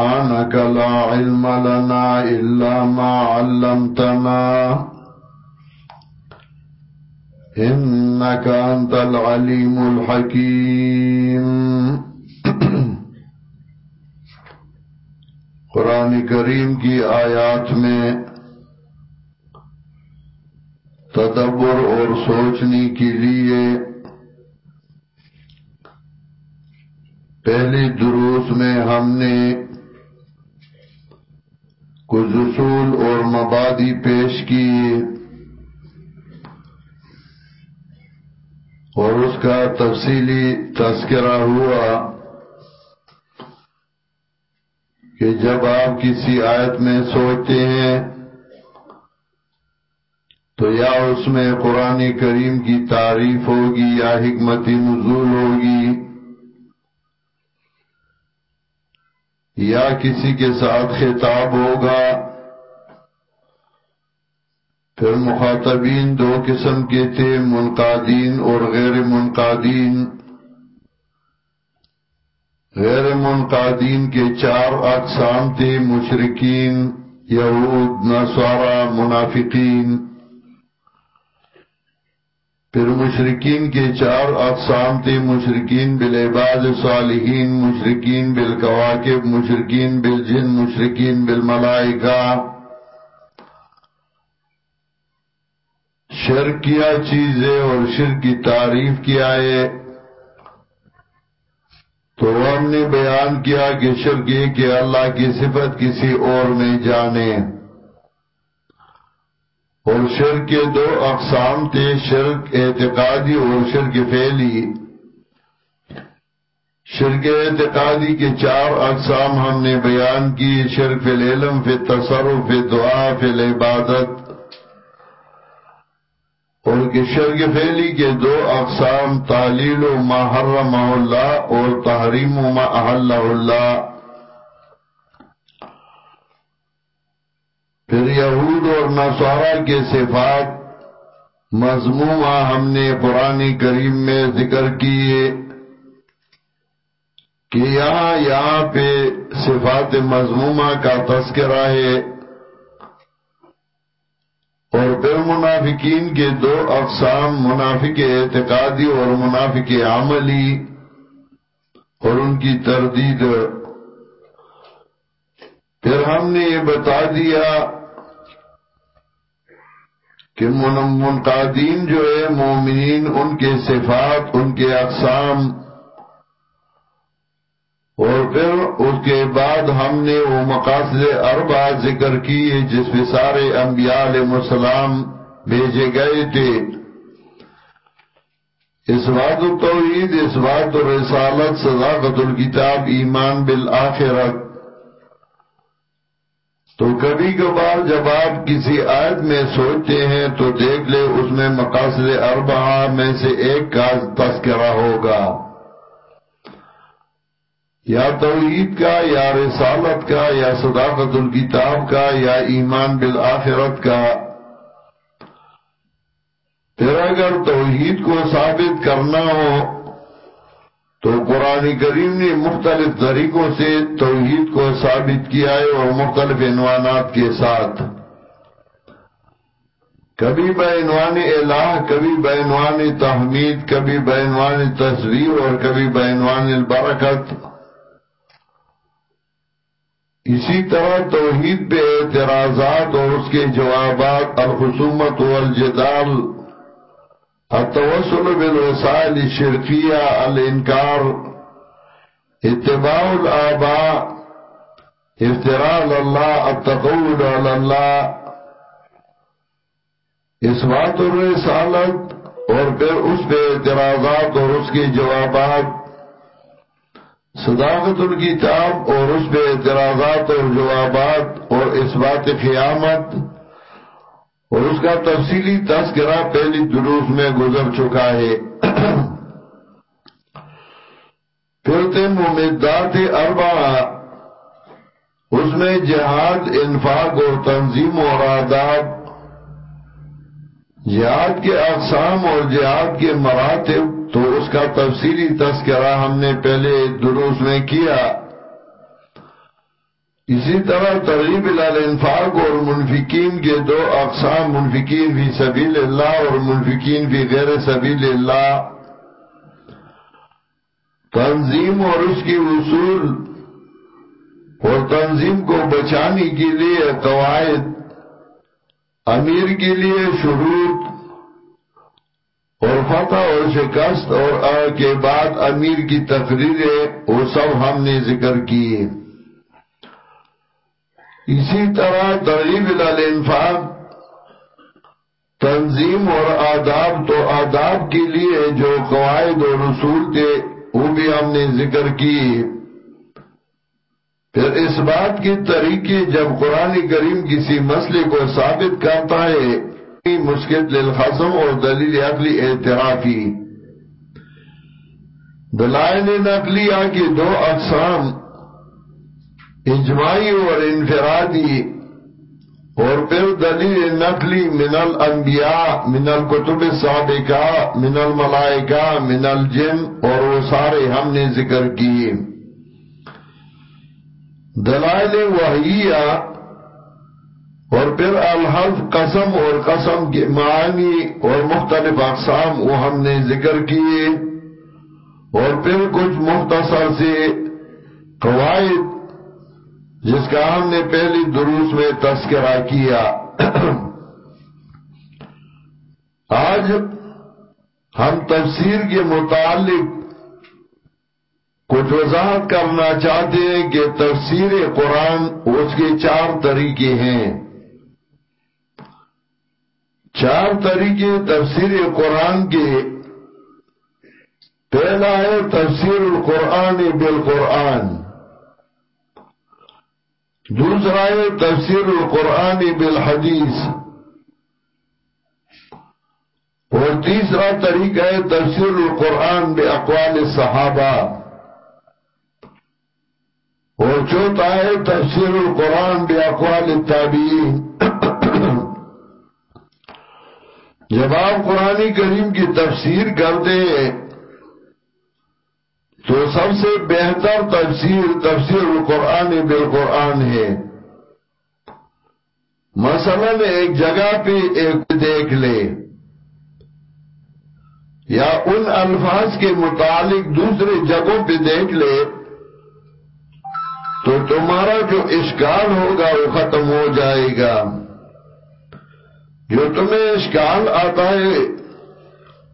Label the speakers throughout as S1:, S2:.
S1: سبحانك لا علم لنا إلا ما علمتنا. إنك أنت العليم الحكيم. قرآن کریم کی آیات میں تدبر اور سوچنے کے لیے پہلی دروس میں ہم نے کچھ اصول اور مبادی پیش کیے اور اس کا تفصیلی تذکرہ ہوا کہ جب آپ کسی آیت میں سوچتے ہیں تو یا اس میں قرآن کریم کی تعریف ہوگی یا حکمتی نزول ہوگی یا کسی کے ساتھ خطاب ہوگا۔ پھر مخاطبین دو قسم کے تھے، منقادین اور غیر منقادین۔ غیر منقادین کے چار اقسام تھے مشرقین یہود، نصارہ، منافقین۔ پھر مشرقین کے چار اقسام تھے مشرقین بالعباد صالحین مشرقین بالکواکب مشرقین بالجن مشرقین بالملائکہ۔ شرک کیا چیزیں اور شرک کی تعریف کیا ہے؟ تو ہم نے بیان کیا کہ شرک یہ کہ اللہ کی صفت کسی اور میں جانے۔ اور شرک کے دو اقسام تھے، شرک اعتقادی اور شرک فعلی۔ شرک اعتقادی کے چار اقسام ہم نے بیان کی شرک فی العلم، فی تصرف فی دعا فی العبادت۔ اور کے شرک فعلی کے دو اقسام، تعلیل و ما حرم اللہ اور تحریم و ما احل اللہ۔ پھر یہود اور نصارہ کے صفات مضمومہ ہم نے قرآن کریم میں ذکر کیے کہ یہاں یہاں پہ صفات مضمومہ کا تذکرہ ہے اور پھر منافقین کے دو اقسام، منافق اعتقادی اور منافق عملی اور ان کی تردید۔ پھر ہم نے یہ بتا دیا کہ منقادین جو ہے مومنین، ان کے صفات، ان کے اقسام۔ اور پھر اس کے بعد ہم نے وہ مقاصد اربع ذکر کیے، جس میں سارے انبیاء علیہ السلام بھیجے گئے تھے۔ اس بات التوحید، اس بات الرسالت، صداقت الکتاب، ایمان بالآخرت۔ تو کبھی کبھار جب آپ کسی آیت میں سوچتے ہیں تو دیکھ لے اس میں مقاصد اربعہ میں سے ایک کا تذکرہ ہوگا۔ یا توحید کا، یا رسالت کا، یا صداقت الکتاب کا، یا ایمان بالآخرت کا۔ پھر اگر توحید کو ثابت کرنا ہو تو قرآن کریم نے مختلف طریقوں سے توحید کو ثابت کیا ہے اور مختلف عنوانات کے ساتھ۔ کبھی بعنوان الہ، کبھی بعنوان تحمید، کبھی بعنوان تصویر اور کبھی بعنوان البرکت۔ اسی طرح توحید پہ اعتراضات اور اس کے جوابات الخصومت والجدال۔ التوسل بالوسائل الشرقیہ الانکار، اتباع الآباء افتراء اللہ التقول علی اللہ، اثبات الرسالت اور پھر اس پہ اعتراضات اور اس کے جوابات، صداقت الکتاب اور اس پہ اعتراضات اور جوابات اور اس بات قیامت اور اس کا تفصیلی تذکرہ پہلی دروس میں گزر چکا ہے۔ پھر تھے ممدات اربع۔ اس میں جہاد، انفاق اور تنظیم اور آداب۔ جہاد کے اقسام اور جہاد کے مراتب۔ تو اس کا تفصیلی تذکرہ ہم نے پہلے دروس میں کیا۔ اسی طرح ترغیب الانفاق اور منفقین کے دو اقسام، منفقین فی سبیل اللہ اور منفقین فی غیر سبیل اللہ۔ تنظیم اور اس کی اصول اور تنظیم کو بچانے کے لیے قواعد، امیر کے لیے شروط اور فتح اور شکست اور کے بعد امیر کی تقریریں، وہ سب ہم نے ذکر کیے۔ اسی طرح ترغیب الانفاق تنظیم اور آداب تو آداب کے لیے جو قواعد اور رسول تھے، وہ بھی ہم نے ذکر کی۔ پھر اس بات کی طریقے جب قرآن کریم کسی مسئلے کو ثابت کرتا ہے مشکل للخصم اور دلیل عقلی اعترافی دلائل نقلیہ کی دو اقسام اجماعی اور انفرادی اور پھر دلیل نقلی من الانبیاء، من الكتب السابقہ، من الملائکہ، من الجن اور وہ سارے ہم نے ذکر کیے۔ دلائل وحییہ اور پھر الحلف قسم اور قسم کے معنی اور مختلف اقسام وہ ہم نے ذکر کیے۔ اور پھر کچھ مختصر سے قواعد جس کا ہم نے پہلی دروس میں تذکرہ کیا۔ آج ہم تفسیر کے متعلق کچھ وضاحت کرنا چاہتے ہیں کہ تفسیر قرآن اس کے چار طریقے ہیں۔ چار طریقے تفسیر قرآن کے۔ پہلا ہے تفسیر القرآن بالقرآن۔ دوسرا ہے تفسیر القرآن بالحدیث. اور تیسرا طریقہ ہے تفسیر القرآن باقوال صحابہ اور چوتھا ہے تفسیر القرآن باقوال التابعین. جب آپ قرآن کریم کی تفسیر کرتے ہیں تو سب سے بہتر تفسیر تفسیر القرآن بالقرآن ہے۔ مثلا ایک جگہ پہ ایک دیکھ لے۔ یا ان الفاظ کے متعلق دوسرے جگہوں پہ دیکھ لے۔ تو تمہارا جو اشکال ہوگا وہ ختم ہو جائے گا۔ جو تمہیں اشکال آتا ہے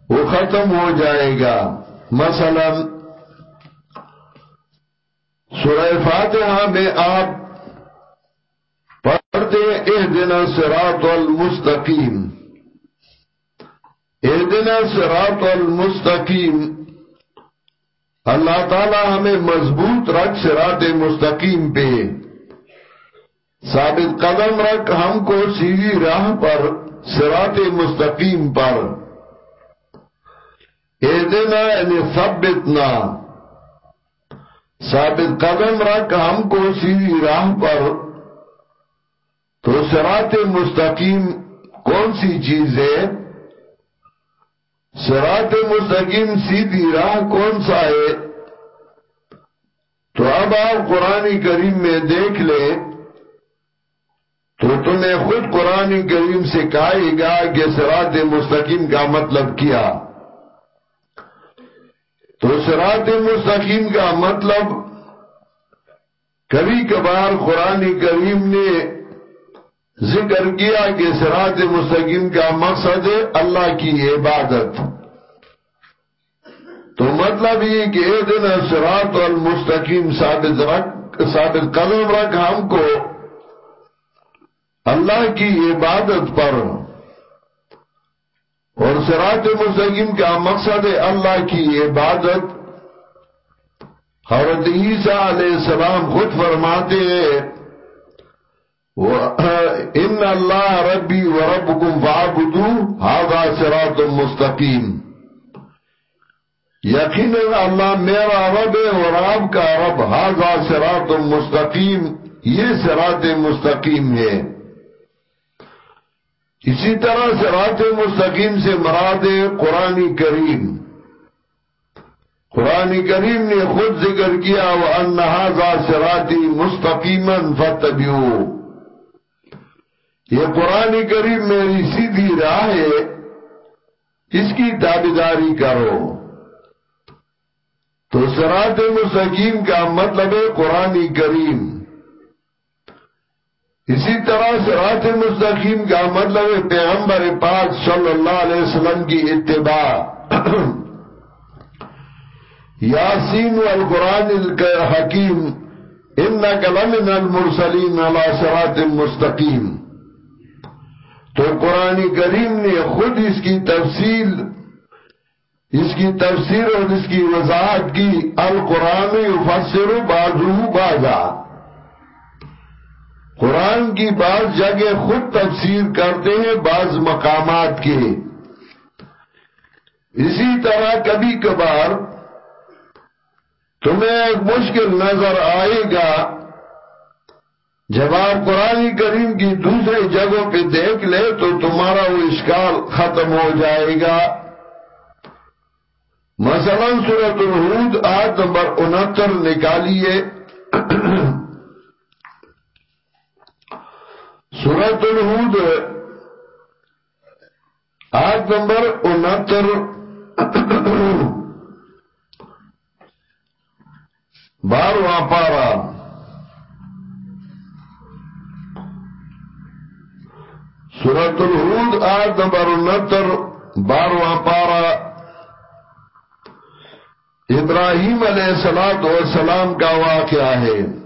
S1: وہ ختم ہو جائے گا۔ مثلا سورہ فاتحہ میں آپ پڑھتے اہدنا سرات المستقیم۔ اہدنا سرات المستقیم۔ اللہ تعالی ہمیں مضبوط رکھ سرات مستقیم پہ۔ ثابت قدم رکھ ہم کو سیدھی راہ پر سرات مستقیم پر۔ اہدنا یعنی ثبتنا۔ ثابت قدم رکھ ہم کو سیدھی راہ پر۔ تو سرات مستقیم کون سی چیز ہے؟ سرات مستقیم سیدھی راہ کون سا ہے؟ تو اب آپ قرآن کریم میں دیکھ لیں۔ تو تمہیں خود قرآن کریم سے کہے گا کہ سرات مستقیم کا مطلب کیا؟ تو سرات مستقیم کا مطلب کبھی کبھار قرآن کریم نے ذکر کیا کہ سرات مستقیم کا مقصد ہے اللہ کی عبادت۔ تو مطلب یہ کہ اے دن سرات المستقیم ثابت رکھ ثابت قدم رکھ ہم کو اللہ کی عبادت پر اور سرات مستقیم کا مقصد اللہ کی عبادت۔ حضرت عیسیٰ علیہ السلام خود فرماتے ہیں ان اللہ ربی و ربکم فعبدو هذا صراط مستقیم. یقینا اللہ میرا رب ہے اور آپ کا رب هذا صراط مستقیم، یہ صراط مستقیم ہے۔ اسی طرح سرات مستقیم سے مراد قرآن کریم۔ قرآن کریم نے خود ذکر کیا وہ سراتی مستقیمن فتبیو یہ قرآن کریم میری سیدھی راہ ہے، اس کی دابداری کرو۔ تو سرات مستقیم کا مطلب ہے قرآن کریم۔ اسی طرح سرات مستقیم کا مطلب پیغمبر پاک صلی اللہ علیہ وسلم کی اتباع۔ یاسین والقرآن الحکیم انکا لمن المرسلین علی صراط مستقیم تو قرآن کریم نے خود اس کی تفصیل، اس کی تفسیر اور اس کی وضاحت کی، القرآن یفسر بازو بازا قرآن کی بعض جگہ خود تفسیر کرتے ہیں، بعض مقامات کے۔ اسی طرح کبھی کبھار تمہیں ایک مشکل نظر آئے گا۔ جب آپ قرآن کریم کی دوسرے جگہوں پہ دیکھ لے تو تمہارا وہ اشکال ختم ہو جائے گا۔ مثلا سورت الحود آیت نمبر انہتر نکالیے۔ سورت الحود آیت نمبر انہتر۔ بارواں پارا سورت الحود آیت نمبر انہتر بارواں پارا ابراہیم علیہ السلام والسلام کا واقعہ ہے۔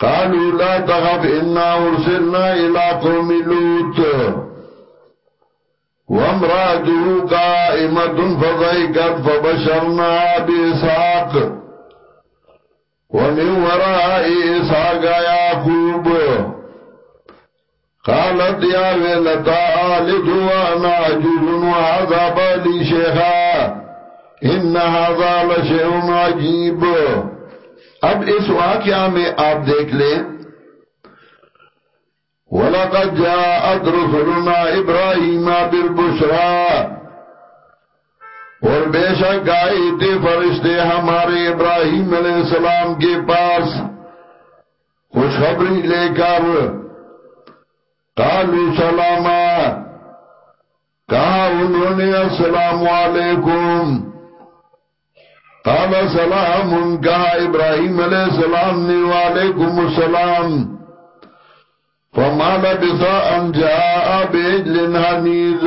S1: قالوا لا تخف إنا أرسلنا إلى قوم لوط. وامرأته قائمة فضيكت فبشرنا بإسحاق. ومن وراء إسحاق يعقوب. قالت يا ويلتا آلد وأنا عجوز وهذا بالي شيخا. إن هذا لشيء عجيب. اب اس واقعہ میں آپ دیکھ لیں۔ وَلَقَدْ جَاءَتْ رُسُلُنَا إِبْرَاهِيمَ بِالْبُشْرَى۔ اور بے شک آئی تھے فرشتے ہمارے ابراہیم علیہ السلام کے پاس۔ خوشخبری لے کر۔ قالوا سلاما۔ کہا، انہوں نے، السلام علیکم۔ قال سلام کہا ابراہیم علیہ السلام نے وعلیکم السلام فما لبسا ان جاء بیجل حنیز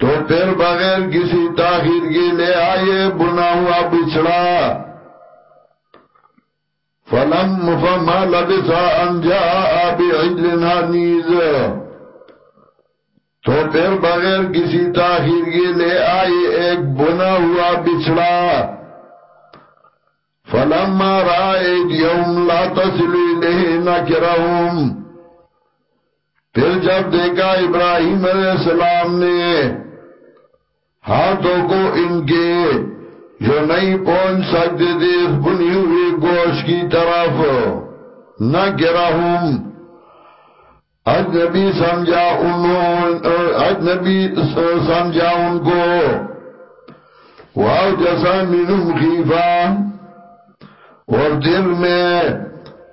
S1: تو پھر بغیر کسی تاخیر کے لے آئے، بنا ہوا بچڑا فلم فما لبسا ان جاء بیجل حنیز تو پھر بغیر کسی تاخیر کے لے آئی ایک بنا ہوا بچڑا فلما رائے یوم لا تسلی نہیں نہ پھر جب دیکھا ابراہیم علیہ السلام نے ہاتھوں کو ان کے جو نہیں پہنچ سکتے تھے بنی ہوئی گوشت کی طرف نہ گرا ہوں اجنبی سمجھا انہوں اجنبی سمجھا ان کو۔ واو جسا منم خیفا اور دل میں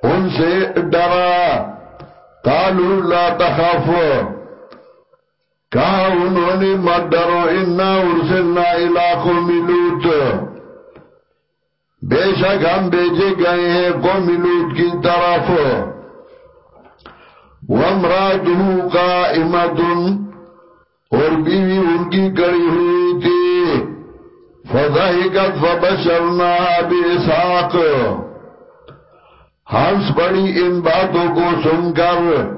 S1: ان سے ڈرا۔ قالوا لا تخاف۔ کہا انہوں نے مت ڈرو، انا ارسلنا علاقوں ملوت بے شک ہم بیجے گئے ہیں قوم لوت کی طرف۔ وَامْرَاتُهُ قَائِمَةٌ اور بیوی ان کی کڑی ہوئی تھی۔ فَضَحِكَتْ فَبَشَرْنَا بِإِسْحَاقِ ہنس پڑی ان باتوں کو سن کر،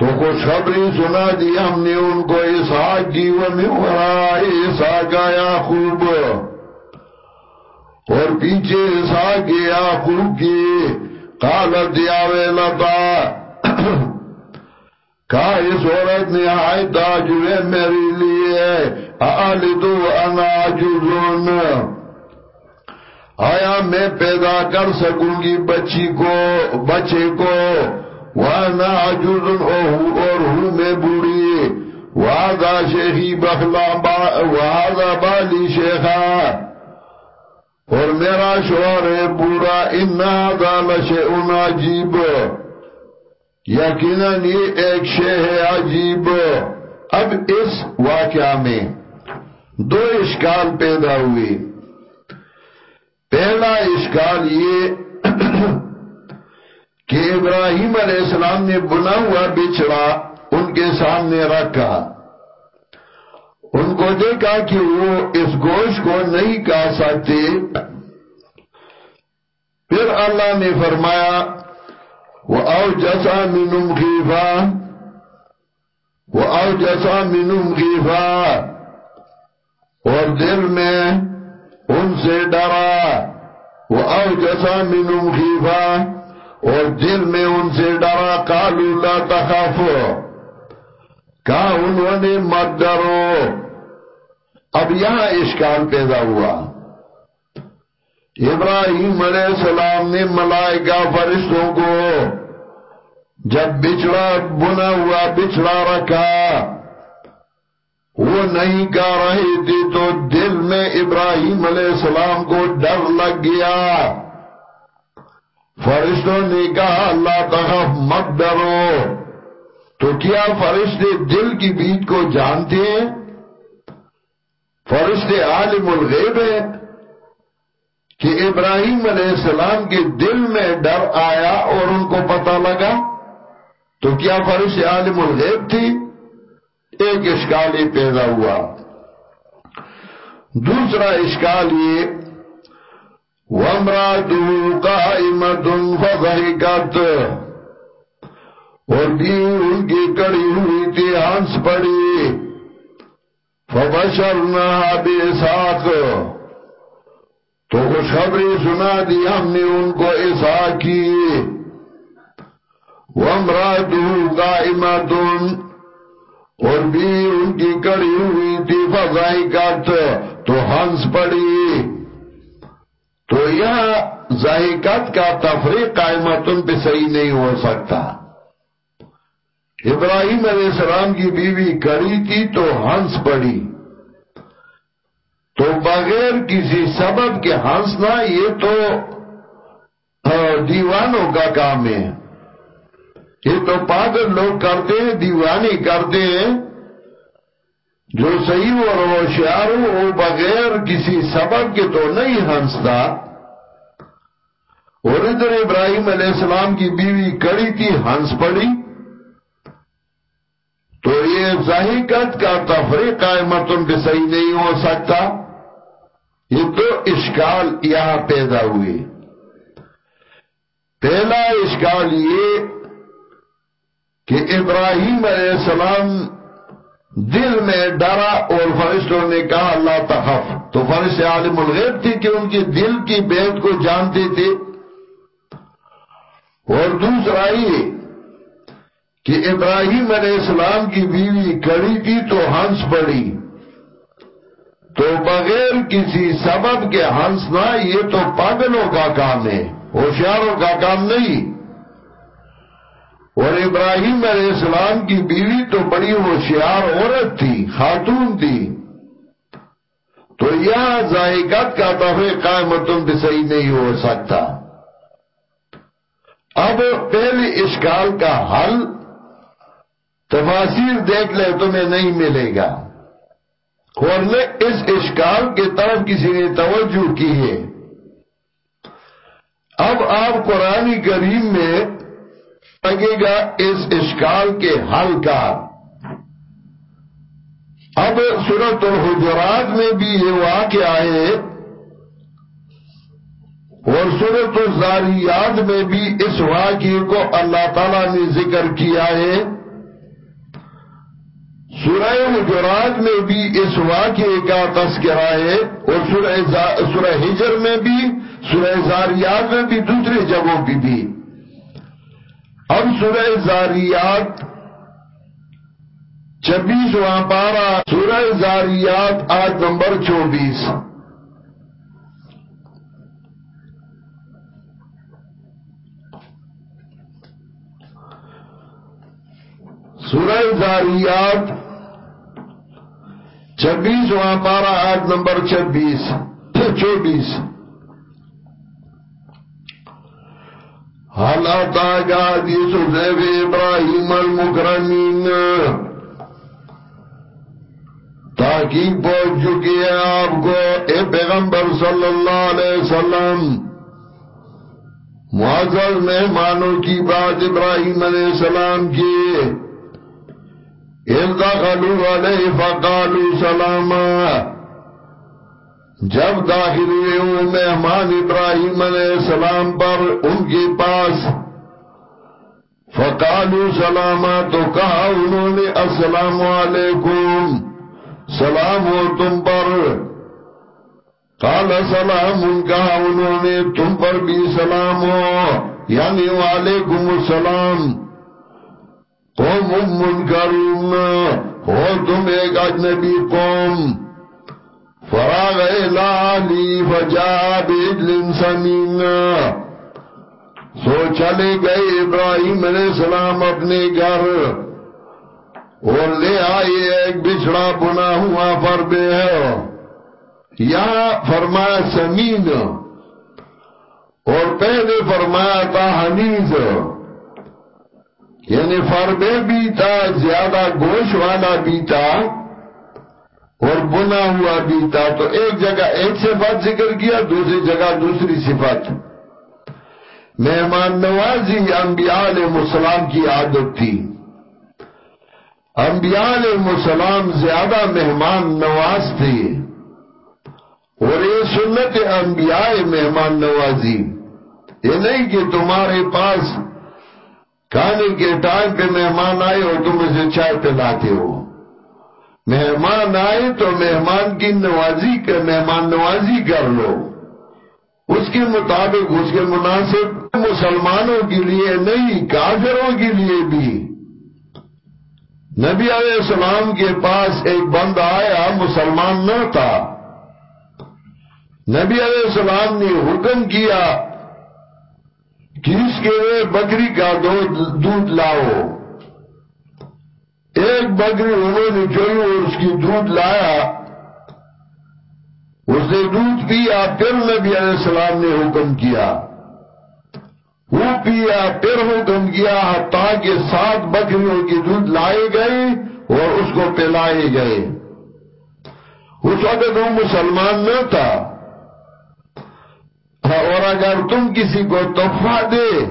S1: تو خوشخبری سنا دی ہم نے ان کو اسحاق کی و میورا اسحاق آیا خوب۔ اور پیچھے اسحاق یا خوب کی۔ قالت یا ویلتا کہا اس عورت نے آئی تاجوے میری لیے آلدو انا عجوزون آیا میں پیدا کر سکوں گی بچی کو، بچے کو۔ وانا عجوز اور ہوں میں بوڑی وعدا شیخی بخلا وعدا بالی شیخا۔ اور میرا شوہر ہے بوڑا انا دال شیعن عجیب یقیناً یہ ایک شے ہے عجیب۔ اب اس واقعہ میں دو اشکال پیدا ہوئے۔ پہلا اشکال یہ کہ ابراہیم علیہ السلام نے بنا ہوا بچڑا ان کے سامنے رکھا۔ ان کو دیکھا کہ وہ اس گوشت کو نہیں کھا سکتے۔ پھر اللہ نے فرمایا او جسا مینم خیفا وہ او جسا مینم خیفا اور دل میں ان سے ڈرا۔ وہ او جسا مینم خیفا اور دل میں ان سے ڈرا۔ کالو لا تخاف کہا، انہوں نے، مت ڈرو۔ اب یہاں اشکال پیدا ہوا۔ ابراہیم علیہ السلام نے ملائکہ فرشتوں کو جب بچڑا بنا ہوا بچڑا رکھا، وہ نہیں کہا رہی تھی تو دل میں ابراہیم علیہ السلام کو ڈر لگ گیا۔ فرشتوں نے کہا، اللہ تخف مت ڈرو۔ تو کیا فرشتے دل کی بیت کو جانتے ہیں؟ فرشتے عالم الغیب ہیں۔ کہ ابراہیم علیہ السلام کے دل میں ڈر آیا اور ان کو پتا لگا تو کیا فرش عالم الغیب تھی؟ ایک اشکال یہ پیدا ہوا۔ دوسرا اشکال یہ وَامْرَاتُهُ قَائِمَةٌ فَضَحِكَتْ اور بھی ان کی کڑی ہوئی تھی ہنس پڑی۔ فَبَشَرْنَهَا بِإِسْحَاقَ تو خوشخبری سنا دی ہم نے ان کو اسحاق کی۔ وَامْرَاتُهُ قَائِمَةٌ اور بھی ان کی کڑی ہوئی تھی فَضَحِكَتْ تو ہنس پڑی۔ تو یہ ذائقت کا تفریق قائمتن پہ صحیح نہیں ہو سکتا۔ ابراہیم علیہ السلام کی بیوی کری تھی تو ہنس پڑی۔ تو بغیر کسی سبب کے ہنسنا یہ تو دیوانوں کا کام ہے۔ یہ تو پاگل لوگ کرتے ہیں، دیوانی کرتے ہیں۔ جو صحیح اور ہوشیار ہو، وہ بغیر کسی سبب کے تو نہیں ہنستا۔ اور ادھر ابراہیم علیہ السلام کی بیوی کڑی تھی، ہنس پڑی۔ تو یہ ذہیقت کا تفریق قائمتن بھی صحیح نہیں ہو سکتا۔ یہ تو اشکال یہاں پیدا ہوئی پہلا اشکال یہ کہ ابراہیم علیہ السلام دل میں ڈرا اور فرشتوں نے کہا، اللہ تخف۔ تو فرشت عالم الغیب تھی کہ ان کی دل کی بیت کو جانتے تھے۔ اور دوسرا یہ کہ ابراہیم علیہ السلام کی بیوی کڑی تھی تو ہنس پڑی۔ تو بغیر کسی سبب کے ہنسنا یہ تو پاگلوں کا کام ہے، ہوشیاروں کا کام نہیں۔ اور ابراہیم علیہ السلام کی بیوی تو بڑی ہوشیار عورت تھی، خاتون تھی۔ تو یہاں ذائقت کا دفع قائمتن بھی صحیح نہیں ہو سکتا۔ اب پہلے اشکال کا حل، تفاصیر دیکھ لے، تمہیں نہیں ملے گا۔ اور اس اشکال کے طرف کسی نے توجہ کی ہے۔ اب آپ قرآن کریم میں لگے گا اس اشکال کے حل کا۔ اب سورت الحجرات میں بھی یہ واقعہ ہے اور سورت الزاریات میں بھی اس واقعے کو اللہ تعالیٰ نے ذکر کیا ہے۔ سورہ حجرات میں بھی اس واقعے کا تذکرہ ہے اور سورہ ہجر میں بھی، سورہ زاریات میں بھی دوسرے جگہوں پہ بھی۔ اب سورہ زاریات چھبیس وہاں پارا سورہ زاریات آج نمبر چوبیس۔ سورہ زاریات چھبیس وہاں پارا آج نمبر چھبیس چوبیس۔ حال آتا گا دیس زیب ابراہیم المکرمین۔ تحقیق پہنچ چکی ہے آپ کو، اے پیغمبر صلی اللہ علیہ وسلم۔ معذر مہمانوں کی بات ابراہیم علیہ السلام کی۔ اِذْ دَخَلُوا عَلَيْهِ فَقَالُوا سَلَامًا۔ جب داخل ہوئے ہوں مہمان ابراہیم علیہ السلام پر ان کے پاس فقالو سلاما تو کہا انہوں نے، السلام علیکم۔ سلام ہو تم پر۔ قال، سلام ان کہا انہوں نے، تم پر بھی سلام ہو یعنی وعلیکم السلام۔ قوم منکرون، ہو تم ایک اجنبی قوم. فراغ الالی فجا بیدل سمین. سو چلے گئے ابراہیم علیہ السلام اپنے گھر. اور لے آئے ایک بچڑا بنا ہوا فربے ہے. یہاں فرمایا سمین. اور پہلے فرمایا تھا حنیز یعنی فربے بھی تھا، زیادہ گوش والا بھی تھا اور بنا ہوا بھی تھا۔ تو ایک جگہ ایک صفات ذکر کیا، دوسری جگہ دوسری صفات۔ مہمان نوازی انبیاء علیہ السلام کی عادت تھی۔ انبیاء علیہ السلام زیادہ مہمان نواز تھے۔ اور یہ سنت انبیاء مہمان نوازی۔ یہ نہیں کہ تمہارے پاس کھانے کے ٹائم پہ مہمان آئے اور تم اسے چائے پلاتے ہو۔ مہمان آئے تو مہمان کی نوازی کر مہمان نوازی کر لو۔ اس کے مطابق، اس کے مناسب مسلمانوں کے لیے نہیں، کافروں کے لیے بھی۔ نبی علیہ السلام کے پاس ایک بند آیا، مسلمان نہ تھا۔ نبی علیہ السلام نے حکم کیا کہ اس کے بکری کا دودھ لاؤ۔ ایک بکری انہوں نے چوئی اور اس کی دودھ لایا۔ اس نے دودھ پیا، پھر نبی علیہ السلام نے حکم کیا۔ وہ پیا، پھر حکم کیا تاکہ سات بکریوں کی دودھ لائے گئے اور اس کو پلائے گئے۔ اس وقت وہ مسلمان نہ تھا۔ اور اگر تم کسی کو تحفہ دے،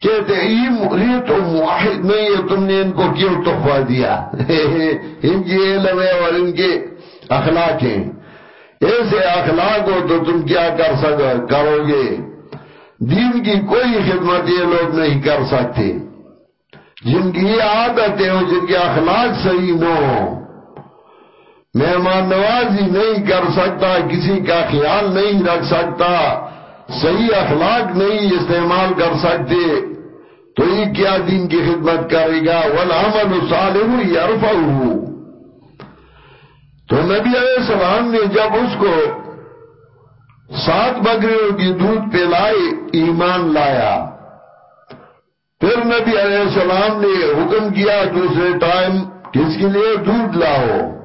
S1: کہتے یہ تو معاہد نہیں ہے، تم نے ان کو کیوں تحفہ دیا؟ ان کی علم ہے اور ان کے اخلاق ہیں۔ ایسے اخلاق ہو تو تم کیا کر سک، کرو گے؟ دین کی کوئی خدمت یہ لوگ نہیں کر سکتے۔ جن کی یہ عادتیں ہو جن کے اخلاق صحیح نہ ہو مہمان نوازی نہیں کر سکتا، کسی کا خیال نہیں رکھ سکتا، صحیح اخلاق نہیں استعمال کر سکتے۔ تو یہ کیا دین کی خدمت کرے گا؟ والعمل صالح یرفعه تو نبی علیہ السلام نے جب اس کو سات بکریوں کی دودھ پلائے ایمان لایا۔ پھر نبی علیہ السلام نے حکم کیا، دوسرے ٹائم کس کے لیے دودھ لاؤ؟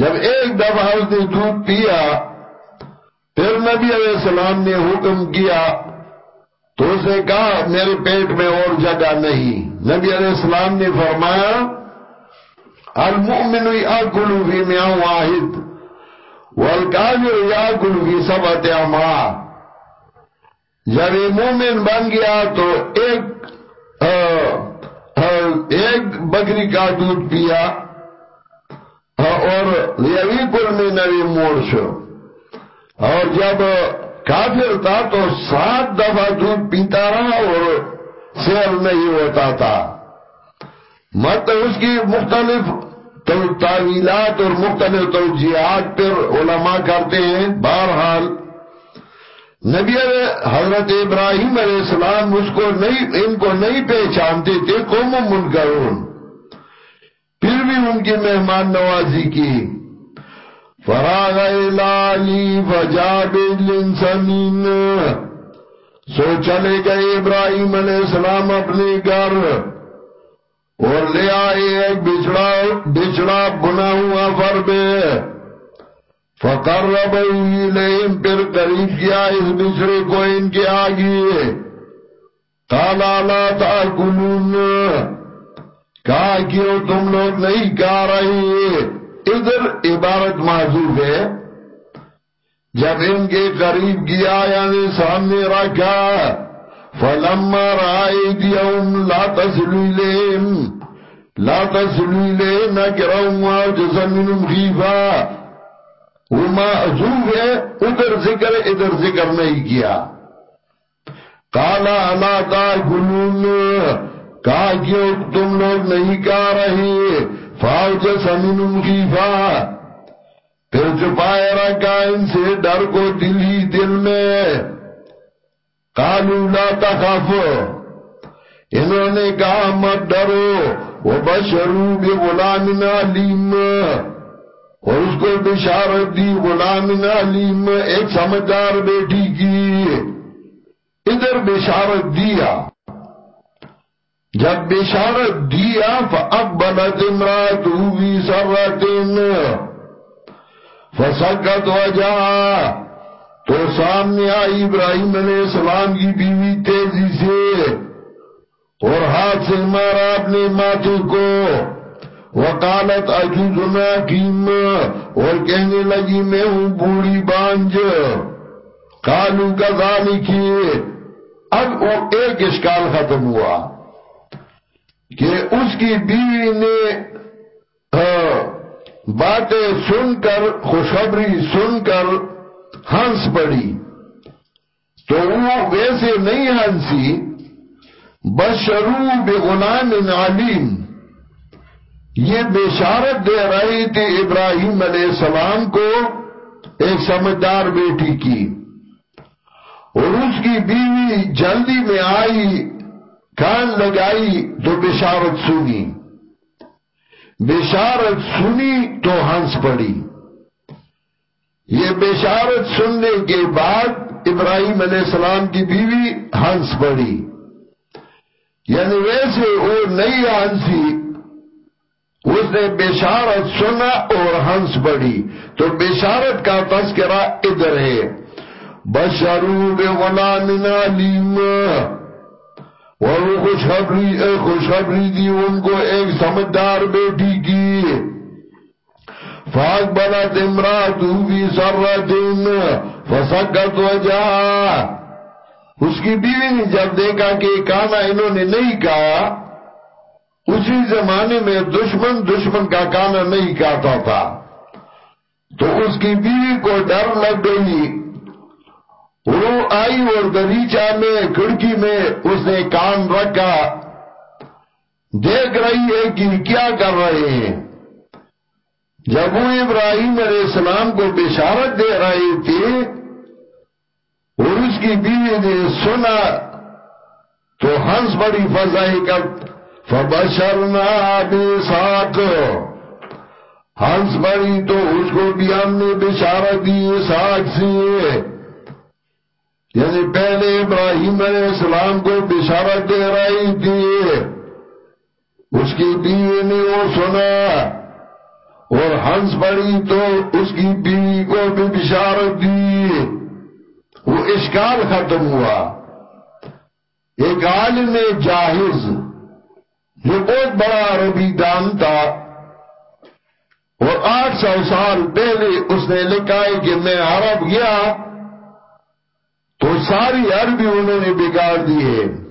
S1: جب ایک دفعہ اس نے دودھ پیا، پھر نبی علیہ السلام نے حکم کیا، تو اسے کہا، میرے پیٹ میں اور جگہ نہیں۔ نبی علیہ السلام نے فرمایا، المؤمن یاکل فی میاں واحد والکافر یاکل فی سبت اما جب یہ مومن بن گیا، تو ایک ایک بکری کا دودھ پیا۔ ہاں، اور یعنی یوی کل میں نوی موڑ شو۔ اور جب کافر تھا تو سات دفعہ دودھ پیتا رہا اور سیل نہیں ہوتا تھا۔ مت اس کی مختلف تعویلات اور مختلف توجیحات پر علماء کرتے ہیں۔ بہرحال، نبی حضرت ابراہیم علیہ السلام اس کو نہیں، ان کو نہیں پہچانتے تھے، قوم منکرون۔ پھر بھی ان کی مہمان نوازی کی۔ فراغ الالی فجاب الانسانین سو چلے گئے ابراہیم علیہ السلام اپنے گھر۔ اور لے آئے ایک بچڑا بچڑا بنا ہوا فربے فقربوا لئیم پر قریب کیا اس بچڑے کو ان کے آگئے قالا لا تاکلون کہا کیوں تم لوگ نہیں کہا رہی ادھر عبارت معذوب ہے۔ جب ان کے قریب گیا یعنی سامنے رکھا، فلما رائدیهم لا تسلو لیم لا تسلو لیم نکرہم واجسا منم خیفا وہ معذوب ہے، ادھر ذکر ادھر ذکر نہیں کیا۔ کالا اللہ تا گلون کہا کیوں تم لوگ نہیں کہا رہے فاوج سمین خیفا پھر چھپائے رکھا ان سے ڈر کو دل ہی دل میں۔ کالو لا تخاف انہوں نے کہا، مت ڈرو۔ وہ بشرو بے غلام علیم۔ اور اس کو بشارت دی، غلام علیم، ایک سمجھدار بیٹی کی۔ ادھر بشارت دیا۔ جب بشارت دیا، فَأَقْبَلَتْ اِمْرَاتُهُ فِي سَرَّةٍ فَسَكَتْ وَجَا تو سامنے آئی ابراہیم علیہ السلام کی بیوی تیزی سے اور ہاتھ سے مارا اپنے ماتھے کو۔ وقالت اجوزنا کیم اور کہنے لگی، میں ہوں بوڑی بانج۔ کالو کا ذالکی اب وہ ایک اشکال ختم ہوا۔ کہ اس کی بیوی نے باتیں سن کر، خوشخبری سن کر ہنس پڑی۔ تو وہ ویسے نہیں ہنسی، بشرو بے علیم۔ یہ بشارت دے رہی تھی ابراہیم علیہ السلام کو، ایک سمجھدار بیٹی کی۔ اور اس کی بیوی جلدی میں آئی کان لگائی تو بشارت سنی۔ بشارت سنی تو ہنس پڑی۔ یہ بشارت سننے کے بعد ابراہیم علیہ السلام کی بیوی ہنس پڑی۔ یعنی ویسے وہ نہیں ہنسی۔ اس نے بشارت سنا اور ہنس بڑی تو بشارت کا تذکرہ ادھر ہے۔ بشرو بے غلام علیم۔ اور وہ خوشخبری خوشخبری دی ان کو ایک سمجھدار بیٹی کی۔ فاق بلا تمرات فی سرات فسکت وجہ۔ اس کی بیوی نے جب دیکھا کہ کانا انہوں نے نہیں کہا، اسی زمانے میں دشمن دشمن کا کانا نہیں کہتا تھا۔ تو اس کی بیوی کو ڈر لگ گئی۔ وہ آئی اور دریچہ میں کھڑکی میں اس نے کان رکھا۔ دیکھ رہی ہے کہ کیا کر رہے ہیں۔ جب وہ ابراہیم علیہ السلام کو بشارت دے رہے تھے، اور اس کی بیوی نے سنا، تو ہنس بڑی فضائی کا فبشرنا بساق ہنس بڑی تو اس کو بھی ہم نے بشارت دی ساق سے۔ یعنی پہلے ابراہیم علیہ السلام کو بشارت دے رہی تھی۔ اس کی بیوی نے وہ سنا اور ہنس بڑی تو اس کی بیوی کو بھی بشارت دی۔ وہ اشکال ختم ہوا۔ ایک عالم جاہز جو بہت بڑا عربی دان تھا۔ اور آٹھ سو سال پہلے اس نے لکھا ہے کہ میں عرب گیا۔ تو ساری عربی انہوں نے بگاڑ دی ہے۔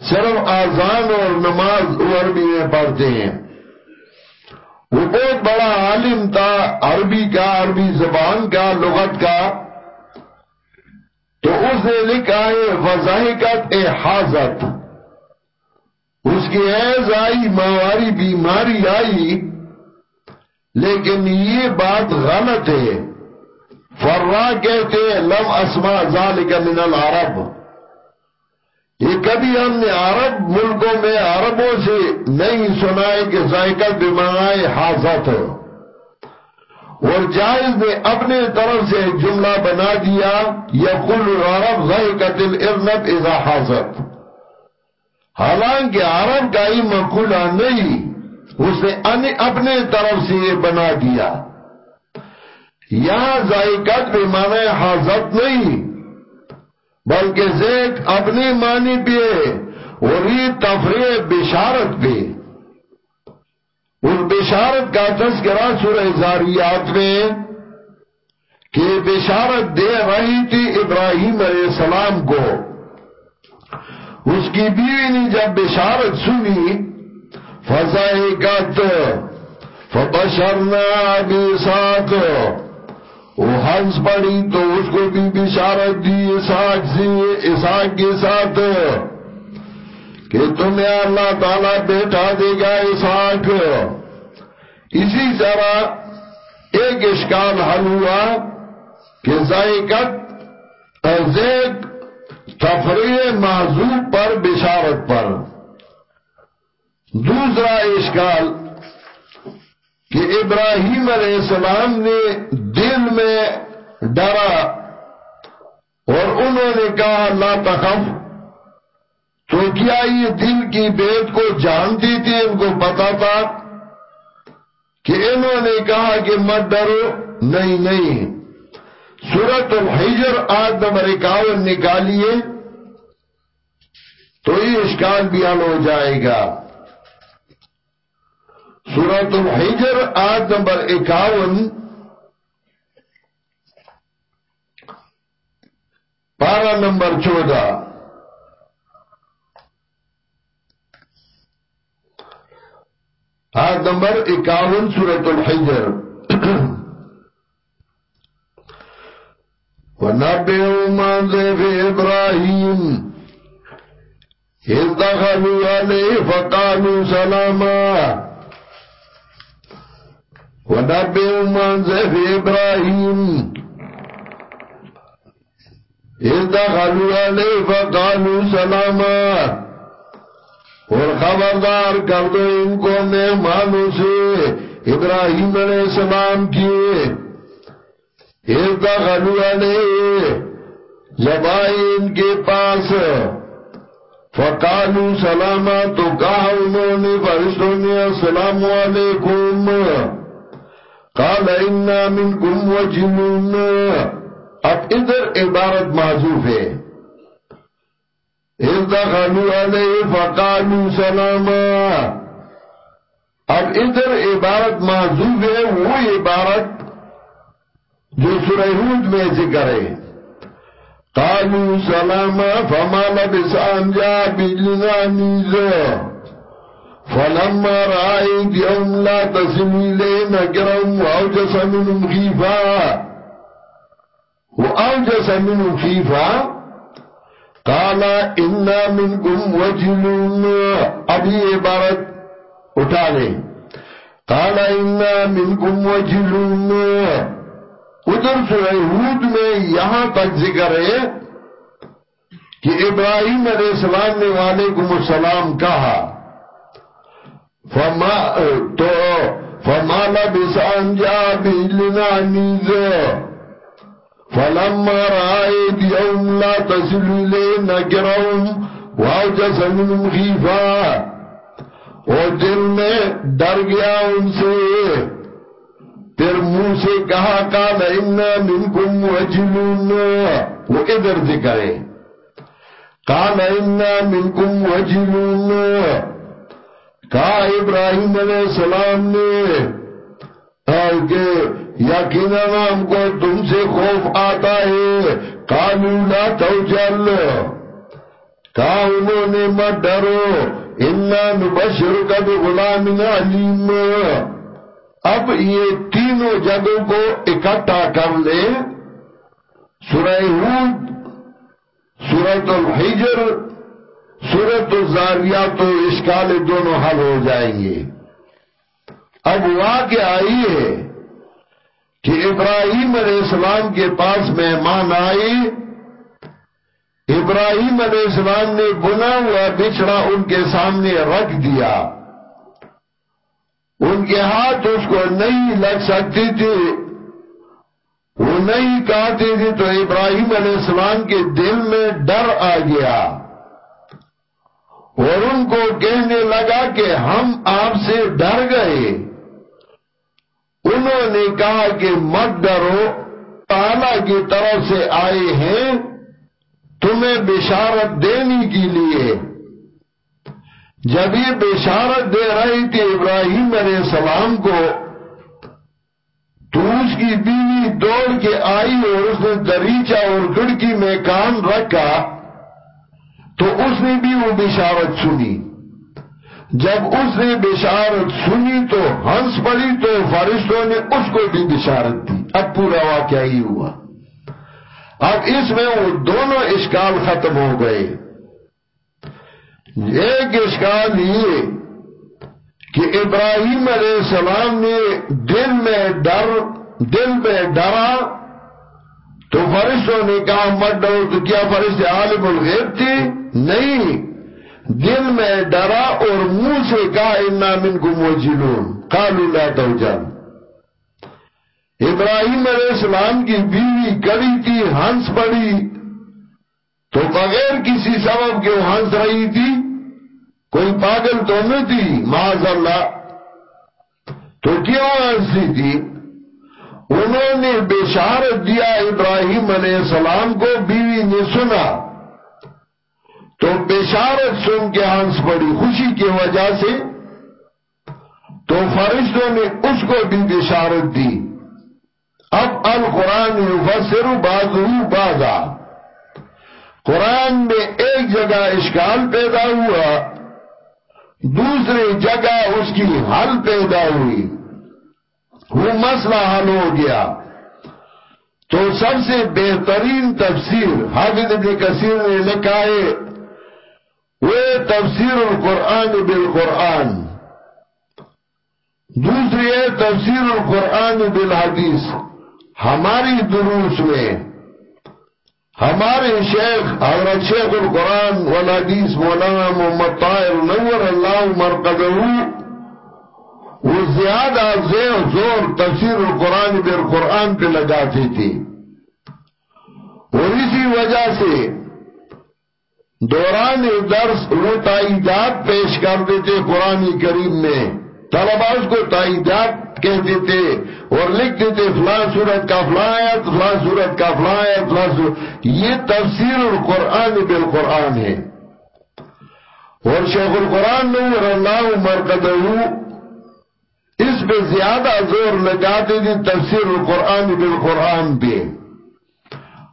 S1: صرف آزان اور نماز وہ عربی میں پڑھتے ہیں۔ وہ بہت بڑا عالم تھا، عربی کا، عربی زبان کا، لغت کا۔ تو اس نے لکھا ہے وضاحقت احاظت اس کی حیض آئی، ماواری بیماری آئی۔ لیکن یہ بات غلط ہے۔ فرا کہتے لم اسما ذالک من العرب۔ یہ کبھی ہم نے عرب ملکوں میں عربوں سے نہیں سنا ہے کہ ذائقہ بیمائے حاضت اور جائز نے اپنے طرف سے جملہ بنا دیا یقل العرب ذائقہ الارنب اذا حاضت حالانکہ عرب کا ہی مقولہ نہیں، اس نے اپنے طرف سے یہ بنا دیا۔ یہاں ذائقت بھی معنی حاضت نہیں، بلکہ زیک اپنی معنی پہ اور یہ تفریح بشارت پہ اس بشارت کا تذکرہ سورہ زاریات میں کہ بشارت دے رہی تھی ابراہیم علیہ السلام کو۔ اس کی بیوی نے جب بشارت سنی فضائقت فبشرنا بیساق وہ ہنس پڑی تو اس کو بھی بشارت دی اساق سے اساق کے ساتھ۔ کہ تمہیں اللہ تعالیٰ بیٹھا دے گا اساق اسی طرح ایک اشکال حل ہوا کہ ذائقت زیک تفریح معذوب پر، بشارت پر۔ دوسرا اشکال کہ ابراہیم علیہ السلام نے دل میں ڈرا اور انہوں نے کہا، لا تخف. تو کیا یہ دل کی بیت کو جانتی تھی، ان کو پتا تھا کہ انہوں نے کہا کہ مت ڈرو، نہیں نہیں. سورت الحجر آج نمبر اکاون نکالیے تو یہ اشکال بھی حل ہو جائے گا. سورت الحجر آج نمبر اکاون پارہ نمبر چودہ۔ آج نمبر اکاون سورت الحجر۔ ونبئوا من ذئب إبراهيم إذ دخلوا عليه فقالوا سلاما۔ ونبئوا من ذئب إبراهيم إذ دخلوا عليه فقالوا سلاما۔ اور خبردار کر دو ان کو مہمانوں سے۔ ابراہیم علیہ السلام کیے جب آئے ان کے پاس۔ فقالو سلاما، تو کہا انہوں نے، فرشتوں نے، السلام علیکم۔ قال، انا منکم وجنون۔ اب ادھر عبارت معذوف ہے۔ اردخلو علیہ فقالو سلاما۔ اب ادھر عبارت معذوف ہے، وہ عبارت جو سورہ ہود میں ذکر ہے۔ قالو سلاما، فما لبس ان جا بجلنا نیزا فلما رائد يوم لا تسمي لنا كرم وأوجس منهم خيفا وأوجس منهم خيفا قال إنا منكم وجلون ابھی عبارت اٹھا لیں قال إنا منكم وجلون ادھر سورہ ہود میں یہاں تک ذکر ہے کہ ابراہیم علیہ السلام نے وعلیکم السلام کہا، فما، تو فمالا بسان جا بجلنا نیز فلما رائد یوم لا تسلو لے نگرون واوجس منم خیفا اور دل میں ڈر گیا ان سے. پھر منہ سے کہا کال انا منکم وجلون وہ ادھر ذکر ہے کال انا منکم وجلون کہا، ابراہیم علیہ السلام نے کہ یقیناً ہم کو تم سے خوف آتا ہے۔ کالو لا توجل کہا انہوں نے مت ڈرو۔ انا نبشر کا بغلام علیم۔ اب یہ تینوں جگہوں کو اکٹھا کر لے۔ سورہ ہود، سورت الحجر صورت الزاریات تو اشکال دونوں حل ہو جائیں گے۔ اب واقع آئی ہے کہ ابراہیم علیہ السلام کے پاس مہمان آئے، ابراہیم علیہ السلام نے بنا ہوا بچڑا ان کے سامنے رکھ دیا۔ ان کے ہاتھ اس کو نہیں لگ سکتی تھی وہ نہیں کہتے تھے تو ابراہیم علیہ السلام کے دل میں ڈر آ گیا۔ اور ان کو کہنے لگا کہ ہم آپ سے ڈر گئے۔ انہوں نے کہا کہ مت ڈرو تعالی کی طرف سے آئے ہیں، تمہیں بشارت دینے کے لیے۔ جب یہ بشارت دے رہی تھی ابراہیم علیہ السلام کو، تو اس کی بیوی دوڑ کے آئی اور اس نے دریچہ اور کھڑکی میں کان رکھا، تو اس نے بھی وہ بشارت سنی۔ جب اس نے بشارت سنی تو، ہنس پڑی تو فرشتوں نے اس کو بھی بشارت دی۔ اب پورا واقعہ ہی ہوا۔ اب اس میں وہ دونوں اشکال ختم ہو گئے۔ ایک اشکال یہ کہ ابراہیم علیہ السلام نے دل میں ڈر، دل میں ڈرا تو فرشتوں نے کہا، مت ڈرو، تو کیا فرشتے عالم الغیب تھی نہیں۔ دل میں ڈرا اور منہ سے کہا، انا منکم وجلون قالوا لا توجل ابراہیم علیہ السلام کی بیوی کڑی تھی، ہنس پڑی۔ تو بغیر کسی سبب کے وہ ہنس رہی تھی۔ کوئی پاگل تو نہیں تھی معاذ اللہ تو کیوں ہنسی تھی؟ انہوں نے بشارت دیا ابراہیم علیہ السلام کو، بیوی نے سنا۔ تو بشارت سن کے ہنس پڑی خوشی کی وجہ سے تو فرشتوں نے اس کو بھی بشارت دی۔ اب القرآن یفسر بازو بازا قرآن میں ایک جگہ اشکال پیدا ہوا، دوسری جگہ اس کی حل پیدا ہوئی۔ وہ مسئلہ حل ہو گیا۔ تو سب سے بہترین تفسیر حافظ ابن کثیر نے لکھا ہے وہ تفسیر القرآن بالقرآن. دوسری ہے تفسیر القرآن بالحدیث. ہماری دروس میں ہمارے شیخ، حضرت شیخ القرآن والحدیث مولانا محمد طائر نور اللہ مرقدہ وہ زیادہ زور تفسیر القرآن بالقرآن پہ لگاتی تھی۔ اور اسی وجہ سے دوران درس وہ تائیدات پیش کر دیتے قرآن کریم میں۔ طلبا اس کو تائیدات کہتے تھے اور لکھ دیتے فلاں صورت کا فلاں آیت، فلاں صورت کا فلاں آیت، فلاں صورت۔ یہ تفسیر القرآن بالقرآن ہے۔ اور شیخ القرآن نور اللہ مرکدہ اس پہ زیادہ زور لگاتے تھے تفسیر القرآن بالقرآن پہ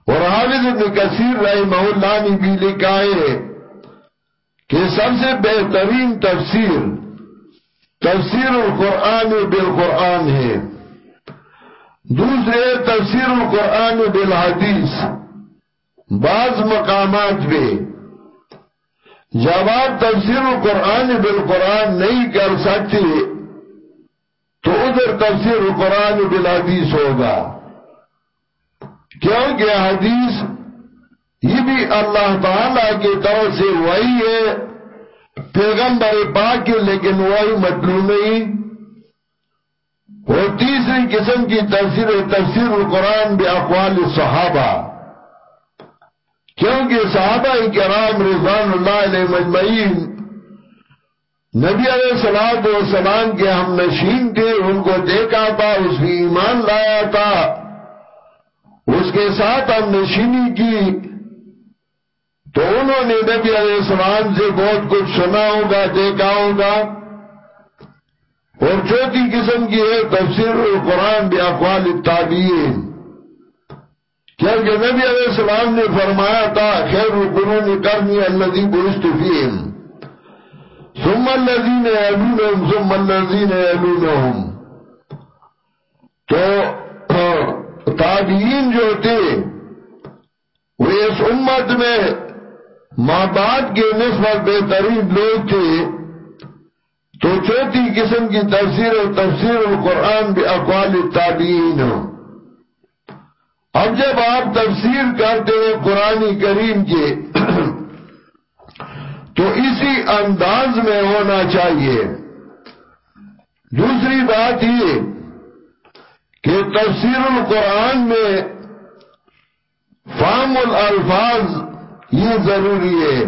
S1: اور حافظ ابن کثیر رحمہ اللہ نے بھی لکھا ہے کہ سب سے بہترین تفسیر تفسیر القرآن بالقرآن ہے۔ دوسرے، تفسیر القرآن بالحدیث۔ بعض مقامات پہ جب آپ تفسیر القرآن بالقرآن نہیں کر سکتے، تو ادھر تفسیر القرآن بالحدیث ہوگا۔ کیونکہ حدیث یہ بھی اللہ تعالی کی طرف سے وہی ہے۔ پیغمبر پاک کی، لیکن وہی مطلوب نہیں۔ وہ تیسری قسم کی تفسیر تفسیر القرآن بے اقوال صحابہ۔ کیونکہ صحابہ کرام رضوان اللہ علیہ مجمعین، نبی علیہ السلام و سلام کے ہم نشین تھے، ان کو دیکھا تھا، اس کی ایمان لایا تھا۔ اس کے ساتھ ہم نشینی کی تو انہوں نے نبی علیہ السلام سے بہت کچھ سنا ہوگا، دیکھا ہوگا۔ اور چوتھی قسم کی ہے تفسیر القرآن اقوال التابعین کیونکہ نبی علیہ السلام نے فرمایا تھا، خیر القرون کرنی الذی برست فیہم۔ ثم الذین یلونہم، ثم الذین یلونہم۔ تو تابعین جو تھے، وہ اس امت میں ماں باپ کے نسبت بہترین لوگ تھے۔ تو چوتھی قسم کی تفسیر و تفسیر القرآن بھی اقوال تابعین۔ اب جب آپ تفسیر کرتے ہیں قرآن کریم کے، تو اسی انداز میں ہونا چاہیے۔ دوسری بات یہ کہ تفسیر القرآن میں فام الالفاظ یہ ضروری ہے۔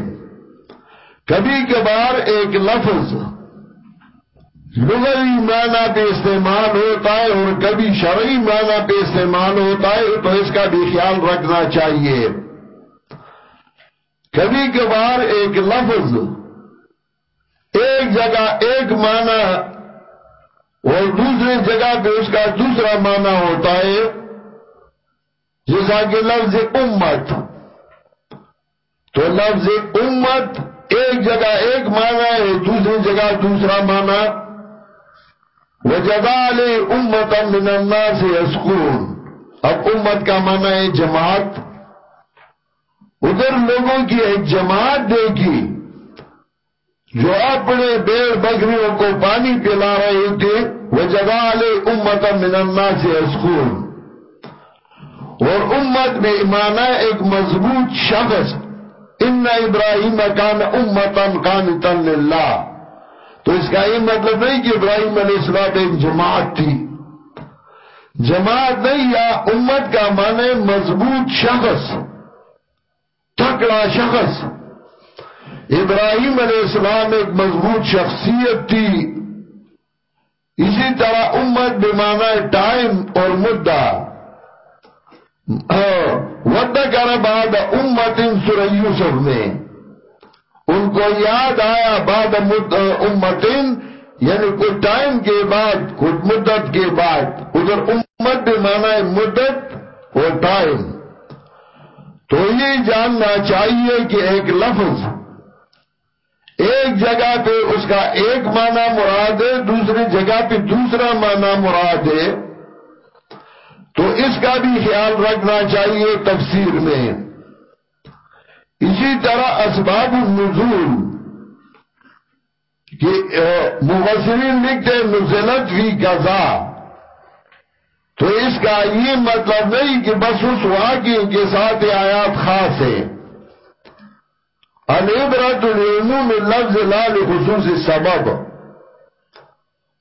S1: کبھی کبھار ایک لفظ لغوی معنی پہ استعمال ہوتا ہے اور کبھی شرعی معنی پہ استعمال ہوتا ہے، تو اس کا بھی خیال رکھنا چاہیے۔ کبھی کبھار ایک لفظ ایک جگہ ایک معنی اور دوسری جگہ پہ اس کا دوسرا معنی ہوتا ہے جیسا کہ لفظ امت۔ تو لفظ امت ایک جگہ ایک معنی ہے، دوسری جگہ دوسرا معنی۔ وجدال امت من الناس اسکون اب امت کا معنی ہے جماعت۔ ادھر لوگوں کی ایک جماعت دیکھی۔ جو اپنے بیڑ بکریوں کو پانی پلا رہے تھے وہ جگال امت من الناس اسکون اور امت میں معنی ایک مضبوط شخص۔ ان ابراہیم کان امتا قانتا للہ۔ تو اس کا یہ مطلب نہیں کہ ابراہیم علیہ السلام ایک جماعت تھی۔ جماعت نہیں، یا امت کا معنی مضبوط شخص تکڑا شخص۔ ابراہیم علیہ السلام ایک مضبوط شخصیت تھی۔ اسی طرح امت بمانا ٹائم اور مدہ۔ ہاں، ودہ کر بعد امت ان سورہ یوسف میں ان کو یاد آیا بعد امتن یعنی کچھ ٹائم کے بعد کچھ مدت کے بعد۔ ادھر امت بھی مانا ہے مدت اور ٹائم۔ تو یہ جاننا چاہیے کہ ایک لفظ ایک جگہ پہ اس کا ایک معنی مراد ہے، دوسری جگہ پہ دوسرا معنی مراد ہے۔ تو اس کا بھی خیال رکھنا چاہیے تفسیر میں۔ اسی طرح اسباب النزول، کہ مبصرین لکھتے نزلت فی قضا۔ تو اس کا یہ مطلب نہیں کہ بس اس واقعی کے ساتھ آیات خاص ہے العبرت العلوم لفظ لال خصوص سبب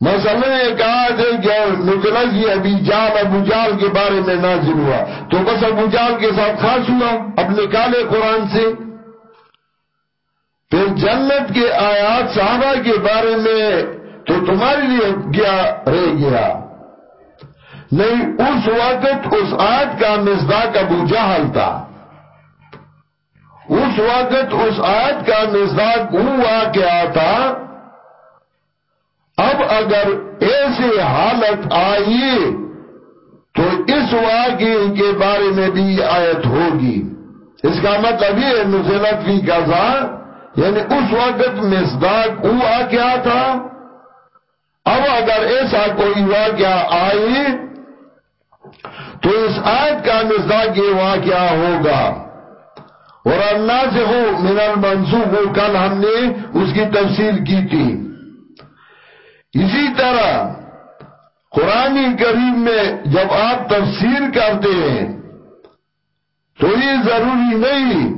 S1: مثلا نے کہا تھے کہ نزلت کی ابھی جال ابو جال کے بارے میں نازل ہوا۔ تو بس ابو جال کے ساتھ خاص ہوا۔ اب نکالے قرآن سے۔ پھر جنت کے آیات صحابہ کے بارے میں تو تمہارے لیے کیا رہ گیا۔ نہیں، اس وقت اس آیت کا مزداق ابو جہل تھا۔ اس وقت اس آیت کا مزداق ہوا کیا تھا؟ اب اگر ایسی حالت آئی تو اس واقعے کے بارے میں بھی آیت ہوگی۔ اس کا مطلب یہ نزلت کی قضا یعنی اس وقت مصداق ہوا کیا تھا؟ اب اگر ایسا کوئی واقعہ آئی تو اس آیت کا مصداق یہ واقعہ ہوگا۔ اور اللہ سے ہو من المنسوخ کل ہم نے اس کی تفصیل کی تھی۔ اسی طرح قرآن کریم میں جب آپ تفسیر کرتے ہیں، تو یہ ضروری نہیں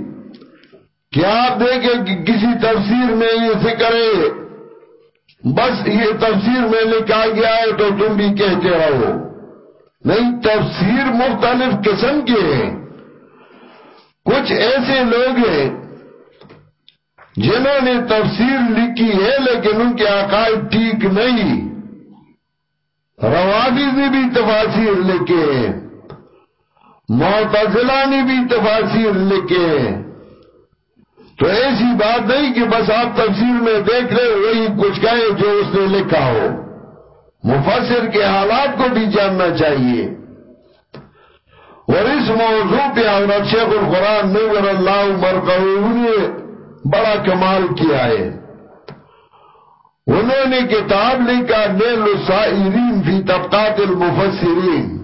S1: کہ آپ دیکھیں کہ کسی تفسیر میں یہ ذکر بس یہ تفسیر میں لکھا گیا ہے تو تم بھی کہتے رہو۔ نہیں، تفسیر مختلف قسم کے ہیں۔ کچھ ایسے لوگ ہیں جنہوں نے تفسیر لکھی ہے لیکن ان کے عقائد ٹھیک نہیں۔ روابی نے بھی تفاصیر لکھے معتزلہ نے بھی تفاصیر لکھے تو ایسی بات نہیں کہ بس آپ تفسیر میں دیکھ رہے وہی کچھ کہے جو اس نے لکھا ہو۔ مفسر کے حالات کو بھی جاننا چاہیے۔ اور موضوع پہ حضرت شیخ القرآن نور اللہ مرکو نے بڑا کمال کیا ہے۔ انہوں نے کتاب لکھا نیل السائرین فی طبقات المفسرین۔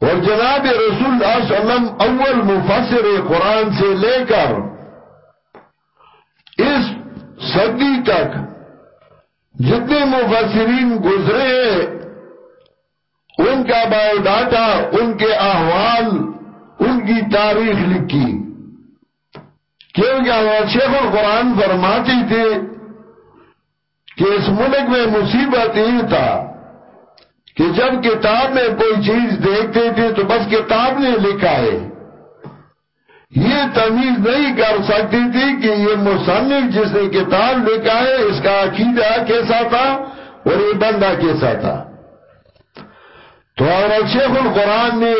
S1: اور جناب رسول اللہ صلی اللہ علیہ وسلم اول مفسر قرآن سے لے کر اس صدی تک جتنے مفسرین گزرے ہیں ان کا بایو ڈاٹا ان کے احوال، ان کی تاریخ لکھی۔ کیونکہ ہمارے شیخ القرآن فرماتی تھے کہ اس ملک میں مصیبت یہ تھا کہ جب کتاب میں کوئی چیز دیکھتے تھے تو بس کتاب نے لکھا ہے۔ یہ تمیز نہیں کر سکتی تھی کہ یہ مصنف جس نے کتاب لکھا ہے، اس کا عقیدہ کیسا تھا اور یہ بندہ کیسا تھا۔ تو اور شیخ القرآن نے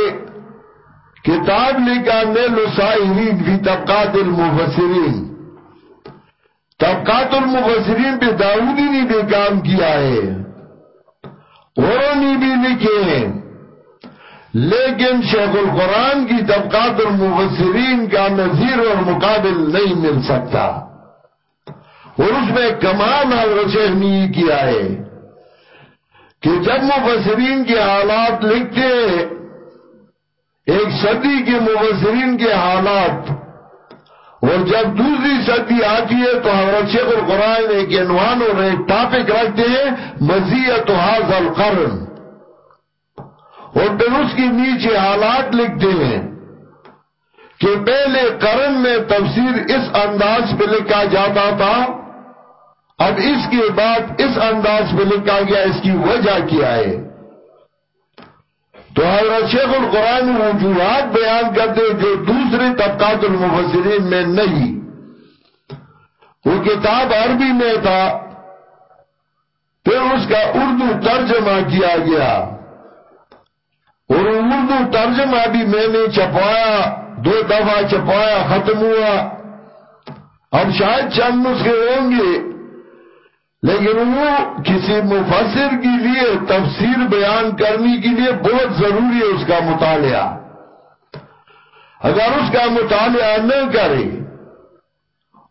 S1: کتاب لکھا نیل سائرین فی طبقات المفسرین۔ طبقات المفسرین پہ داودی نے بھی کام کیا ہے۔ اوروں بھی لکھے ہیں۔ لیکن شیخ القرآن کی طبقات المفسرین کا نظیر اور مقابل نہیں مل سکتا۔ اور اس میں کمال حضرت شیخ نے کیا ہے۔ کہ جب مفسرین کے حالات لکھتے ایک صدی کے مفسرین کے حالات اور جب دوسری صدی آتی ہے تو حضرت شیخ القرآن ایک عنوان اور ایک ٹاپک رکھتے ہیں، مزیت حاض القرن۔ اور پھر اس کی نیچے حالات لکھتے ہیں کہ پہلے قرن میں تفسیر اس انداز پہ لکھا جاتا تھا اب اس کے بعد اس انداز پہ لکھا گیا اس کی وجہ کیا ہے؟ تو حضرت شیخ القرآن وجوہات بیان کرتے جو دوسرے طبقات المفسرین میں نہیں۔ وہ کتاب عربی میں تھا، پھر اس کا اردو ترجمہ کیا گیا۔ اور اردو ترجمہ بھی میں نے چھپایا، دو دفعہ چھپایا، ختم ہوا۔ اب شاید چند نسخے ہوں گے۔ لیکن وہ کسی مفسر کے لیے تفسیر بیان کرنے کے لیے بہت ضروری ہے اس کا مطالعہ۔ اگر اس کا مطالعہ نہ کرے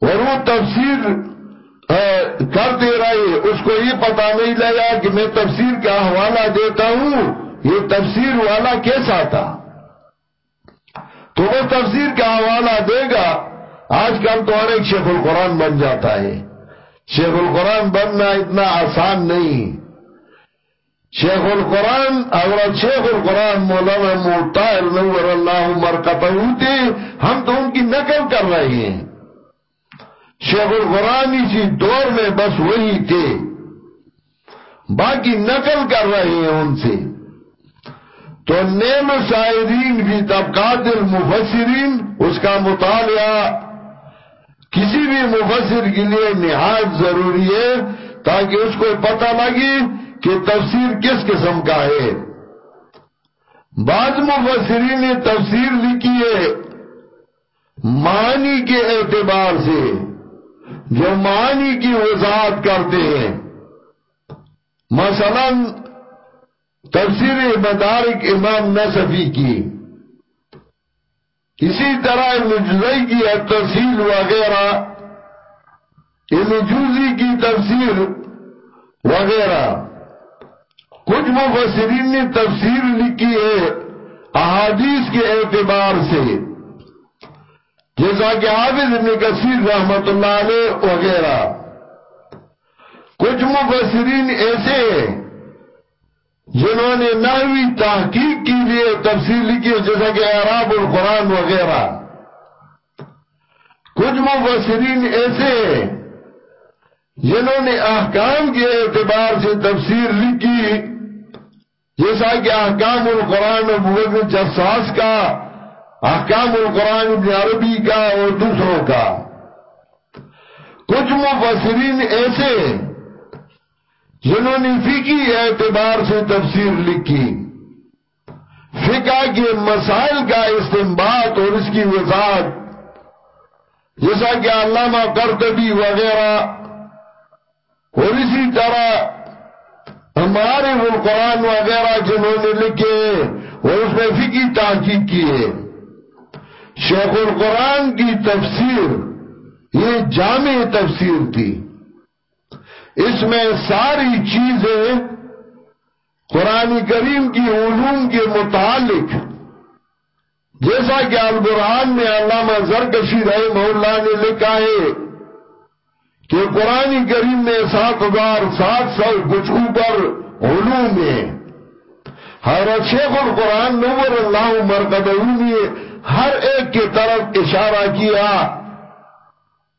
S1: اور وہ تفسیر کرتے رہے، اس کو یہ پتا نہیں لگا کہ میں تفسیر کا حوالہ دیتا ہوں، یہ تفسیر والا کیسا تھا؟ تو وہ تفسیر کا حوالہ دے گا۔ آج کل تو ہر ایک شیخ القرآن بن جاتا ہے۔ شیخ القرآن بننا اتنا آسان نہیں۔ شیخ القرآن حضرت شیخ القرآن مولانا موتائر نور اللہ مرکتہ ہوتے، ہم تو ان کی نقل کر رہے ہیں۔ شیخ القرآن اسی دور میں بس وہی تھے۔ باقی نقل کر رہے ہیں ان سے۔ تو نیم شاعرین بھی طبقات المفسرین، اس کا مطالعہ کسی بھی مفسر کے لیے نہایت ضروری ہے تاکہ اس کو پتہ لگی کہ تفسیر کس قسم کا ہے۔ بعض مفسرین نے تفسیر لکھی ہے معنی کے اعتبار سے، جو معنی کی وضاحت کرتے ہیں۔ مثلاً تفسیر مدارک امام نصفی کی۔ اسی طرح جزئی کی تفصیل وغیرہ جوزی کی تفسیر وغیرہ۔ کچھ مفسرین نے تفسیر لکھی ہے احادیث کے اعتبار سے۔ جیسا کہ حافظ ابن کثیر رحمت اللہ علیہ وغیرہ۔ کچھ مفسرین ایسے ہیں جنہوں نے نحوی تحقیق کی لیے تفصیل لکھی جیسا کہ عراب القرآن وغیرہ۔ کچھ مفسرین ایسے ہیں جنہوں نے احکام کے اعتبار سے تفسیر لکھی۔ جیسا کہ احکام القرآن ابو جساس کا، احکام القرآن ابن عربی کا اور دوسروں کا۔ کچھ مفسرین ایسے ہیں جنہوں نے فقی اعتبار سے تفسیر لکھی، فقہ کے مسائل کا استنباط اور اس کی وضاحت، جیسا کہ علامہ کرتبی وغیرہ، اور اسی طرح ہمارے القرآن وغیرہ جنہوں نے لکھے اور اس میں فقی تحقیق کی ہے۔ شیخ القرآن کی تفسیر یہ جامع تفسیر تھی۔ اس میں ساری چیزیں قرآن کریم کی علوم کے متعلق۔ جیسا کہ البرحان میں علامہ زرکشی رحمہ اللہ نے لکھا ہے کہ قرآن کریم میں سات ہزار سات سو کچھ اوپر علوم میں حضرت شیخ القرآن نور اللہ مرکز نے ہر ایک کی طرف اشارہ کیا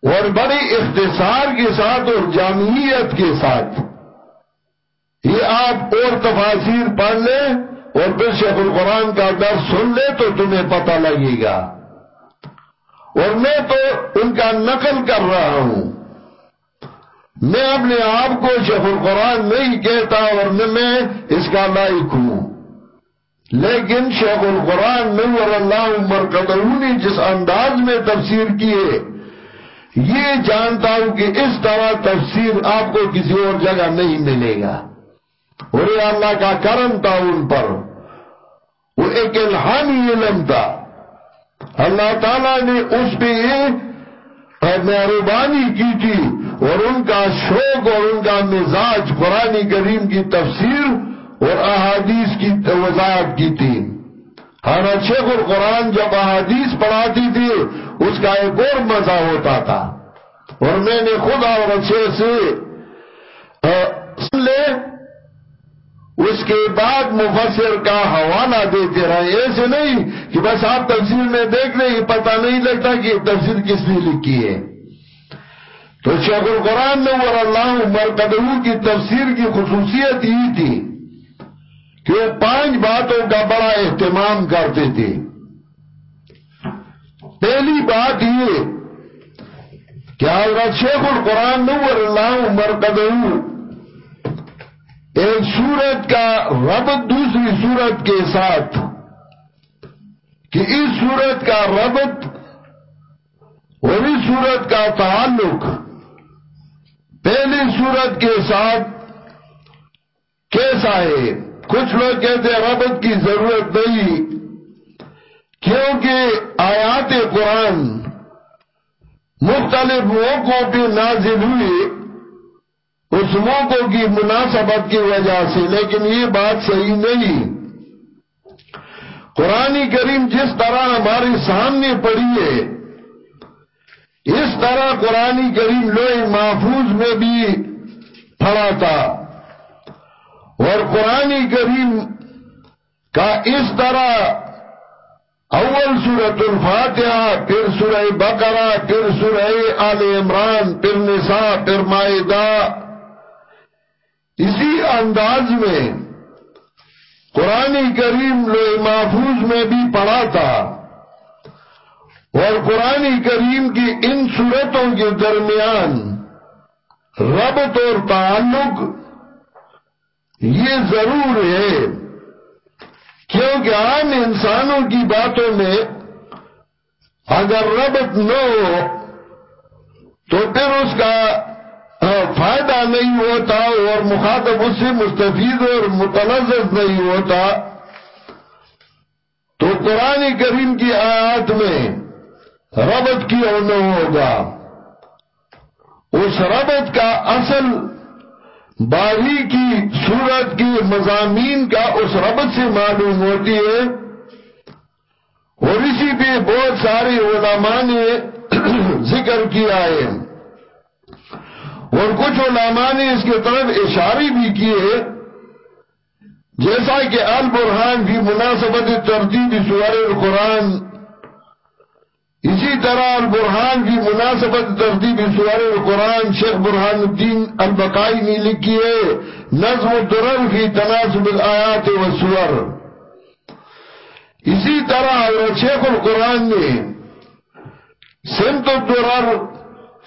S1: اور بڑی اختصار کے ساتھ اور جامعیت کے ساتھ۔ یہ آپ اور تفاصیر پڑھ لیں اور پھر شیخ القرآن کا درس سن لے تو تمہیں پتہ لگے گا۔ اور میں تو ان کا نقل کر رہا ہوں۔ میں اپنے آپ کو شیخ القرآن نہیں کہتا اور میں اس کا لائق ہوں۔ لیکن شیخ القرآن نور اللہ عمر قدرونی جس انداز میں تفسیر کیے یہ جانتا ہوں کہ اس طرح تفسیر آپ کو کسی اور جگہ نہیں ملے گا۔ اور اللہ کا کرم تھا ان پر۔ وہ ایک الہامی علم تھا۔ اللہ تعالیٰ نے اس پہ مہربانی کی تھی اور ان کا شوق اور ان کا مزاج قرآن کریم کی تفسیر اور احادیث کی وضاحت کی تھی۔ حضرت شیخ القرآن جب احادیث پڑھاتی تھی، اس کا ایک اور مزہ ہوتا تھا۔ اور میں نے خود اور اچھے سے سن لے۔ اس کے بعد مفسر کا حوالہ دیتے رہے۔ ایسے نہیں کہ بس آپ تفسیر میں دیکھ لیں، یہ پتہ نہیں لگتا کہ تفسیر کس نے لکھی ہے۔ تو شیخ القرآن نے وہ اللہ مرکدو کی تفسیر کی خصوصیت ہی تھی۔ کہ وہ پانچ باتوں کا بڑا اہتمام کرتے تھے۔ پہلی بات یہ کہ حضرت شیخ القرآن نور اللہ مرکدو ایک سورت کا ربط دوسری سورت کے ساتھ کہ اس سورت کا ربط اور اس سورت کا تعلق پہلی سورت کے ساتھ کیسا ہے؟ کچھ لوگ کہتے ہیں ربط کی ضرورت نہیں، کیونکہ آیات قرآن مختلف موقعوں پہ نازل ہوئی، اس موقعوں کی مناسبت کی وجہ سے، لیکن یہ بات صحیح نہیں۔ قرآن کریم جس طرح ہمارے سامنے پڑی ہے، اس طرح قرآن کریم لوہ محفوظ میں بھی پڑا تھا۔ اور قرآن کریم کا اس طرح اول سورت الفاتحہ، پھر سورہ بقرہ، پھر سورہ آل عمران، پھر نساء، پھر مائدہ، اسی انداز میں قرآن کریم لوہ محفوظ میں بھی پڑھا تھا۔ اور قرآن کریم کی ان صورتوں کے درمیان ربط اور تعلق یہ ضرور ہے کیونکہ عام انسانوں کی باتوں میں اگر ربط نہ ہو تو پھر اس کا فائدہ نہیں ہوتا اور مخاطب اس سے مستفید اور متلزز نہیں ہوتا۔ تو قرآن کریم کی آیات میں ربط کیا نہ ہوگا؟ اس ربط کا اصل باری کی صورت کی مضامین کا اس ربط سے معلوم ہوتی ہے۔ اور اسی پہ بہت سارے علماء نے ذکر کیا ہے۔ اور کچھ علماء نے اس کے طرف اشاری بھی کیے جیسا کہ البرحان بھی مناسبت ترتیب سور القرآن اسی طرح البرحان کی مناسبت ترتیب سور القرآن شیخ برحان الدین البقائی نے لکھی ہے، نظم الدرر فی تناسب الآیات و سور۔ اسی طرح شیخ القرآن نے سمت الدرر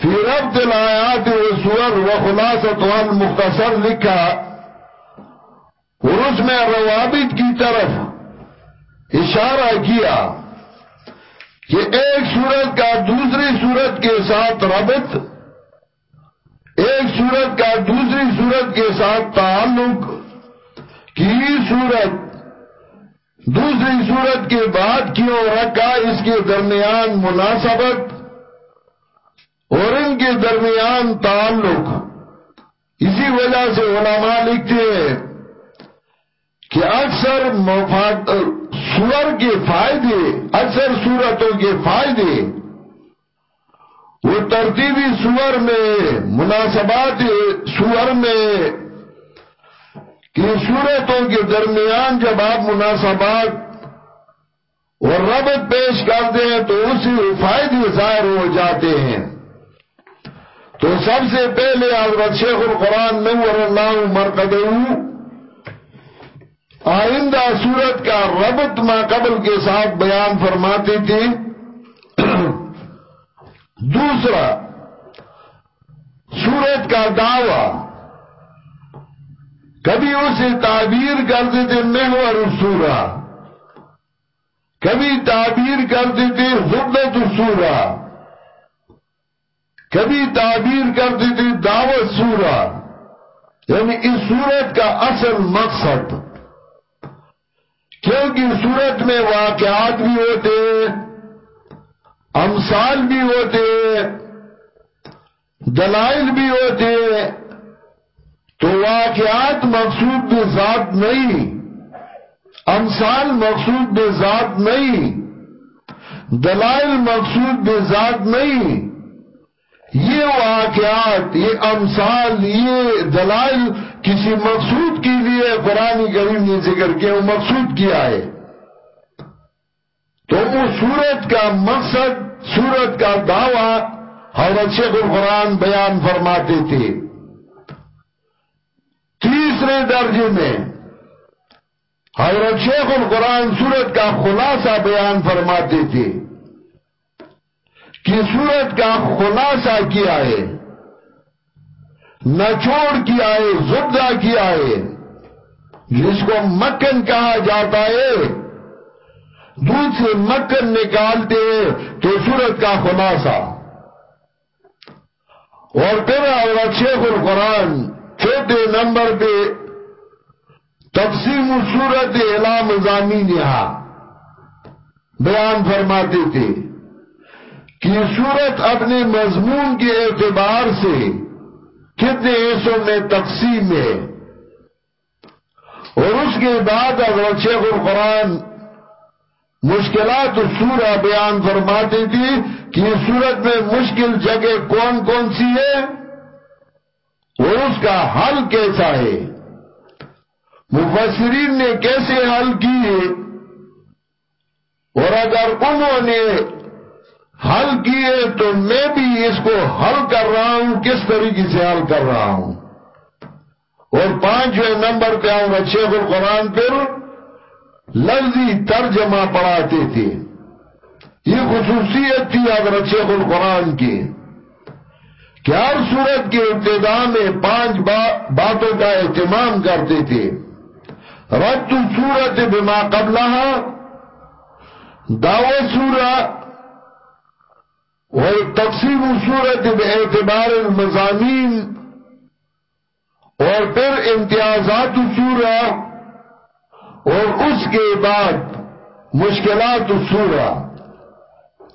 S1: فی ربط الآیات و سور و خلاصت والمختصر لکھا۔ اور اس میں روابط کی طرف اشارہ کیا۔ کہ ایک صورت کا دوسری صورت کے ساتھ ربط ایک صورت کا دوسری صورت کے ساتھ تعلق کی صورت دوسری صورت کے بعد کیوں رکھا؟ اس کے درمیان مناسبت اور ان کے درمیان تعلق۔ اسی وجہ سے علماء لکھتے ہیں کہ اکثر مفاد سور کے فائدے اکثر صورتوں کے فائدے۔ وہ ترتیبی سور میں، مناسبات سور میں کہ صورتوں کے درمیان جب آپ مناسبات اور ربط پیش کرتے ہیں تو اسی فائدے ظاہر ہو جاتے ہیں۔ تو سب سے پہلے حضرت شیخ القرآن نور اللہ مرکدہ آئندہ صورت کا ربط ما قبل کے ساتھ بیان فرماتے تھے دوسرا صورت کا دعویٰ۔ کبھی اسے تعبیر کرتے تھے محور السورہ۔ کبھی تعبیر کرتے تھے زبت السورہ۔ کبھی تعبیر کرتے تھے دعوت سورہ۔ یعنی اس صورت کا اصل مقصد۔ کیونکہ صورت میں واقعات بھی ہوتے امثال بھی ہوتے دلائل بھی ہوتے تو واقعات مقصود بے ذات نہیں، امثال مقصود بے ذات نہیں، دلائل مقصود بے ذات نہیں، یہ واقعات، یہ امثال، یہ دلائل کسی مقصود کے لیے قرآن کریم نے ذکر کیا، وہ مقصود کیا ہے؟ تو وہ سورت کا مقصد، سورت کا دعویٰ حضرت شیخ القرآن بیان فرماتے تھے۔ تیسرے درجے میں حضرت شیخ القرآن سورت کا خلاصہ بیان فرماتے تھے کہ سورت کا خلاصہ کیا ہے؟ نچوڑ کیا ہے زبدہ کیا ہے جس کو مکن کہا جاتا ہے دودھ سے مکن نکالتے ہیں تو سورت کا خلاصہ۔ اور پھر اور شیخ القرآن چھوٹے نمبر پہ تقسیم صورت اعلام مضامین یہاں بیان فرماتے تھے کہ سورت اپنے مضمون کے اعتبار سے کتنے حصوں میں تقسیم ہے۔ اور اس کے بعد اگر شیخ القرآن مشکلات سورہ بیان فرماتی تھی کہ اس صورت میں مشکل جگہ کون کون سی ہے اور اس کا حل کیسا ہے۔ مفسرین نے کیسے حل کیے؟ اور اگر انہوں نے حل کیے تو میں بھی اس کو حل کر رہا ہوں، کس طریقے سے حل کر رہا ہوں؟ اور پانچویں نمبر پہ آؤں گا، شیخ القرآن پھر لفظی ترجمہ پڑھاتے تھے۔ یہ خصوصیت تھی اگر شیخ القرآن کی کہ ہر صورت کے ابتدا میں پانچ باتوں کا اہتمام کرتے تھے۔ رد صورت بما قبلہ دعوت سورہ اور تقسیم صورت اعتبار المضامین اور پھر امتیازات سورہ اور اس کے بعد مشکلات سورہ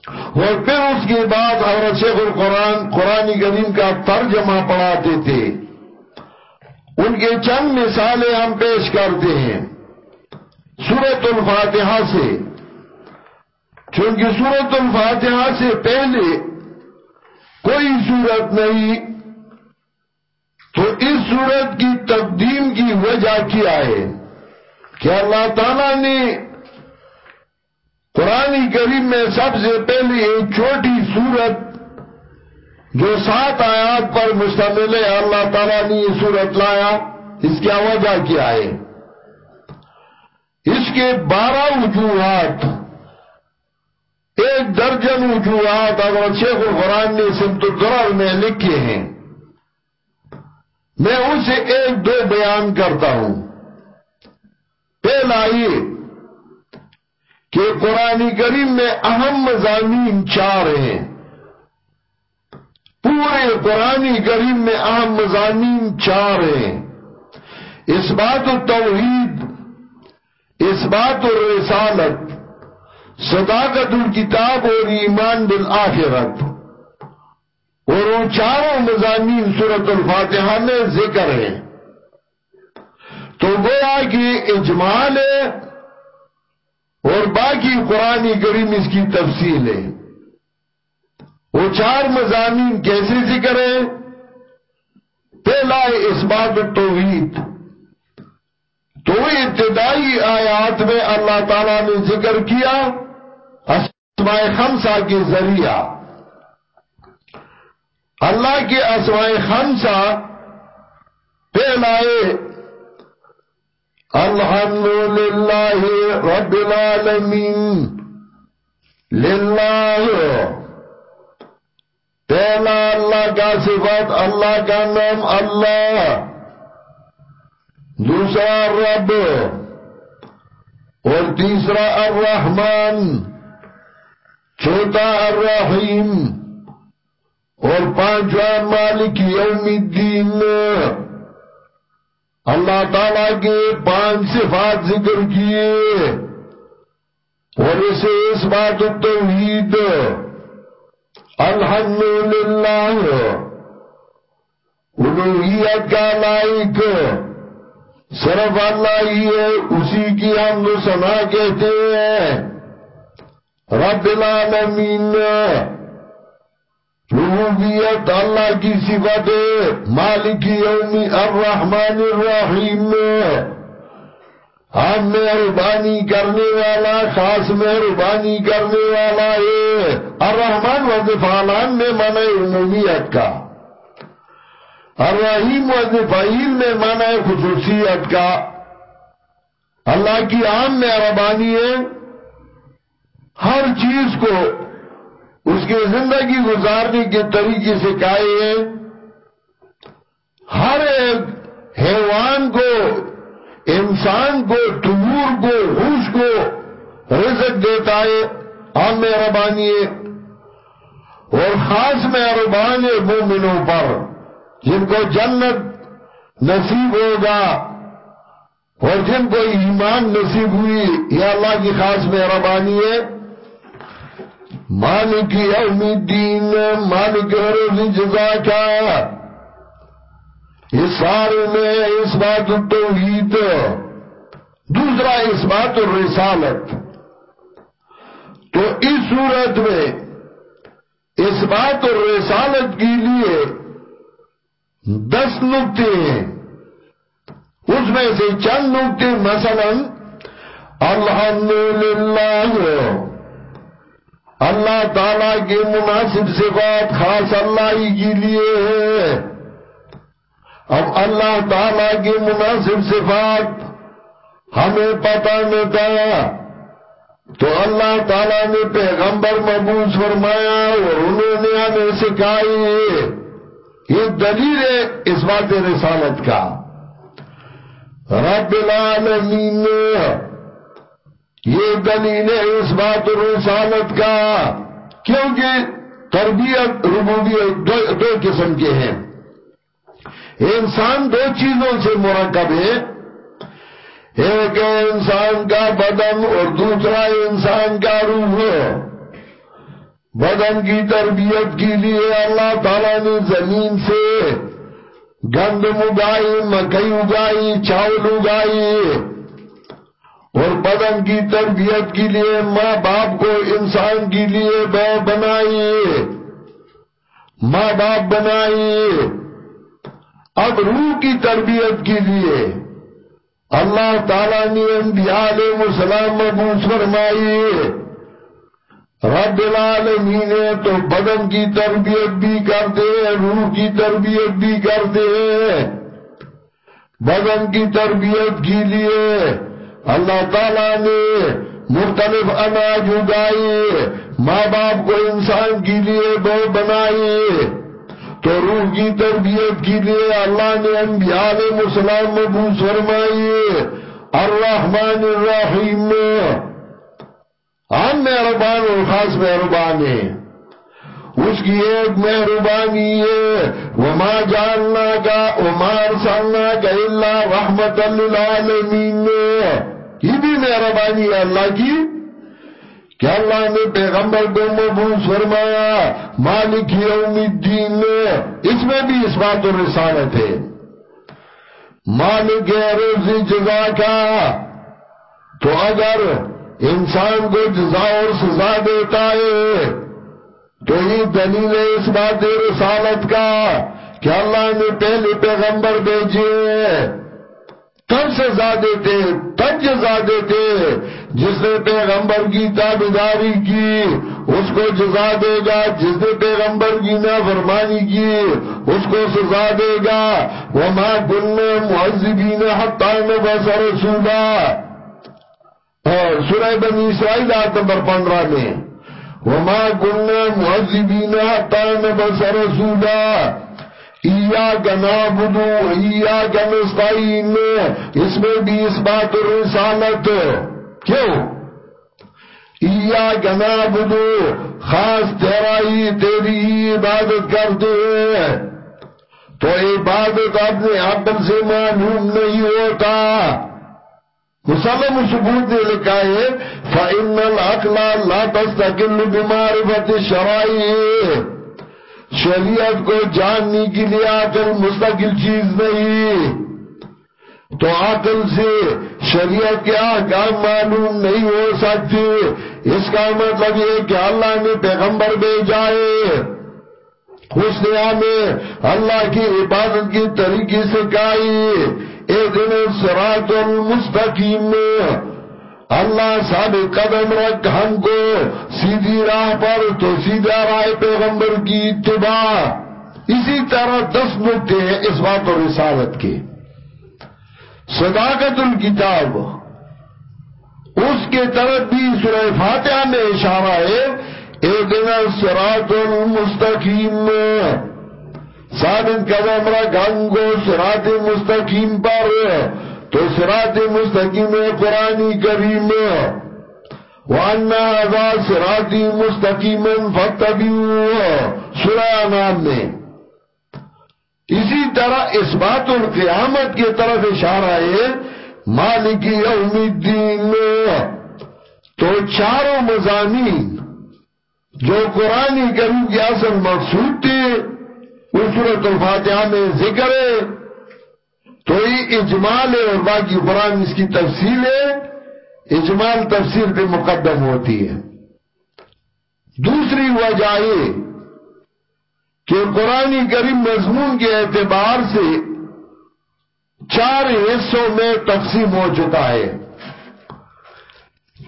S1: اور پھر اس کے بعد حضرت شیخ القرآن، قرآن کریم کا ترجمہ پڑھاتے تھے۔ ان کے چند مثالیں ہم پیش کرتے ہیں۔ سورت الفاتحہ سے۔ چونکہ سورت الفاتحہ سے پہلے کوئی صورت نہیں، تو اس صورت کی تقدیم کی وجہ کیا ہے؟ کہ اللہ تعالیٰ نے قرآن کریم میں سب سے پہلے ایک چھوٹی صورت جو سات آیات پر مشتمل ہے، اللہ تعالیٰ نے یہ صورت لایا۔ اس کی وجہ کیا ہے؟ اس کے بارہ وجوہات ایک درجن وجوہات اگر شیخ القرآن نے سمت الدرر میں لکھے ہیں، میں اسے ایک دو بیان کرتا ہوں۔ پہلا یہ کہ قرآن کریم میں اہم مضامین چار ہیں۔ پورے قرآن کریم میں اہم مضامین چار ہیں۔ اس بات التوحید، اس بات الرسالت صداقت الکتاب اور ایمان بالآخرت. اور وہ چاروں مضامین صورت الفاتحہ میں ذکر ہیں. تو گویا کہ اجمال ہے اور باقی قرآن کریم اس کی تفصیل ہے. وہ چار مضامین کیسے ذکر ہے پہلا اس بات توحید تو ابتدائی آیات میں اللہ تعالیٰ نے ذکر کیا اسماء خمسہ کے ذریعہ۔ اللہ کے اسماء خمسہ پہلا الحمدللہ رب العالمین۔ للہ۔ پہلا اللہ کا صفت، اللہ کا نام اللہ۔ دوسرا رب۔ اور تیسرا الرحمن۔ چوتھا الرحیم اور پانچواں مالک یوم الدین۔ اللہ تعالیٰ کے پانچ صفات ذکر کیے اور اسے اس بات التوحید، الحمدللہ الوحیت کا لائق۔ صرف اللہ ہی ہے، اسی کی ہم سنا کہتے ہیں۔ رب العالمین، ربوبیت اللہ کی صفت، مالک یومی الرحمن الرحیم۔ ہم مہربانی کرنے والا، خاص مہربانی کرنے والا ہے۔ الرحمن وظفالان میں من عمومیت کا۔ الرحیم وظفائیل میں من خصوصیت کا۔ اللہ کی عام مہربانی ہے۔ ہر چیز کو اس کے زندگی گزارنے کے طریقے سے کہے ہر ایک حیوان کو، انسان کو تمور کو، ہوش کو رزق دیتا ہے عام مہربانی ہے۔ اور خاص مہربان ہے مومنوں پر جن کو جنت نصیب ہوگا اور جن کو ایمان نصیب ہوئی، یہ اللہ کی خاص مہربانی ہے۔ مالک یوم الدین، مالک روزی جزا کا اس سارے میں اس بات التوحید دوسرا اس بات الرسالت تو اس صورت میں اس بات الرسالت کے لیے دس نکتے ہیں۔ اس میں سے چند نکتے مثلا، الحمدللہ۔ اللہ تعالیٰ کے مناسب صفات خاص اللہ ہی کے لیے ہے اب اللہ تعالیٰ کی مناسب صفات ہمیں پتہ نہ تھا۔ تو اللہ تعالیٰ نے پیغمبر مبوس فرمایا اور انہوں نے ہمیں سکھائی یہ دلیل ہے اس بات رسالت کا۔ رب العالمین یہ دلیل ہے اس بات رسالت کا، کیونکہ تربیت ربوبیت دو قسم کے ہیں۔ انسان دو چیزوں سے مرکب ہے۔ ایک انسان کا بدن اور دوسرا انسان کا روح بدن کی تربیت کے لیے اللہ تعالیٰ نے زمین سے گندم اگائی، مکئی اگائی، چاول اگائی۔ اور بدن کی تربیت کے لیے، ماں باپ کو انسان کے لیے بنائی، ماں باپ بنائی۔ اب روح کی تربیت کے لیے اللہ تعالیٰ نے انبیاء علیہ السلام مبوس فرمائی، رب العالمین تو بدن کی تربیت بھی کرتے ہیں، روح کی تربیت بھی کرتے ہیں۔ بدن کی تربیت کے لیے اللہ تعالیٰ نے مختلف اناج اگائی ماں باپ کو انسان کے لیے بہ بنائی تو روح کی تربیت کے لیے اللہ نے انبیاء علیہ السلام مبوس فرمائی الرحمن الرحیم ہم ہاں، مہربان اور خاص مہربان ہے۔ اس کی ایک مہربانی ہے۔ وما جاننا کا وما ارسلنا کا اللہ رحمت للعالمین یہ بھی مہربانی ہے اللہ کی کہ اللہ نے پیغمبر کو مبوس فرمایا، مالک یوم الدین اس میں بھی اس بات و رسالت ہے۔ مالک روزی جزا کا۔ تو اگر انسان کو جزا اور سزا دیتا ہے، تو یہ دلیل ہے اس بات رسالت کا کہ اللہ نے پہلے پیغمبر بھیجے۔ تب سزا دیتے تب جزا دیتے جس نے پیغمبر کی تابداری کی، اس کو جزا دے گا۔ جس نے پیغمبر کی نافرمانی کی، اس کو سزا دے گا۔ وما كنا معذبین حتی نبس رسولا۔ سورہ بنی اسرائیل آیت نمبر پندرہ میں وما كنا معذبین حتی نبس رسولا۔ ایاک نابدو ایاک نستعین اس میں بھی اس بات رسالت. کیوں؟ ایاک نابدو خاص تیرائی تیری عبادت کرتے ہیں. تو عبادت اپنے عقل سے معلوم نہیں ہوتا. مسلم ثبوت نے لکھا ہے، فَإِنَّ الْعَقْلَ لَا تَسْتَقِلُّ بِمَعْرِفَةِ شَرَائِهِ شریعت کو جاننے کے لیے عقل مستقل چیز نہیں۔ تو عقل سے شریعت کے آگام معلوم نہیں ہو سکتی اس کا مطلب یہ کہ اللہ نے پیغمبر بھیجائے اس نے ہمیں اللہ کی عبادت کی طریقے سے کہی اے دن سرات المستقیم میں اللہ ثابت قدم رکھ ہم کو سیدھی راہ پر تو سیدھا راہ پیغمبر کی اتباع۔ اسی طرح دس نکتے ہیں اس بات اور رسالت کے۔ صداقت الکتاب، اس کے طرف بھی سورہ فاتحہ میں اشارہ ہے اے دن سرات المستقیم ثابت قدم رکھ ہم کو سرات مستقیم پر۔ تو سرات مستقیم قرآنی کریم وَأَنَّا هَذَا سِرَاتِ مُسْتَقِيمًا فَاتَّبِعُوهُ۔ سورہ نام میں۔ اسی طرح اس بات القیامت کی طرف اشارہ ہے، مالک یوم الدین۔ تو چاروں مضامین جو قرآنی کریم کی اصل مقصود تھے اس صورت الفاتحہ میں ذکر ہے۔ تو یہ اجمال ہے اور باقی قرآن اس کی تفصیل ہے، اجمال تفصیل پہ مقدم ہوتی ہے۔ دوسری وجہ یہ کہ قرآن کریم مضمون کے اعتبار سے چار حصوں میں تقسیم ہو چکا ہے۔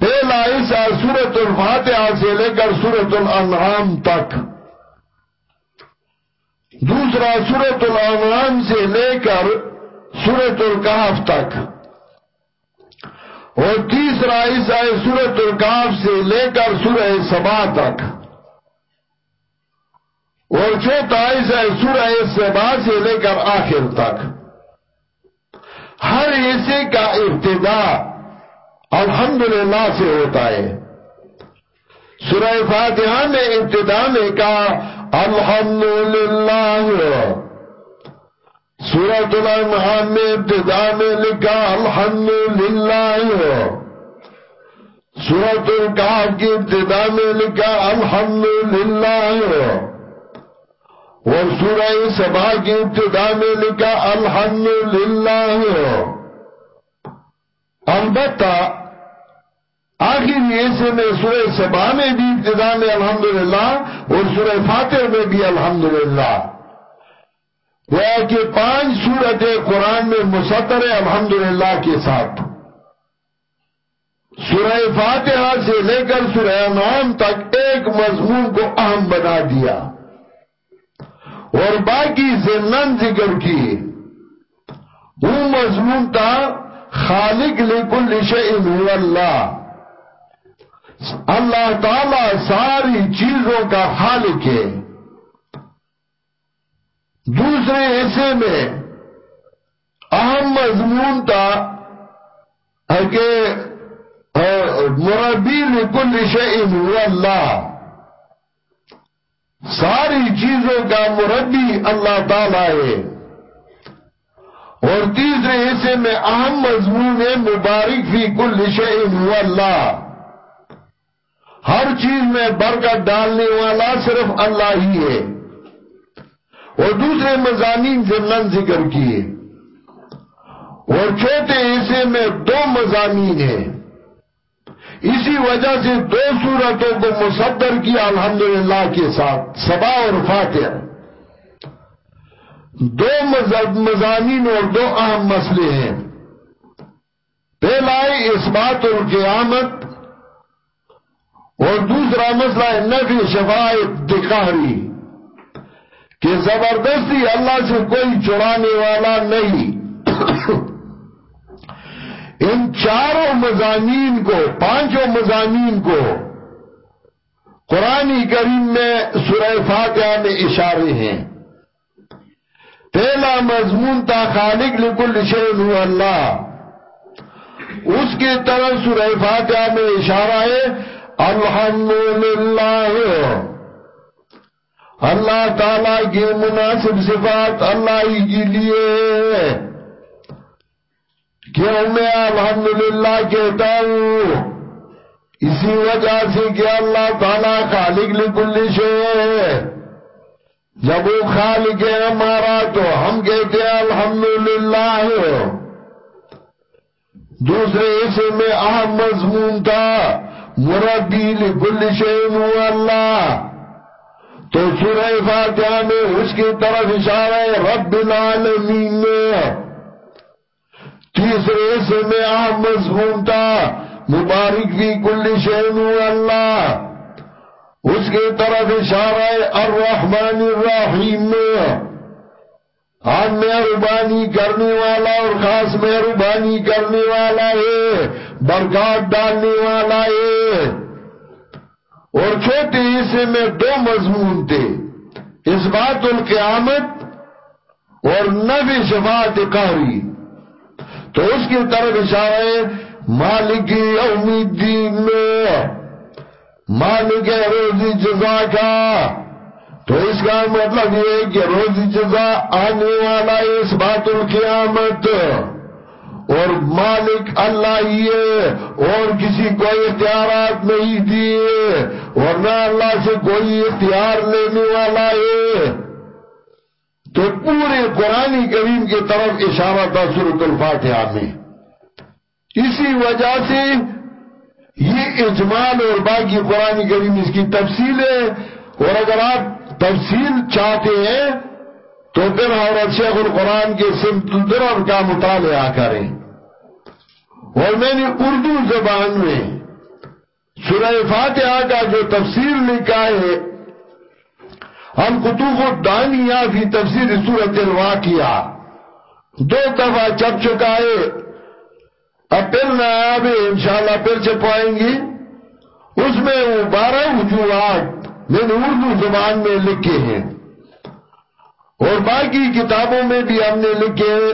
S1: پہلا حصہ سورت الفاتحہ سے لے کر سورت الانعام تک۔ دوسرا سورت الانعام سے لے کر سورت القاف تک۔ اور تیسرا حصہ ہے سورت القاف سے لے کر سورہ سبا تک۔ اور چوتھا حصہ ہے سورہ سبا سے لے کر آخر تک۔ ہر حصے کا ابتدا الحمدللہ سے ہوتا ہے۔ سورہ فاتحہ میں ابتدا میں کہا، الحمدللہ۔ سورت الانعام میں ابتدا میں لکھا، الحمدللہ۔ سورت القاف کی ابتدا میں لکھا، الحمدللہ۔ اور سورہ سبا کی ابتدا میں لکھا، الحمدللہ۔ البتہ آخر ایسے میں سورہ سبا میں بھی ابتدا میں الحمدللہ اور سورہ فاتح میں بھی الحمدللہ۔ گویا کہ پانچ سورت قرآن میں مسطر الحمدللہ کے ساتھ۔ سورہ فاتحہ سے لے کر سورہ نام تک ایک مضمون کو اہم بنا دیا۔ اور باقی ضمن ذکر کی۔ وہ مضمون تھا، خالق لکل شئن هو اللہ۔ اللہ تعالی ساری چیزوں کا خالق ہے۔ دوسرے حصے میں اہم مضمون تھا کہ مربی کل شعین ہو اللہ۔ ساری چیزوں کا مربی اللہ تعالی ہے۔ اور تیسرے حصے میں اہم مضمون ہے، مبارک فی کل شعین ہو اللہ۔ ہر چیز میں برکت ڈالنے والا صرف اللہ ہی ہے۔ اور دوسرے مضامین ضمن ذکر کیے۔ اور چھوٹے حصے میں دو مضامین ہیں۔ اسی وجہ سے دو صورتوں کو مصدر کیا الحمدللہ کے ساتھ سبا اور فاتح دو مضامین اور دو اہم مسئلے ہیں۔ پہلا اس بات القیامت۔ اور دوسرا مسئلہ ہے نفی شفاعت دکھاری۔ کہ زبردستی اللہ سے کوئی چڑانے والا نہیں۔ ان چاروں مضامین کو، پانچوں مضامین کو قرآن کریم میں سورہ فاتحہ میں اشارے ہیں۔ پہلا مضمون تا خالق لکل شہن ہوا اللہ۔ اس کی طرف سورہ فاتحہ میں اشارہ ہے، الحمدللہ۔ اللہ تعالیٰ کی مناسب صفات اللہ ہی کے لیے کیوں میں الحمدللہ کہتا ہوں؟ اسی وجہ سے کہ اللہ تعالیٰ خالق لکل شے جب وہ خالق ہے ہمارا تو ہم کہتے ہیں الحمدللہ۔ دوسرے اسے میں اہم مضمون تھا۔ مربی لکل شین اللہ۔ تو سورہ فاتحہ میں اس کی طرف اشارہ ہے، رب العالمین تیسرے سے میں اہم مضمون تھا مبارک بھی کل شہن اللہ۔ اس کی طرف اشارہ ہے، الرحمن الرحیم ہم مہربانی کرنے والا اور خاص مہربانی کرنے والا ہے، برکات ڈالنے والا ہے۔ اور چھوٹے حصے میں دو مضمون تھے، اس بات القیامت اور نبی شفاعت قاری۔ تو اس کی طرف اشارہ ہے مالکی یوم الدین میں، مالک روزی جزا کا۔ تو اس کا مطلب یہ ہے کہ روزی جزا آنے والا ہے اس بات القیامت۔ اور مالک اللہ ہی ہے، اور کسی کو اختیارات نہیں دیے اور نہ اللہ سے کوئی اختیار لینے والا ہے۔ تو پورے قرآن کریم کی طرف اشارہ تھا سورت الفاتحہ میں۔ اسی وجہ سے یہ اجمال اور باقی قرآن کریم اس کی تفصیل ہے۔ اور اگر آپ تفصیل چاہتے ہیں، تو پھر حضرت شیخ القرآن کے سمت الدرر کا مطالعہ کریں۔ اور میں نے اردو زبان میں سورہ فاتحہ کا جو تفسیر لکھا ہے، ہم کتب الدانیہ فی تفسیر سورت الواقعہ۔ دو دفعہ چپ چکا ہے۔ اب پھر نیا بھی انشاءاللہ پھر چپائیں گی اس میں وہ بارہ وجوہات میں نے اردو زبان میں لکھے ہیں۔ اور باقی کتابوں میں بھی ہم نے لکھے ہیں۔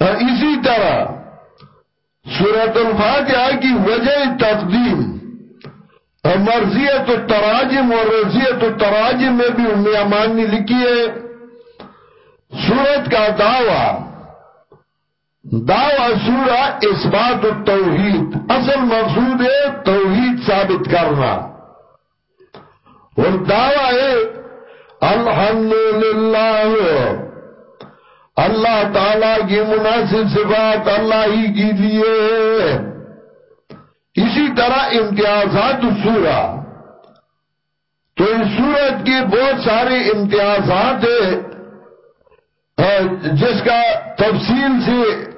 S1: اسی طرح سورت الفاتحہ کی وجہ تقدیم مرضیت التراجم اور رضیت التراجم میں بھی انہیں امان نے لکھی ہے۔ سورت کا دعویٰ دعویٰ سورہ اس بات التوحید، اصل مقصود ہے توحید ثابت کرنا۔ اور دعویٰ ہے، الحمدللہ اللہ تعالیٰ کی مناسب صفات اللہ ہی کی لیے اسی طرح امتیازات سورہ۔ تو اس سورت کی بہت سارے امتیازات جس کا تفصیل سے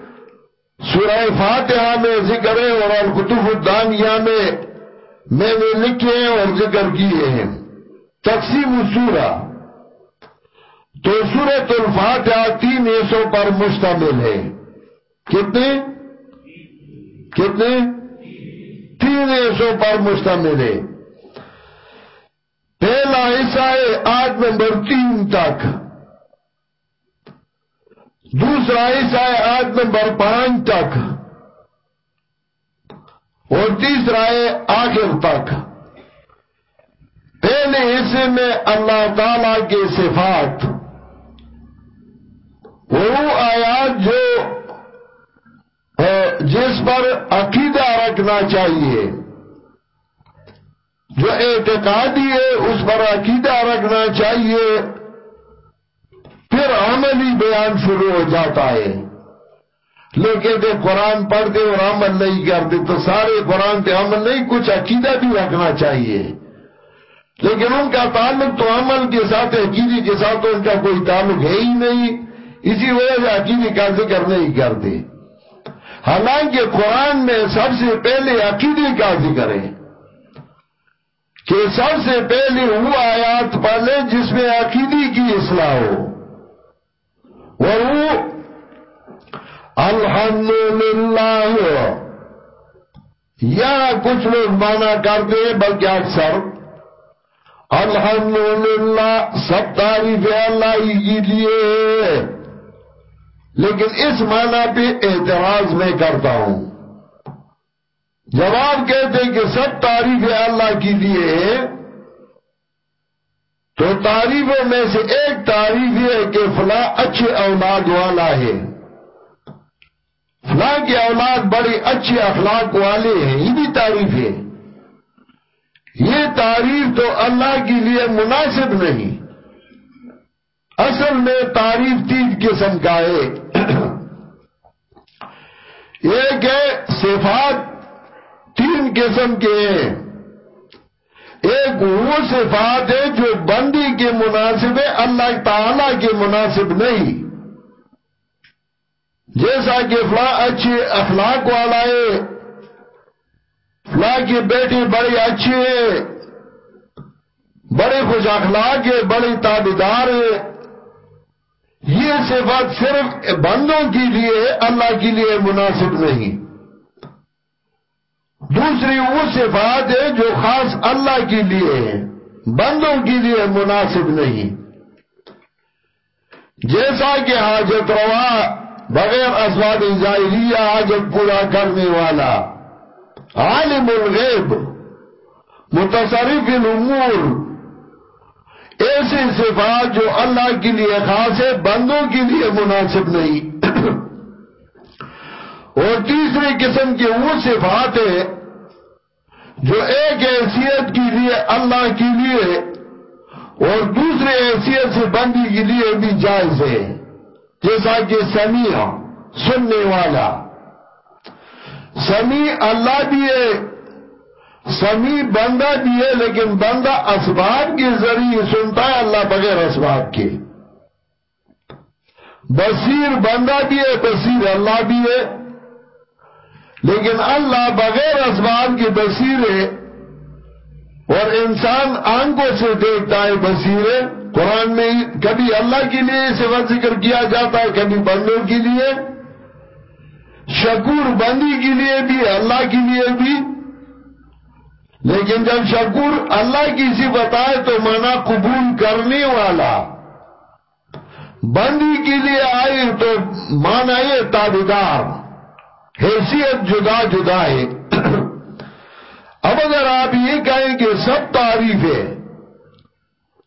S1: سورہ فاتحہ میں ذکر ہے اور القطف الدانیہ میں میں نے لکھے ہیں اور ذکر کیے ہیں۔ تقسیم سورہ۔ تو سورت الفاتحہ تین حصوں پر مشتمل ہے۔ کتنے؟ کتنے؟ تین حصوں پر مشتمل ہے۔ پہلا حصہ ہے آٹھ نمبر تین تک۔ دوسرا حصہ ہے آٹھ نمبر پانچ تک۔ اور تیسرا ہے آخر تک۔ پہلے حصے میں اللہ تعالی کے صفات۔ وہ آیات جو جس پر عقیدہ رکھنا چاہیے، جو اعتقادی ہے، اس پر عقیدہ رکھنا چاہیے، پھر عملی بیان شروع ہو جاتا ہے۔ لوگ کہتے قرآن پڑھتے اور عمل نہیں کرتے، تو سارے قرآن پہ عمل نہیں، کچھ عقیدہ بھی رکھنا چاہیے۔ لیکن ان کا تعلق تو عمل کے ساتھ عقیدی کے ساتھ، ان کا کوئی تعلق ہے ہی نہیں۔ اسی وجہ سے عقیدی کا ذکر نہیں کرتے حالانکہ قرآن میں سب سے پہلے عقیدی کا ذکر ہے کہ سب سے پہلے وہ آیات پالے جس میں عقیدی کی اصلاح ہو۔ اور وہ الحمدللہ یا کچھ لوگ مانا کرتے ہیں، بلکہ اکثر۔ الحمدللہ سب تعریف اللہ ہی کی لیے لیکن اس معنی پہ اعتراض میں کرتا ہوں۔ جواب کہتے کہ سب تعریف اللہ کے لیے تو تعریفوں میں سے ایک تعریف یہ ہے کہ فلاں اچھے اولاد والا ہے۔ فلاں کی اولاد بڑی اچھے اخلاق والے ہیں، یہ بھی تعریف ہے۔ یہ تعریف تو اللہ کے لیے مناسب نہیں۔ اصل میں تعریف تین قسم کا ہے ایک ہے صفات تین قسم کے ہیں۔ ایک وہ صفات ہے جو بندی کے مناسب ہے، اللہ تعالی کے مناسب نہیں۔ جیسا کہ فلاں اچھے اخلاق والا ہے، فلاں کی بیٹی بڑی اچھی ہے، بڑے خوش اخلاق ہے، بڑی تابدار ہے۔ یہ صفات صرف بندوں کے لیے، اللہ کے لیے مناسب نہیں۔ دوسری وہ صفات ہے جو خاص اللہ کے لیے ہے بندوں کے لیے مناسب نہیں۔ جیسا کہ حاجت روا بغیر اسواد ظاہریہ حاجت پورا کرنے والا، عالم الغیب، متصرف الامور ایسی صفات جو اللہ کے لیے خاص ہے، بندوں کے لیے مناسب نہیں۔ اور تیسری قسم کی وہ صفات ہے جو ایک حیثیت کے لیے اللہ کے لیے اور دوسرے حیثیت سے بندی کے لیے بھی جائز ہے، جیسا کہ سمیع، سننے والا۔ سمیع اللہ بھی ہے سمیع بندہ بھی ہے، لیکن بندہ اسباب کے ذریعے سنتا ہے، اللہ بغیر اسباب کے۔ بصیر بندہ بھی ہے، بصیر اللہ بھی ہے۔ لیکن اللہ بغیر اسباب کی بصیر ہے۔ اور انسان آنکھوں سے دیکھتا ہے، بصیر ہے۔ قرآن میں کبھی اللہ کے لیے سوا ذکر کیا جاتا ہے، کبھی بندوں کے لیے۔ شکور بندی کے لیے بھی، اللہ کے لیے بھی۔ لیکن جب شکور اللہ کی سی بتائے تو مانا قبول کرنے والا۔ بندی کے لیے آئے تو مانا یہ تابدار حیثیت جدا جدا ہے۔ اب اگر آپ یہ کہیں کہ سب تعریف ہے،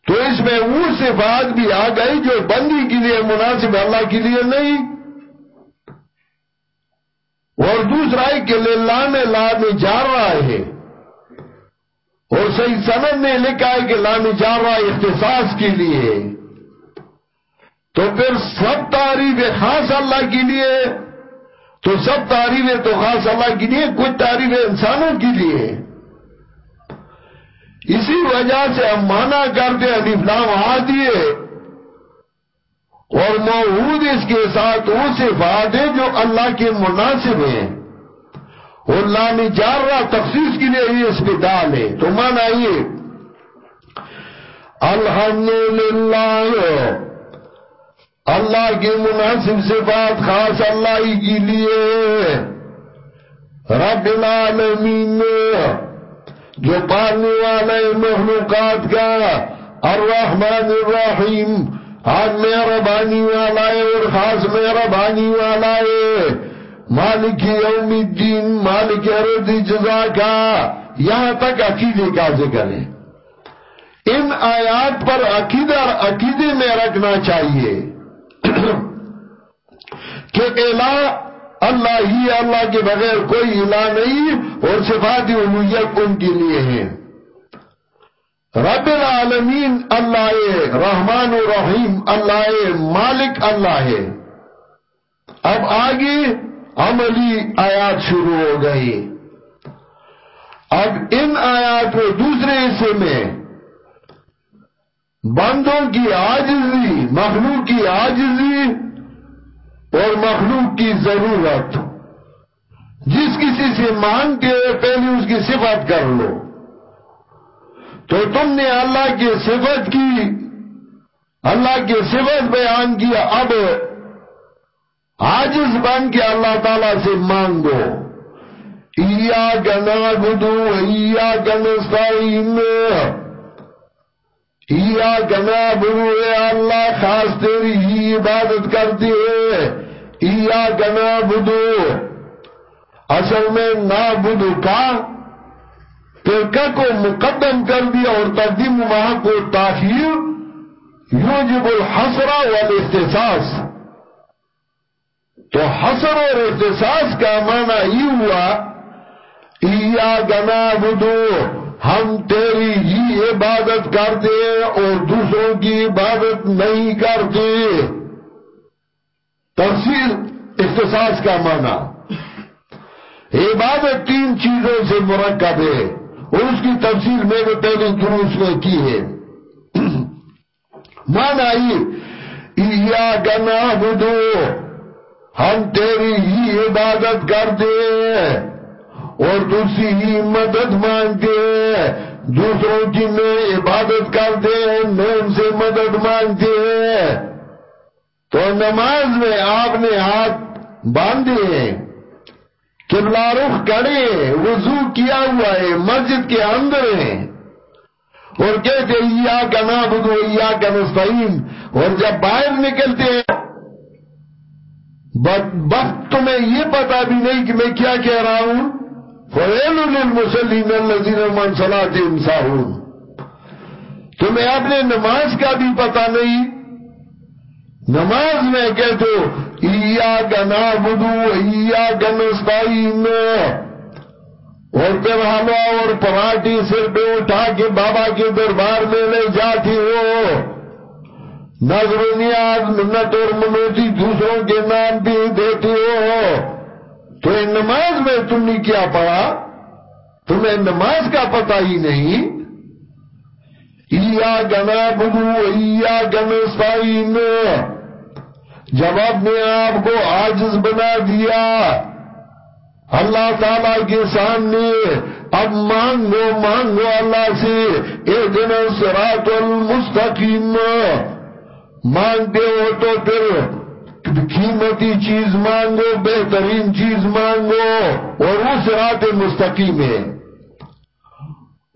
S1: تو اس میں وہ صفات بھی آ گئی جو بندی کے لیے مناسب اللہ کے لیے نہیں۔ اور دوسرا ہے کہ للہ میں لام جار رہا ہے۔ اور صحیح سند نے لکھا ہے کہ لام جار رہا اختصاص کے لیے۔ تو پھر سب تعریف خاص اللہ کے لیے، تو سب تعریفیں تو خاص اللہ کے لیے، کچھ تعریفیں انسانوں کے لیے۔ اسی وجہ سے ہم مانا کرتے ہیں نام آ دیے اور موجود اس کے ساتھ وہ صفات ہیں جو اللہ کے مناسب ہیں۔ اور لانی جار رہا تفصیص کے لیے یہ اس دال ہے۔ تو مانا یہ الحمدللہ، اللہ کے مناسب صفات خاص اللہ ہی کے لیے رب العالمین، جو پالنے والے مخلوقات کا الرحمن الرحیم آج مہربانی والا ہے اور خاص مہربانی والا ہے۔ مالک یوم الدین، مالک رد جزا کا، یہاں تک عقیدے کا ذکر ہے ان آیات پر عقیدہ عقیدے میں رکھنا چاہیے کہ الہ اللہ ہی اللہ کے بغیر کوئی الہ نہیں اور صفات علویت ان کے لیے ہیں۔ رب العالمین اللہ رحمان الرحیم اللہ مالک اللہ ہے۔ اب آگے عملی آیات شروع ہو گئی۔ اب ان آیات میں دوسرے حصے میں بندوں کی آجزی مخلوق کی آجزی اور مخلوق کی ضرورت۔ جس کسی سے مانگتے ہوئے پہلے اس کی صفت کر لو۔ تو تم نے اللہ کی صفت کی، اللہ کی صفت بیان کیا، اب آجز بن کے اللہ تعالیٰ سے مانگو۔ گنا بدو ایا گنستعین ایا گنا بدو اے اللہ، خاص تیری ہی عبادت کرتی ہے ایا گنا بدو اصل میں نا بدو کا ترکہ کو مقدم کر دیا اور تقدیم وہاں کو تاخیر، یوجب الحسرہ والاستحساس۔ تو حسر اور احتساس کا معنی یہ ہوا، ایا گنا بدو، ہم تیری ہی عبادت کرتے اور دوسروں کی عبادت نہیں کرتے. تفصیل احتساس کا معنی۔ عبادت تین چیزوں سے مرکب ہے، اور اس کی تفصیل میں نے پہلے دروس میں کی ہے۔ معنی ایا گنا بدو ہم تیری ہی عبادت کرتے اور دوسری ہی مدد مانگتے ہیں۔ دوسروں کی میں عبادت کرتے ہیں، میں ان سے مدد مانگتے ہیں۔ تو نماز میں آپ نے ہاتھ باندھے ہیں قبلہ رخ کڑے وضو کیا ہوا ہے، مسجد کے اندر ہیں۔ اور کہتے یا کا نابدو یا کا نستعین اور جب باہر نکلتے ہیں وقت تمہیں یہ پتا بھی نہیں کہ میں کیا کہہ رہا ہوں۔ فَوَيْلُ لِلْمُسَلِّينَ الَّذِينَ مَنْ صَلَاتِهِمْ سَاهُونَ۔ تمہیں اپنے نماز کا بھی پتا نہیں۔ نماز میں کہتے ہو اِيَّاكَ نَعْبُدُ وَإِيَّاكَ نَسْتَعِينُ اور پھر حلوہ اور پراٹھی سر پہ اٹھا کے بابا کے دربار میں لے جاتی ہو۔ نظر و نیاز منت اور منوتی دوسروں کے نام بھی دیتے ہو۔ تو نماز میں تم نے کیا پڑھا؟ تمہیں نماز کا پتہ ہی نہیں۔ ایا گنا بدو ایا گنستائین جب اپنے آپ کو آجز بنا دیا۔ اللہ تعالیٰ کے سامنے اب مانگو مانگو اللہ سے۔ اے دن سرات المستقیم۔ مانگتے ہو تو پھر قیمتی چیز مانگو، بہترین چیز مانگو اور اس رات مستقیم ہے۔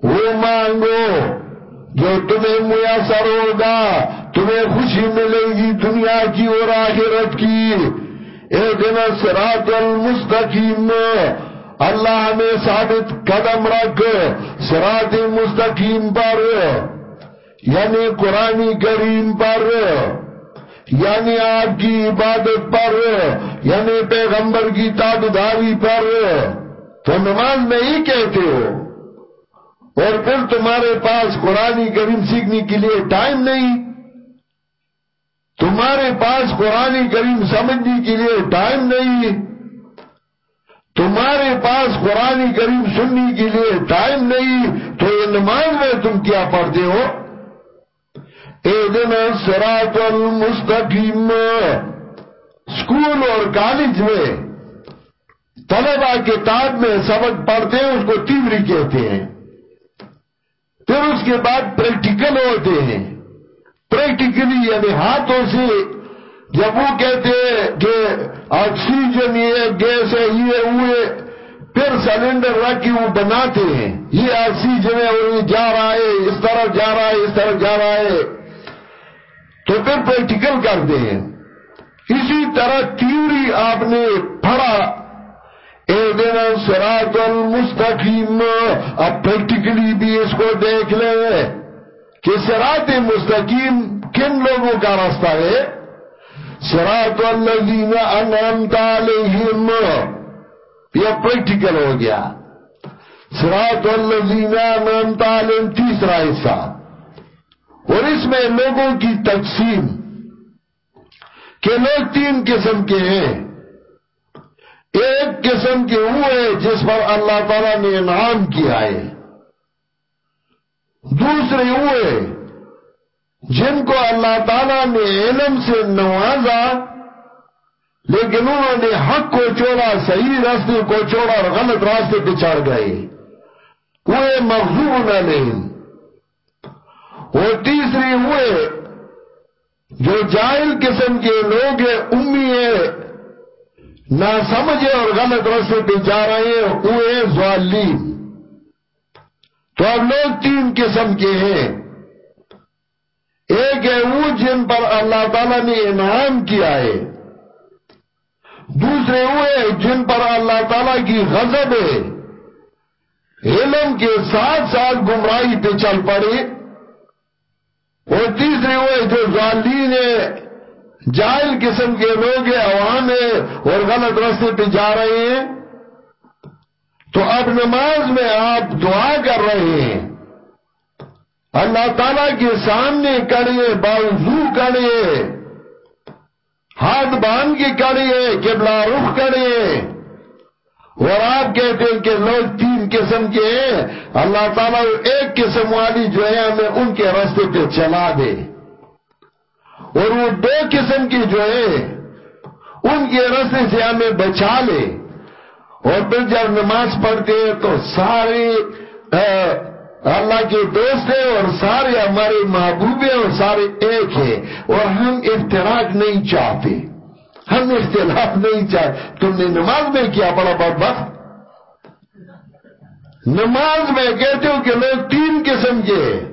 S1: وہ مانگو جو تمہیں میسر ہوگا، تمہیں خوشی ملے گی دنیا کی اور آخرت کی۔ ایک دن سرات المستقیم میں اللہ ہمیں ثابت قدم رکھ سرات مستقیم پر۔ یعنی قرآن کریم پر یعنی آپ کی عبادت پر یعنی پیغمبر کی تابداری پر۔ تو نماز میں ہی کہتے ہو۔ اور پھر تمہارے پاس قرآن کریم سیکھنے کے لیے ٹائم نہیں۔ تمہارے پاس قرآن کریم سمجھنے کے لیے ٹائم نہیں۔ تمہارے پاس قرآن کریم سننے کے لیے ٹائم نہیں۔ تو یہ نماز میں تم کیا پڑھتے ہو؟ ایدن سرات المستقیم سکول اور کالج میں طلبہ کتاب میں سبق پڑھتے ہیں، اس کو تیوری کہتے ہیں۔ پھر اس کے بعد پریکٹیکل ہوتے ہیں۔ پریکٹیکلی یعنی ہاتھوں سے جب وہ کہتے ہیں کہ آکسیجن یہ گیس ہے، یہ ہوئے پھر سلنڈر رکھ کے وہ بناتے ہیں۔ یہ آکسیجن ہے وہ جا رہا ہے، اس طرف جا رہا ہے، اس طرف جا رہا ہے۔ تو پھر پریکٹیکل کرتے ہیں۔ اسی طرح تیوری آپ نے پڑھا۔ اے دن المستقیم، اب پریکٹیکلی بھی اس کو دیکھ لیں کہ سرات مستقیم کن لوگوں کا راستہ ہے؟ سرات الذین انعمت علیہم۔ یہ پریکٹیکل ہو گیا۔ سرات الذین انعمت علیہم تیسرا حصہ۔ اور اس میں لوگوں کی تقسیم کہ لوگ تین قسم کے ہیں۔ ایک قسم کے ہوئے جس پر اللہ تعالیٰ نے انعام کیا ہے۔ دوسرے ہوئے جن کو اللہ تعالیٰ نے علم سے نوازا، لیکن انہوں نے حق کو چھوڑا صحیح راستے کو چھوڑا اور غلط راستے پہ چڑھ گئے۔ وہ مغزوب علیہم۔ وہ تیسری ہوئے جو جائل قسم کے لوگ ہیں، امی ہیں نہ سمجھے اور غلط راستے پہ جا رہے ہیں، وہ زوالیم تو اب لوگ تین قسم کے ہیں۔ ایک ہے وہ جن پر اللہ تعالیٰ نے انعام کیا ہے۔ دوسرے ہوئے جن پر اللہ تعالیٰ کی غضب ہے۔ علم کے ساتھ ساتھ گمراہی پہ چل پڑے۔ اور تیسرے ہوئے جو ظالین ہے جائل قسم کے لوگ عوام ہے اور غلط رستے پہ جا رہے ہیں۔ تو اب نماز میں آپ دعا کر رہے ہیں۔ اللہ تعالیٰ کے سامنے کڑیے باوضو کڑیے ہاتھ باندھ کے کڑیے قبلہ رخ کڑیے اور آپ کہتے ہیں کہ لوگ تین قسم کے ہیں۔ اللہ تعالیٰ ایک قسم والی جو ہے ہمیں ان کے راستے پہ چلا دے۔ اور وہ دو قسم کی جو ہے، ان کے راستے سے ہمیں بچا لے۔ اور پھر جب نماز پڑھتے ہیں تو سارے اللہ کے دوست ہیں اور سارے ہمارے محبوب ہیں اور سارے ایک ہیں۔ اور ہم افتراق نہیں چاہتے۔ ہم اختلاف نہیں چاہتے تم نے نماز میں کیا بڑا بہت وقت نماز میں کہتے ہو کہ لوگ تین قسم کے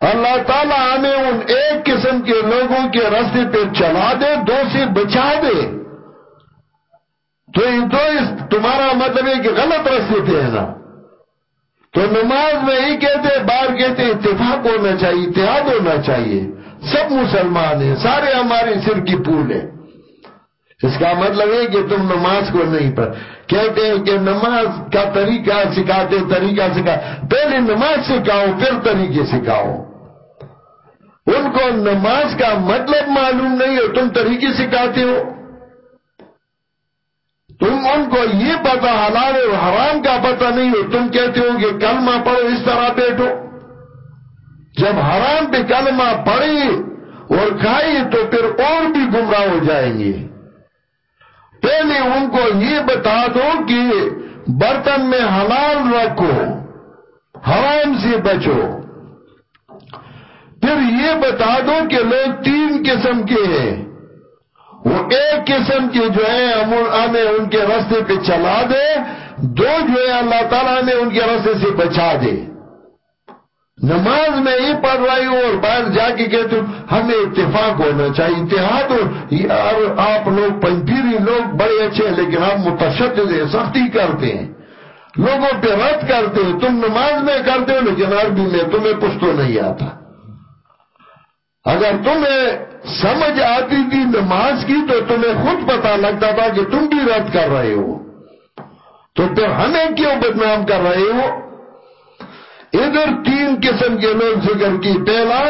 S1: اللہ تعالیٰ ہمیں ان ایک قسم کے لوگوں کے رستے پہ چلا دے، دو سے بچا دے۔ تو یہ دو تمہارا مطلب ہے کہ غلط رستے پہ ہے نا۔ تو نماز میں ہی کہتے بار کہتے، اتفاق ہونا چاہیے، اتحاد ہونا چاہیے۔ سب مسلمان ہیں، سارے ہمارے سر کی پھول ہیں۔ اس کا مطلب ہے کہ تم نماز کو نہیں پڑھ کہتے ہیں کہ نماز کا طریقہ سکھاتے طریقہ سکھا پہلے نماز سکھاؤ، پھر طریقے سکھاؤ۔ ان کو نماز کا مطلب معلوم نہیں ہو تم طریقے سکھاتے ہو۔ تم ان کو یہ پتا حلال اور حرام کا پتہ نہیں ہو تم کہتے ہو کہ کلمہ پڑھو، اس طرح بیٹھو۔ جب حرام پہ کلمہ پڑھی اور کھائی تو پھر اور بھی گمراہ ہو جائیں گے۔ پہلے ان کو یہ بتا دو کہ برتن میں حلال رکھو، حرام سے بچو۔ پھر یہ بتا دو کہ لوگ تین قسم کے ہیں۔ وہ ایک قسم کی جو ہے ہمیں ان کے رستے پہ چلا دے، دو جو ہے اللہ تعالیٰ نے ان کے رستے سے بچا دے۔ نماز میں ہی پڑھ رہی ہوں اور باہر جا کے کہتے ہوں ہمیں اتفاق ہونا چاہیے، اتحاد یار آپ لوگ پنپیری لوگ بڑے اچھے ہیں، لیکن آپ متشدد ہیں، سختی کرتے ہیں۔ لوگوں پہ رد کرتے ہیں، تم نماز میں کرتے ہو، لیکن عربی میں تمہیں کچھ تو نہیں آتا۔ اگر تمہیں سمجھ آتی تھی نماز کی، تو تمہیں خود پتا لگتا تھا کہ تم بھی رد کر رہے ہو۔ تو پھر ہمیں کیوں بدنام کر رہے ہو؟ ادھر تین قسم کے لوگ ذکر کی، پہلا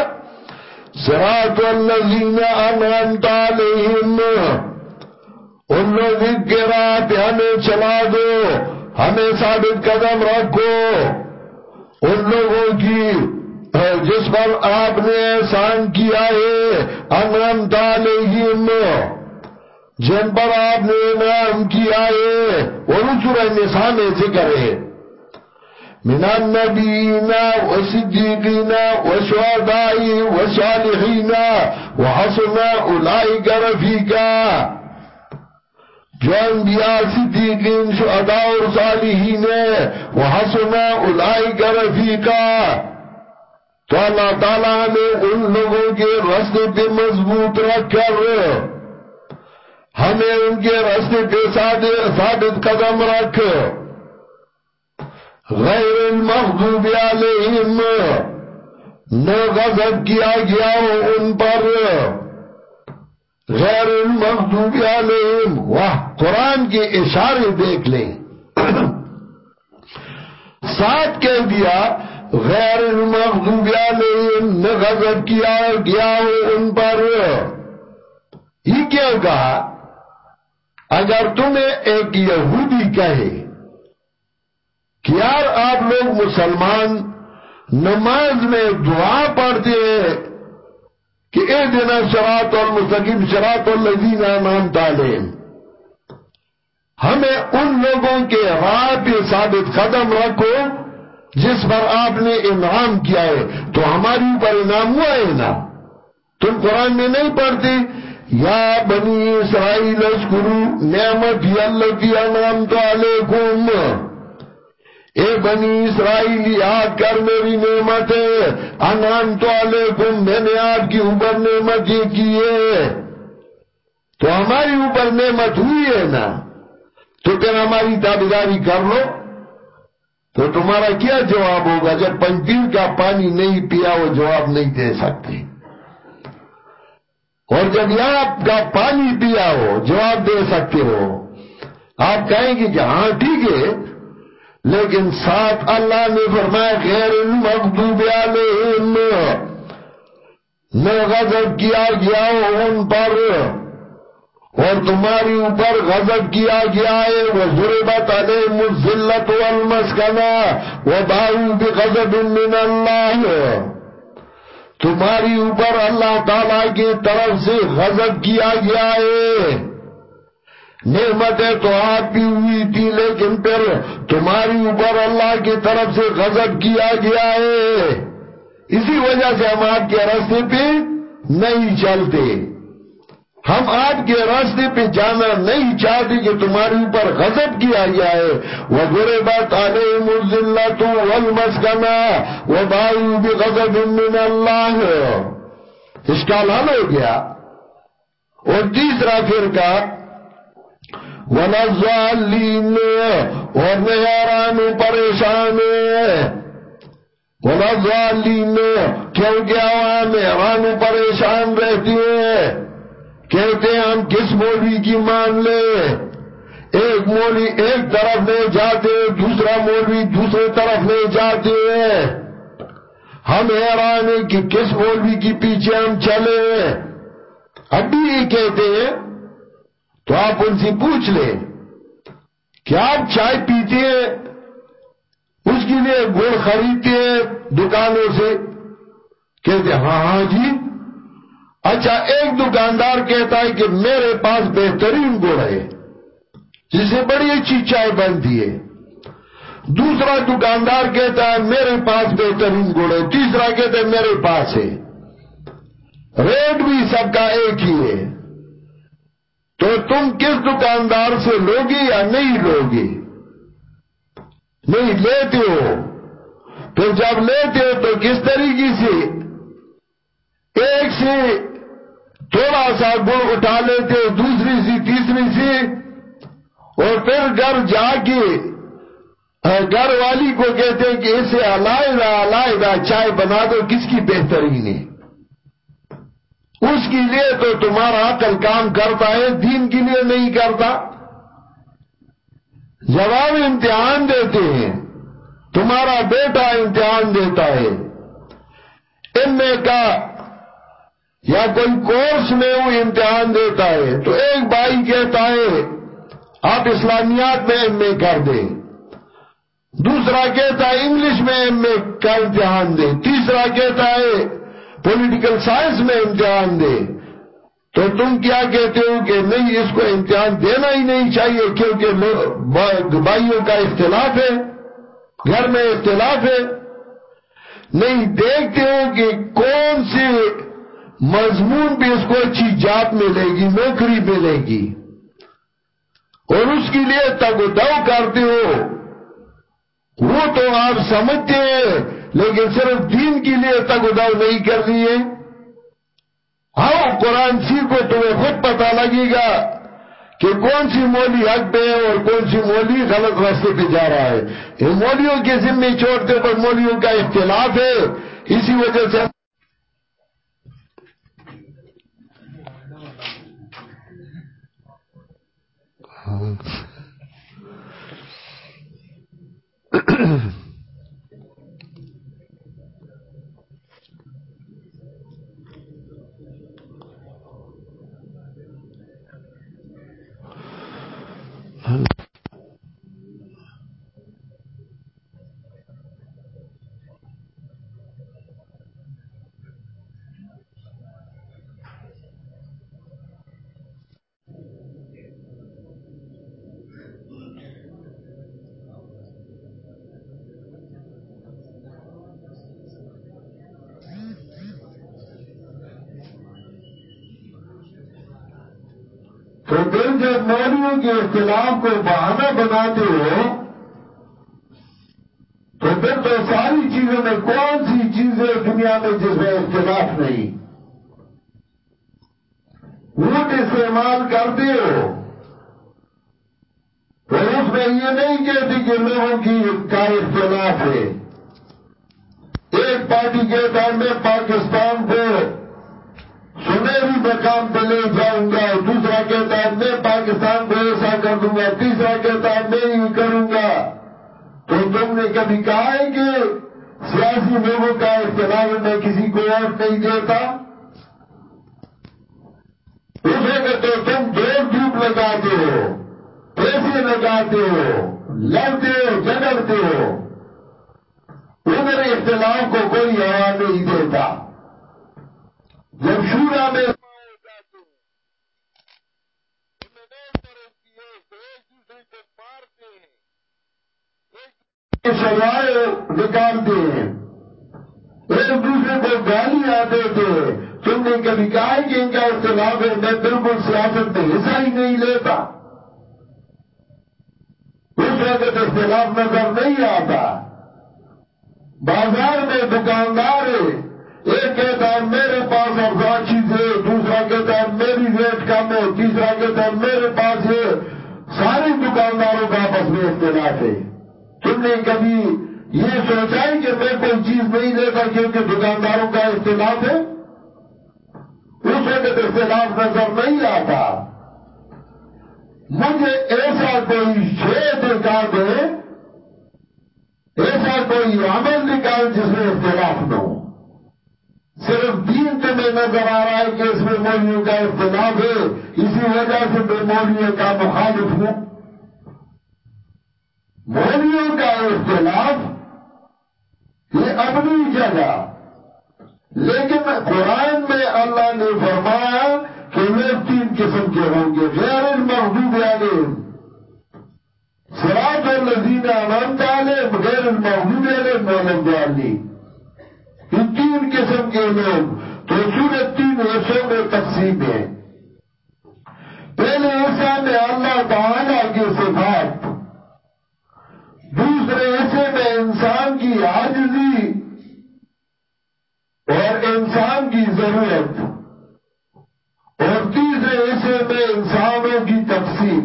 S1: سرات الذین انعمت علیہم، ان لوگوں کے رات ہمیں چلا دو، ہمیں ثابت قدم رکھو۔ ان لوگوں کی، جس پر آپ نے احسان کیا ہے، انعمت علیہم، جن پر آپ نے انعام کیا ہے اور سورہ نساء میں ذکر ہے۔ من النبيين والصديقين والشهداء والصالحين وحسن أولئك رفيقا. جو انبیاء، صدیقین، شہداء اور صالحین وحسن اولئک رفیقا تو اللہ تعالیٰ نے ان لوگوں کے رستے پہ مضبوط رکھ کر ہمیں ان کے رستے پہ ثابت قدم رکھ۔ غیر المغضوب علیہم، نہ غضب کیا گیا ہو ان پر۔ غیر المغضوب علیہم، واہ، قرآن کے اشارے دیکھ لیں۔ ساتھ کہہ دیا، غیر المغضوب علیہم، نہ غضب کیا گیا ہو ان پر۔ یہ کیا کہا اگر تمہیں ایک یہودی کہے کہ یار آپ لوگ مسلمان نماز میں دعا پڑھتے ہیں کہ اے دن شرات المستقیم شرات الذین نام تعلیم ہمیں ان لوگوں کے راہ پہ ثابت قدم رکھو جس پر آپ نے انعام کیا ہے۔ تو ہماری اوپر انعام ہوا ہے نا؟ تم قرآن میں نہیں پڑھتے؟ یا بنی اسرائیل اشکرو نعمت اللہ کی انعام تو علیکم۔ اے بنی اسرائیل یاد کر میری نعمت ہے انعام تو علیکم، میں نے آپ کی اوپر نعمت یہ کی ہے۔ تو ہماری اوپر نعمت ہوئی ہے نا؟ تو پھر ہماری تابداری کر لو۔ تو تمہارا کیا جواب ہوگا؟ جب پنجیر کا پانی نہیں پیا، وہ جواب نہیں دے سکتے۔ اور جب یہاں کا پانی پیا ہو، جواب دے سکتے ہو۔ آپ کہیں گے کہ ہاں ٹھیک ہے۔ لیکن ساتھ اللہ نے فرمایا، غیر المغضوب علیہم. نہ غضب کیا گیا ہو ان پر، اور تمہاری اوپر غضب کیا گیا ہے وہ ضربت علیہم الزلت والمسکنہ وباؤ بغضب من اللہ. تمہاری اوپر اللہ تعالیٰ کی طرف سے غضب کیا گیا ہے۔ نعمتیں تو آپ بھی ہوئی تھی، لیکن پھر تمہاری اوپر اللہ کی طرف سے غضب کیا گیا ہے۔ اسی وجہ سے ہم آپ کے راستے پہ نہیں چلتے۔ ہم آپ کے راستے پہ جانا نہیں چاہتے کہ تمہاری اوپر غضب کیا گیا ہے۔ وہ برے بات آنے مزلہ تو المسکنا وہ باؤ بھی غضب من اللہ اس کا حل ہو گیا۔ اور تیسرا فرقہ وَلَزَّالِينَ اور نیاران پریشان وَلَزَّالِينَ کیونکہ عوام نیاران پریشان رہتی ہیں۔ کہتے ہیں، ہم کس مولوی کی مان لے ایک مولوی ایک طرف لے جاتے، دوسرا مولوی دوسرے طرف لے جاتے ہیں۔ ہم حیران ہیں کہ کس مولوی کی پیچھے ہم چلے اب یہ کہتے ہیں تو آپ ان سے پوچھ لیں کیا آپ چائے پیتے ہیں، اس کے لیے گڑ خریدتے ہیں دکانوں سے؟ کہتے ہیں ہاں ہاں جی۔ اچھا ایک دکاندار کہتا ہے کہ میرے پاس بہترین گڑ ہے، جس سے بڑی اچھی چائے بنتی ہے۔ دوسرا دکاندار کہتا ہے، میرے پاس بہترین گڑ ہے۔ تیسرا کہتا ہے، میرے پاس ہے۔ ریٹ بھی سب کا ایک ہی ہے۔ تو تم کس دکاندار سے لوگی یا نہیں لوگی؟ نہیں لیتے ہو۔ تو جب لیتے ہو تو کس طریقے سے؟ ایک سے تھوڑا سا گڑ اٹھا لیتے ہو، دوسری سی تیسری سی اور پھر گھر جا کے گھر والی کو کہتے ہیں کہ اسے علائدہ علائدہ چائے بنا دو، کس کی بہترین ہے؟ اس کے لیے تو تمہارا عقل کام کرتا ہے، دین کے لیے نہیں کرتا۔ جواب امتحان دیتے ہیں۔ تمہارا بیٹا امتحان دیتا ہے۔ ان میں کا یا کوئی کورس میں وہ امتحان دیتا ہے۔ تو ایک بھائی کہتا ہے، آپ اسلامیات میں ایم اے کر دیں۔ دوسرا کہتا ہے، انگلش میں ایم اے کا امتحان دیں۔ تیسرا کہتا ہے پولیٹیکل سائنس میں امتحان دیں تو تم کیا کہتے ہو کہ نہیں، اس کو امتحان دینا ہی نہیں چاہیے کیونکہ بھائیوں کا اختلاف ہے، گھر میں اختلاف ہے۔ نہیں، دیکھتے ہو کہ کون سی مضمون بھی اس کو اچھی جات ملے گی، نوکری ملے گی۔ اور اس کے لیے تگ دو کرتے ہو۔ وہ تو آپ سمجھتے ہیں۔ لیکن صرف دین کے لیے تک اداؤ نہیں کر دیے ہاں قرآن سیکھو تمہیں خود پتا لگے گا کہ کون سی مولی حق پہ ہے اور کون سی مولی غلط راستے پہ جا رہا ہے۔ یہ مولیوں کے ذمے چھوڑتے پر مولیوں کا اختلاف ہے۔ اسی وجہ سے ہاں۔ تو پھر جب مولیوں کے اختلاف کو بہانہ بناتے ہو، تو پھر تو ساری چیزوں میں کون سی چیزیں دنیا میں جس میں اختلاف نہیں؟ ووٹ استعمال کرتے ہو۔ تو اس میں یہ نہیں کہتی کہ لوگوں کی کا اختلاف ہے۔ ایک پارٹی کہتا ہے میں پاکستان کو سنہری مقام پہ لے جاؤں گا، دوسرا کہتا ہے، میں پاکستان کو ایسا کر دوں گا، تیسرا کہتا ہے، میں یہ کروں گا۔ تو تم نے کبھی کہا ہے کہ سیاسی لوگوں کا اختلاف میں کسی کو ووٹ نہیں دیتا؟ اس وقت تو تم دوڑ دھوپ لگاتے ہو، پیسے لگاتے ہو، لڑتے ہو جگڑتے ہو۔ ادھر اختلاف کو کوئی ہوا نہیں دیتا۔ جب شورا میں سوائے نکالتے ہیں۔ ایک دوسرے کو گالی آتے تھے تم نے کبھی کہا کہ ان کا اختلاف ہے؟ میں بالکل سیاست میں حصہ ہی نہیں لیتا۔ اس وقت اختلاف نظر نہیں آتا۔ بازار میں دکاندار ہے ایک کہتا ہے میرے پاس افزا چیز ہے، دوسرا کہتا ہے میری ریٹ کم ہے تیسرا کہتا ہے میرے پاس ہے۔ سارے دکانداروں کا آپس میں اختلاف ہے۔ تم نے کبھی یہ سوچا ہے کہ میں کوئی چیز نہیں لیتا کیونکہ دکانداروں کا اختلاف ہے؟ اس وقت اختلاف نظر نہیں آتا۔ مجھے ایسا کوئی شیر دکھا دے، ایسا کوئی عمل نکال جس میں اختلاف نہ ہو۔ صرف دین تمہیں نظر آ رہا ہے کہ اس میں مولیوں کا اختلاف ہے۔ اسی وجہ سے میں مولیوں کا مخالف ہوں۔ مولیوں کا اختلاف یہ اپنی جگہ۔ لیکن قرآن میں اللہ نے فرمایا کہ لوگ تین قسم کے ہوں گے۔ غیر المحبوب علیہم۔ سراط الذین انعمت علیہم، غیر المغضوب علیہم، ولا الضالین۔ تین قسم کے لوگ تو سورت تین حصوں میں تقسیم ہے۔ پہلے حصہ میں اللہ تعالی کی صفات، دوسرے حصے میں انسان کی عاجزی اور انسان کی ضرورت، اور تیسرے حصے میں انسانوں کی تقسیم۔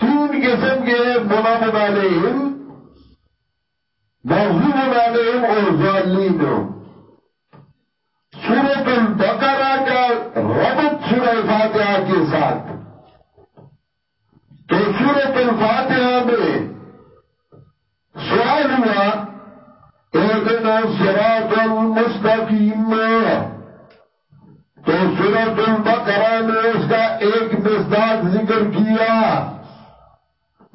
S1: تین قسم کے منامن علیہم محضوب علیہم اور ظالین سورت البقرہ کا ربط سورہ فاتحہ کے ساتھ۔ تو سورت الفاتحہ میں سوال ہوا ایدنا سرات المستقیم۔ تو سورت البقرہ نے اس کا ایک مصداق ذکر کیا۔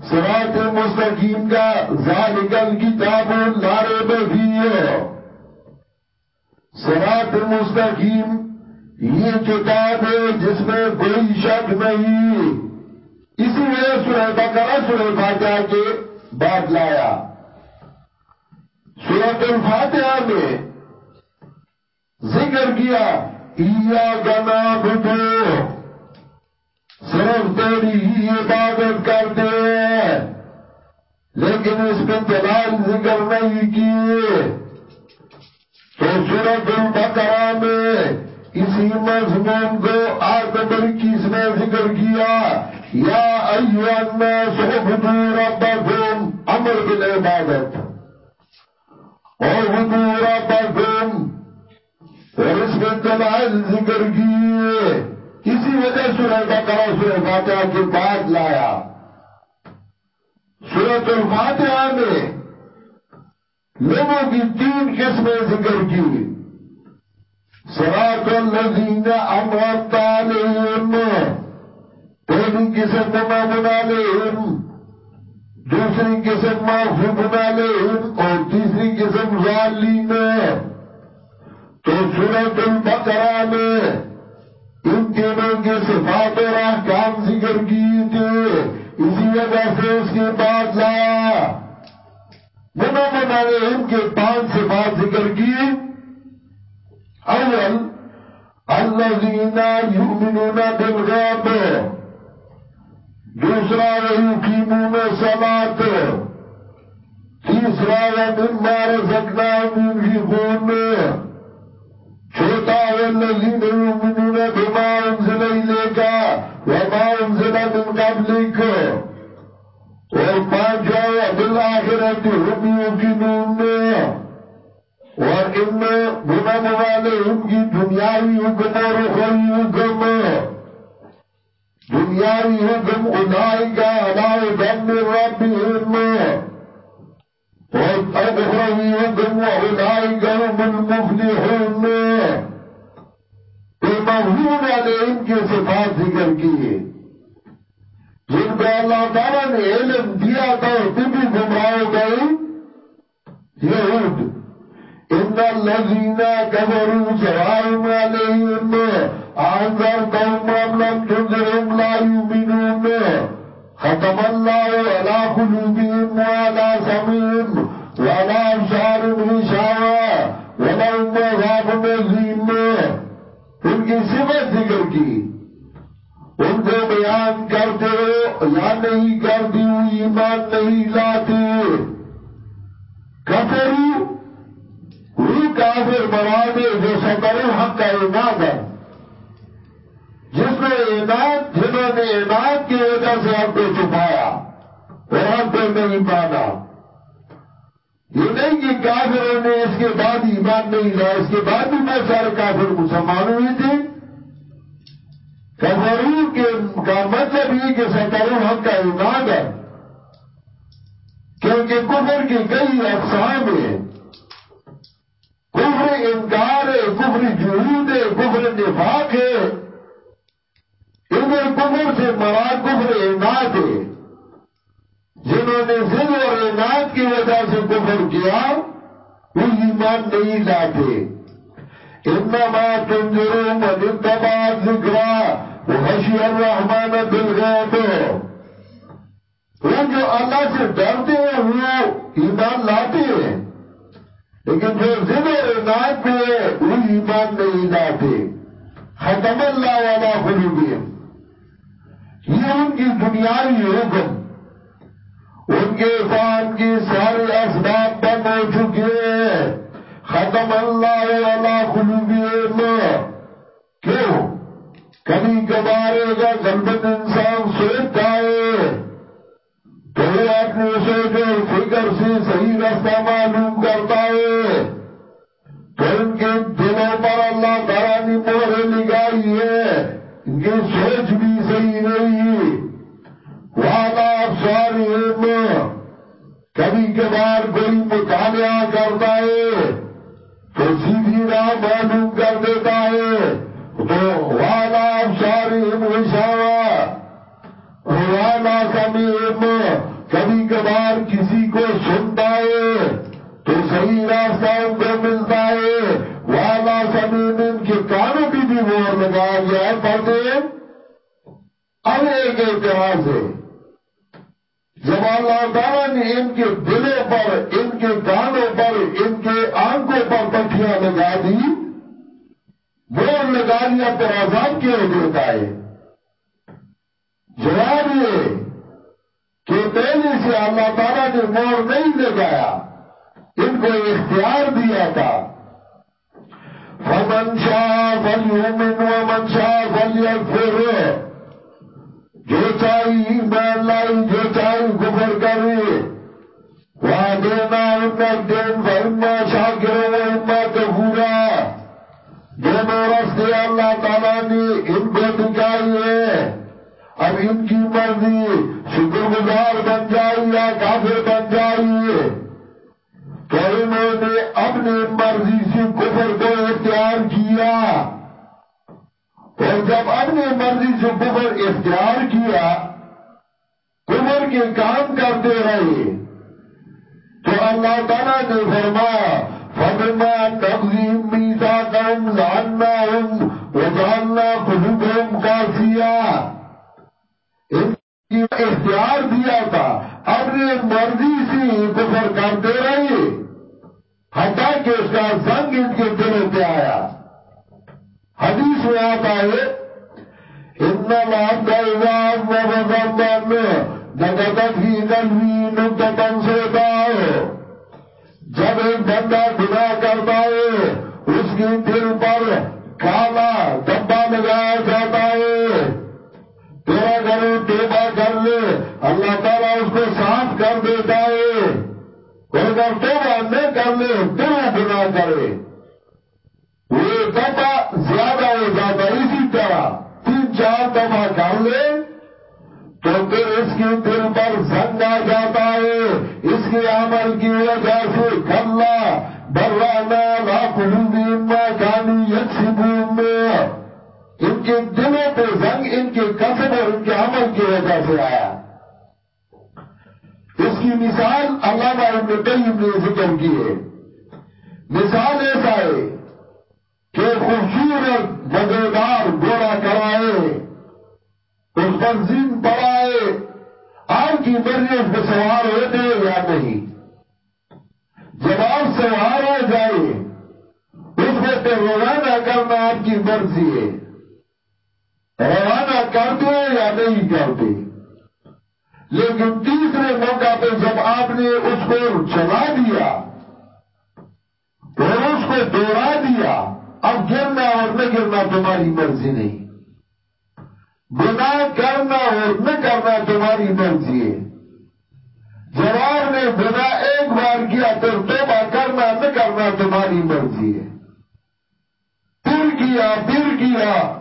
S1: سرات مستقیم کا ذالکل کتاب لارے بفی سرات مستقیم یہ کتاب ہے جس میں کوئی شک نہیں۔ اسی وجہ سورہ بقرہ، سورہ فاتحہ کے بعد لایا۔ سورت الفاتحہ میں ذکر کیا گنا بدو صرف تیری ہی عبادت کرتے لیکن اس میں دلال ذکر نہیں کیے۔ تو سورت البقرہ میں اسی مضمون کو آٹھ نمبر اکیس میں ذکر کیا، یا ایو الناس عبدو ربکم، امر بالعبادت۔ عبدو ربکم اور اس میں دلال ذکر کیے۔ اسی وجہ سورہ بقرہ سورہ فاتحہ کے بعد لایا۔ سورت الفاتحہ میں لوگوں کی تین قسمیں ذکر کی۔ سراط الذین امرت علیہم۔ پہلی قسم ممامن علیہم، دوسری قسم معفوبن علیہم اور تیسری قسم ظالین تو سورت البقرہ میں ان تینوں کے صفات اور احکام ذکر کیے تھے۔ اسی وجہ سے اس کے بعد لایا منامن علیہم کے پانچ صفات ذکر کی، اول الذين يؤمنون بالغيب دوسرا ويقيمون الصلاة۔ تیسرا، ومما رزقناهم ينفقون۔ چوتا والذين يؤمنون بما انزل إليك وما انزل من قبلك اور پانچا وبالآخرة هم يوقنون اور ان گنم والے ان کی دنیاوی حکم اور اخری حکم دنیاوی حکم ادائی کا ادائی دم رب علم اور اخروی حکم ادائی کا بالمفلحون تو والے ان کی صفات ذکر کیے جن کو اللہ تعالیٰ نے علم دیا تھا تم بھی گمراہ گئی یہود ان الذين كفروا سواء عليهم انذرتهم ام لم تنذرهم لا يؤمنون ختم الله على قلوبهم وعلى سمعهم وعلى ابصارهم غشاوة ولهم عذاب عظيم ان کی صفت ذکر کی ان کو بیان کرتے ہو یا نہیں کرتی ایمان نہیں لاتے کفرو وہی کافر مراد جو سطر حق کا اناد ہے۔ جس نے اناد جنہوں نے اناد کی وجہ سے حق کو چھپایا، اور حق کو نہیں مانا۔ یہ نہیں کہ کافروں نے اس کے بعد ایمان نہیں لایا، اس کے بعد بھی بہت سارے کافر مسلمان ہوئے تھے۔ کفرو کے کا مطلب یہ کہ سطر حق کا اناد ہے۔ کیونکہ کفر کی کئی اقسام ہیں۔ کفر انکار ہے، کفر جہود ہے، کفر نفاق ہے۔ انہیں کفر سے مراد کفر اناد ہے۔ جنہوں نے ضد اور اناد کی وجہ سے کفر کیا، وہ ایمان نہیں لاتے۔ انما تنظرون من اتبع ذکرہ وخشی الرحمن بالغیب. وہ جو اللہ سے ڈرتے ہیں، وہ ایمان لاتے ہیں، لیکن جو ضد اور اناد پہ وہ ایمان نہیں لاتے۔ ختم اللہ والا خلوبیم یہ ان کی دنیاوی حکم ان کے فان کی سارے اسباب بند ہو چکے ہیں۔ ختم اللہ والا خلوبیم کیوں؟ کبھی کبھارے گا گلبت انسان سوچتا ہے، تو وہ اپنے سوچ اور فکر سے صحیح رستہ معلوم کرتا ہے۔ تو ان کے دلوں پر اللہ تعالیٰ نے مہرے لگائی ہے۔ ان کی سوچ بھی صحیح نہیں۔ وعلا افسارہم کبھی کبھار کوئی مطالعہ کرتا ہے، تو سیدھی راہ معلوم کر دیتا ہے تو وعلا افسارہم غشاوہ والا سمیم کبھی کبھار کسی کو سنتا ہے تو صحیح راستہ ان کو ملتا ہے والا سمیم ان کے کانوں بھی بھی مور لگا گیا ہے پڑھتے اب ایک اعتراض ہے جب اللہ تعالیٰ نے ان کے دلوں پر، ان کے کانوں پر، ان کے آنکھوں پر پٹھیاں لگا دی۔ مور لگا دیا تو آزاد کیوں دیتا ہے۔ جواب یہ کہ پہلے سے اللہ تعالیٰ نے مور نہیں لگایا، ان کو اختیار دیا تھا۔ فمن شاہ فلیومن ومن شاہ فلیغفر جو چاہی ایمان لائی جو چاہی کفر کرے وعدینا انک دین فإما شاکر و اما کفورا دونوں رستے اللہ تعالیٰ نے ان کو دکھائی ہے، اب ان کی مرضی شکر گزار بن جائی یا کافر بن جائی۔ تو انہوں نے اپنی مرضی سے کفر کو اختیار کیا۔ اور جب اپنی مرضی سے کفر اختیار کیا، کفر کے کام کرتے رہے، تو اللہ تعالیٰ نے فرمایا، فَبِمَا تَقْزِيم مِيثَاقَهُمْ لَعَنَّاهُمْ وَجَعَلْنَا قُلُوبَهُمْ قَاسِيَةً ان کی اختیار دیا تھا اپنی مرضی سے کفر کرتے رہے، حتیٰ کہ اس کا زنگ ان کے دلوں پہ آیا۔ حدیث میں آتا ہے ان اللہ نگدت ہی قلبی نکتن سوتا جب ایک بندہ گناہ کرتا ہے، اس کی دل پر کالا دبا لگایا جاتا ہے تیرا گھر ٹیبا کر لے اللہ تعالیٰ اس کو صاف کر دیتا ہے اگر توبہ نہ کر لے تو گناہ کرے وہ ڈبا زیادہ ہو جاتا اسی طرح تین چار دفعہ کر لے تو پھر اس کی دل پر زنگ آ جاتا ہے۔ اس کے عمل کی وجہ سے کھلا برانا لاکھوں کانی یکسبون ان کے دلوں پہ زنگ، ان کے قصب اور ان کے عمل کی وجہ سے آیا۔ اس کی مثال علامہ ابن قیم نے ذکر کی ہے۔ مثال ایسا ہے کہ خوبصورت مزیدار گوڑا کرائے اس پر زین پڑائے آپ کی مرضی اس پہ سوار ہوتے یا نہیں؟ جب آپ سوار ہو جائے، اس کو پہ روانہ کرنا آپ کی مرضی ہے۔ روانہ کرتے یا نہیں کرتے؟ لیکن تیسرے موقع پہ جب آپ نے اس کو چلا دیا، اور اس کو دوڑا دیا اب گرنا اور نہ گرنا تمہاری مرضی نہیں۔ گناہ کرنا اور نہ کرنا تمہاری مرضی ہے۔ جواب نے گناہ ایک بار کیا تو توبہ کرنا نہ کرنا تمہاری مرضی ہے۔ پھر کیا پھر کیا۔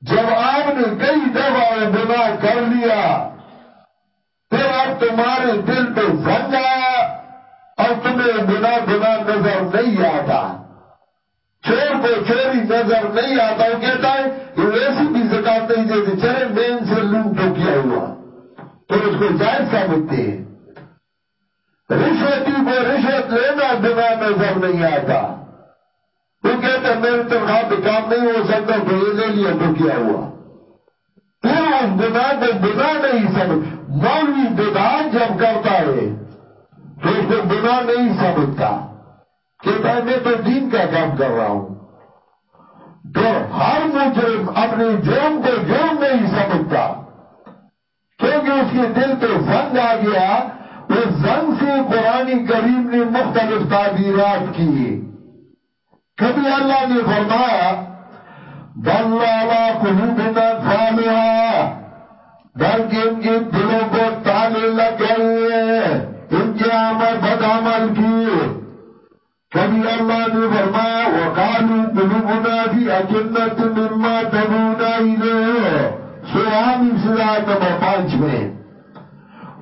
S1: جب آپ نے کئی دفعہ گناہ کر لیا، پھر اب تمہارے دل پہ زنگ آیا اور تمہیں گناہ گناہ نظر نہیں آتا۔ کو چوری نظر نہیں آتا وہ کہتا ہے کہ ویسی بھی زکات نہیں دیتے، چلے مین سے لوٹ تو کیا ہوا؟ تو اس کو جائز سمجھتے ہیں۔ رشوتی کو رشوت لینا گناہ نظر نہیں آتا۔ وہ کہتا ہے، میری تنخواہ پہ کام نہیں ہو سکتا، تو یہ لے لیا، تو کیا ہوا؟ پھر اس گناہ کو گناہ نہیں سمجھ، مولوی بدان جب کرتا ہے، تو اس کو گناہ نہیں سمجھتا۔ کہتا ہے، میں تو دین کا کام کر رہا ہوں۔ تو ہر مجرم اپنے جرم کو جرم نہیں سمجھتا۔ کیونکہ اس کے دل پہ زنگ آ گیا، اس زنگ سے قرآن کریم نے مختلف تعبیرات کی۔ کبھی اللہ نے فرمایا بلالا قلوبنا فالحا بلکہ ان کے دلوں کو تالے لگ گئی ہے ان کے عمل بد عمل کی۔ کبھی اللہ نے فرمایا وقالو قلوبنا فی اجنت مما تبونا الیہ سوران افسرات نمبر پانچ میں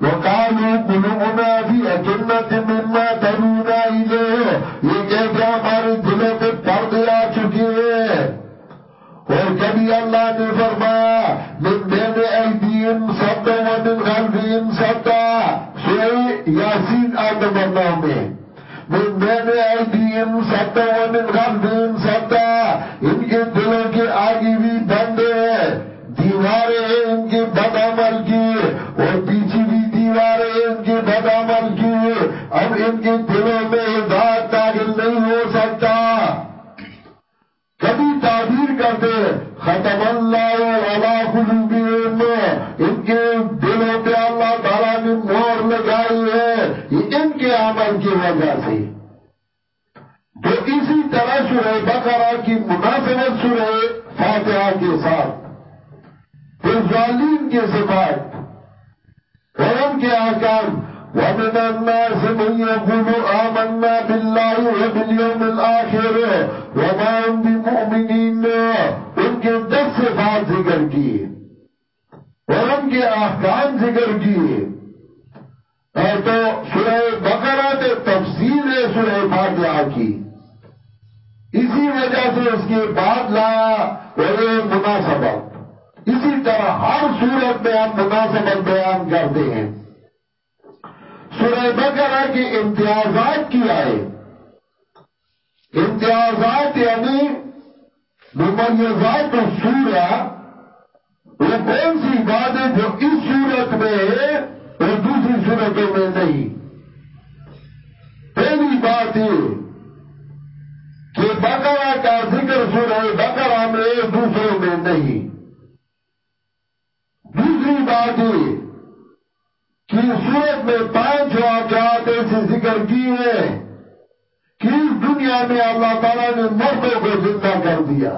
S1: وقالو قلوبنا فی اجنت مما تبونا الیہ یہ کہتے ہمارے دلوں پہ پردے آ چکے ہیں. اور کبھی اللہ نے فرمایا، من بین ایدیم صدا و من خلفیم صدا سورہ یاسین آیت نمبر نو میں. من بین ایدیم ستا و من غلبیم ستا ان کے دلوں کے آگی بھی بند ہے دیواریں ہیں ان کے بد عمل کی اور پیچھے بھی دیواریں ہیں ان کے بد عمل کی اب ان کے دلوں میں ہدایت داخل نہیں ہو سکتا کبھی تعبیر کرتے ختم اللہ علا قلوبیم ان کے دلوں پہ اللہ تعالیٰ نے مور لگائی ہے یہ ان کی وجہ سے تو اسی طرح سورہ بقرہ کی مناسبت سورہ فاتحہ کے ساتھ۔ پھر ظالین کے صفات اور کے آکام وَمِنَ النَّاسِ مَنْ يَقُولُ آمَنَّا بِاللَّهِ وَبِالْيَوْمِ الْآخِرِ وَمَا هُمْ بِمُؤْمِنِينَ۔ ان کے دس صفات ذکر کیے۔ اور ان کے احکام ذکر کیے۔ تو سورہ بقرہ کے تفصیل ہے سورہ فاتحہ کی۔ اسی وجہ سے اس کے بعد لایا اور یہ مناسبت اسی طرح ہر صورت میں ہم مناسبت بیان کرتے ہیں۔ سورہ بقرہ کے امتیازات کی آئے۔ امتیازات یعنی ممیزات سورہ وہ کون سی بات ہے جو اس صورت میں ہے اور دوسری صورتوں میں نہیں۔ پہلی بات یہ کہ بقرہ کا ذکر سورہ بقرہ میں ایک دوسروں میں نہیں۔ دوسری بات یہ کہ سورت میں پانچ واقعات ایسے ذکر کیے ہیں کہ اس دنیا میں اللہ تعالیٰ نے مردوں کو زندہ کر دیا۔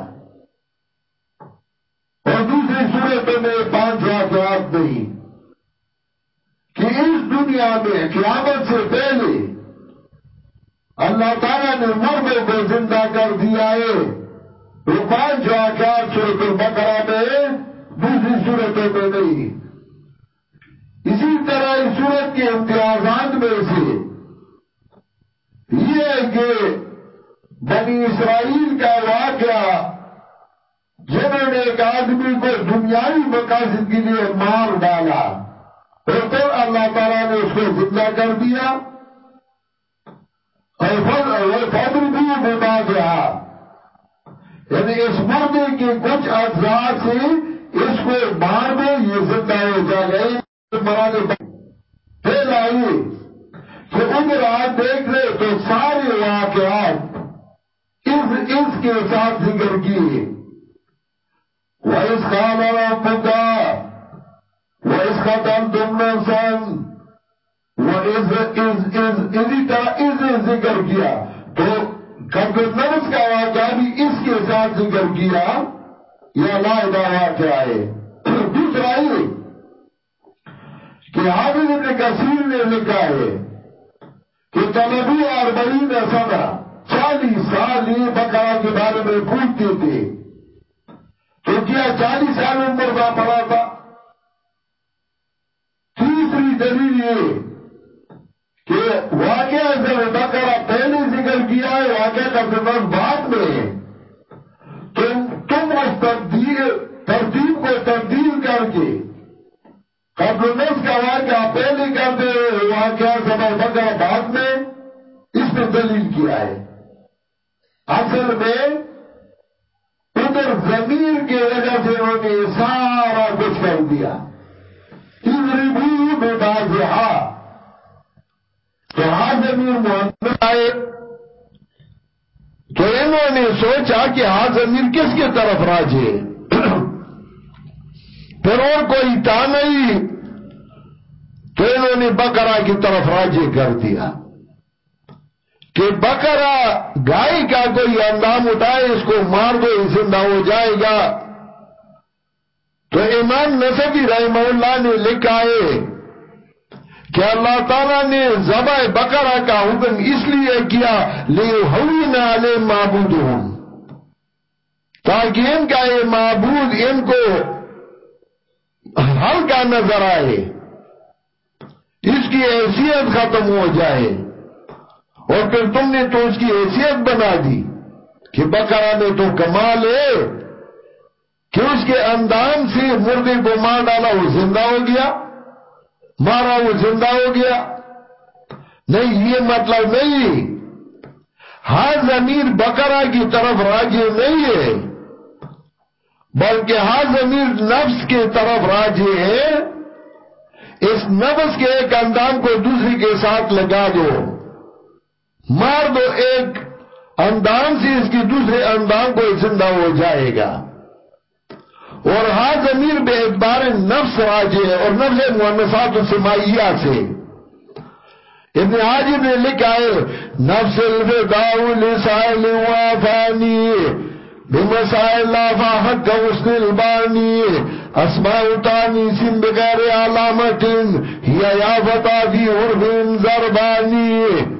S1: اور دوسری صورتوں میں پانچ واقعات نہیں۔ کہ اس دنیا میں قیامت سے پہلے اللہ تعالیٰ نے مردوں کو زندہ کر دیا ہے۔ وہ پانچ واقعات صورت البقرہ میں دوسری صورتوں میں نہیں۔ اسی طرح اس صورت کے امتیازات میں سے یہ ہے کہ بنی اسرائیل کا واقعہ، جنہوں نے ایک آدمی کو دنیاوی مقاصد کے لیے مار ڈالا۔ پھر اللہ تعالیٰ نے اس کو زندہ کر دیا۔ اور فضل بھی بتا گیا۔ یعنی اس مردے کے کچھ اجزاء سے اس کو مار دو، یہ زندہ ہو جائے گا مرانے پھر آئیے کہ ادھر آپ دیکھ رہے تو سارے واقعات اس اس کے ساتھ ذکر کیے۔ وہ اس کا بڑا پکا وہ اس کا دم تم نے سن ذکر کیا، تو قبل نفس کا واقعہ بھی اس کے ساتھ ذکر کیا یہ لا واقعہ ہے دوسرا ہی کہ حافظ ابن کثیر نے لکھا ہے کہ طلبی اور بڑی سنا چالیس سال یہ بکرا کے بارے میں پوچھتے تھے، تو کیا چالیس سال عمر کا پڑا تھا؟ دلیل یہ کہ واقعہ جب بکرا پہلے ذکر کیا ہے، واقعہ کا سبب بعد میں تم تم اس تبدیل ترتیب کو تبدیل کر کے قبل نفس کا واقعہ پہلے کرتے واقعہ سبب بکر بعد میں اس نے دلیل کیا ہے۔ اصل میں ادھر زمین کی وجہ سے انہوں نے سارا کچھ کر دیا۔ بھی بے تو ہاں زمین محمد آئے تو انہوں نے سوچا کہ ہاں زمین کس کی طرف راجے پھر اور کوئی تا نہیں، تو انہوں نے بکرا کی طرف راجی کر دیا۔ کہ بکرا گائے کا کوئی اندام اٹھائے، اس کو مار دو زندہ ہو جائے گا۔ تو امام نصبی رحمہ اللہ نے لکھا ہے کہ اللہ تعالیٰ نے زبا بکرا کا حکم اس لیے کیا ہوئی نہ لے ہوں تاکہ ان کا یہ معبود ان کو ہلکا نظر آئے، اس کی حیثیت ختم ہو جائے۔ اور پھر تم نے تو اس کی حیثیت بنا دی کہ بکرا نے تو کمال ہے، کہ اس کے اندام سے مردے کو مار ڈالا وہ زندہ ہو گیا۔ مارا وہ زندہ ہو گیا۔ نہیں، یہ مطلب نہیں۔ ہر زمین بکرا کی طرف راجی نہیں ہے، بلکہ ہر زمین نفس کی طرف راجی ہے۔ اس نفس کے ایک اندام کو دوسری کے ساتھ لگا دو۔ مار دو ایک اندام سے، اس کی دوسرے اندام کو زندہ ہو جائے گا۔ اور ہر زمین بے اعتبار نفس راجی ہے اور نفس محمد سمائیہ سے۔ ابن عاجب نے لکھا ہے، نفس الفداؤ لسائل وافانی، بمسائل لا فاحق غسل البانی، اسماء تانی سن بغیر علامت، ہی یا فتا فی عرف زربانی۔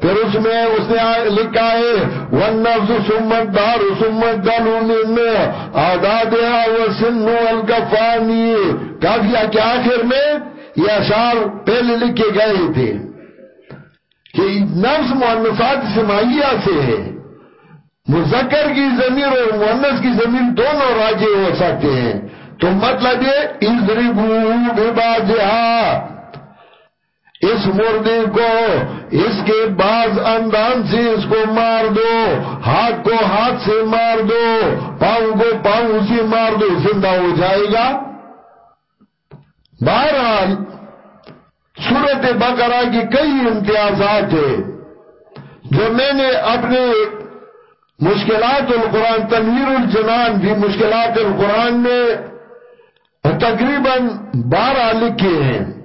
S1: پھر اس میں اس نے لکھا ہے، والنفس سمت دار سمت دلو من آدادها وسن والکفانی کافیہ کے آخر میں؟ یہ اشار پہلے لکھے گئے تھے کہ نفس معنفات سمائیہ سے ہے۔ مذکر کی زمین اور مونس کی زمین دونوں راجے ہو سکتے ہیں۔ تو مطلب یہ ازری اس مردے کو، اس کے بعض اندان سے اس کو مار دو، ہاتھ کو ہاتھ سے مار دو، پاؤں کو پاؤں سے مار دو، زندہ ہو جائے گا۔ بہرحال صورت بقرہ کی کئی امتیازات ہیں، جو میں نے اپنے مشکلات القرآن، تنویر الجنان بھی مشکلات القرآن میں تقریباً بارہ لکھے ہیں۔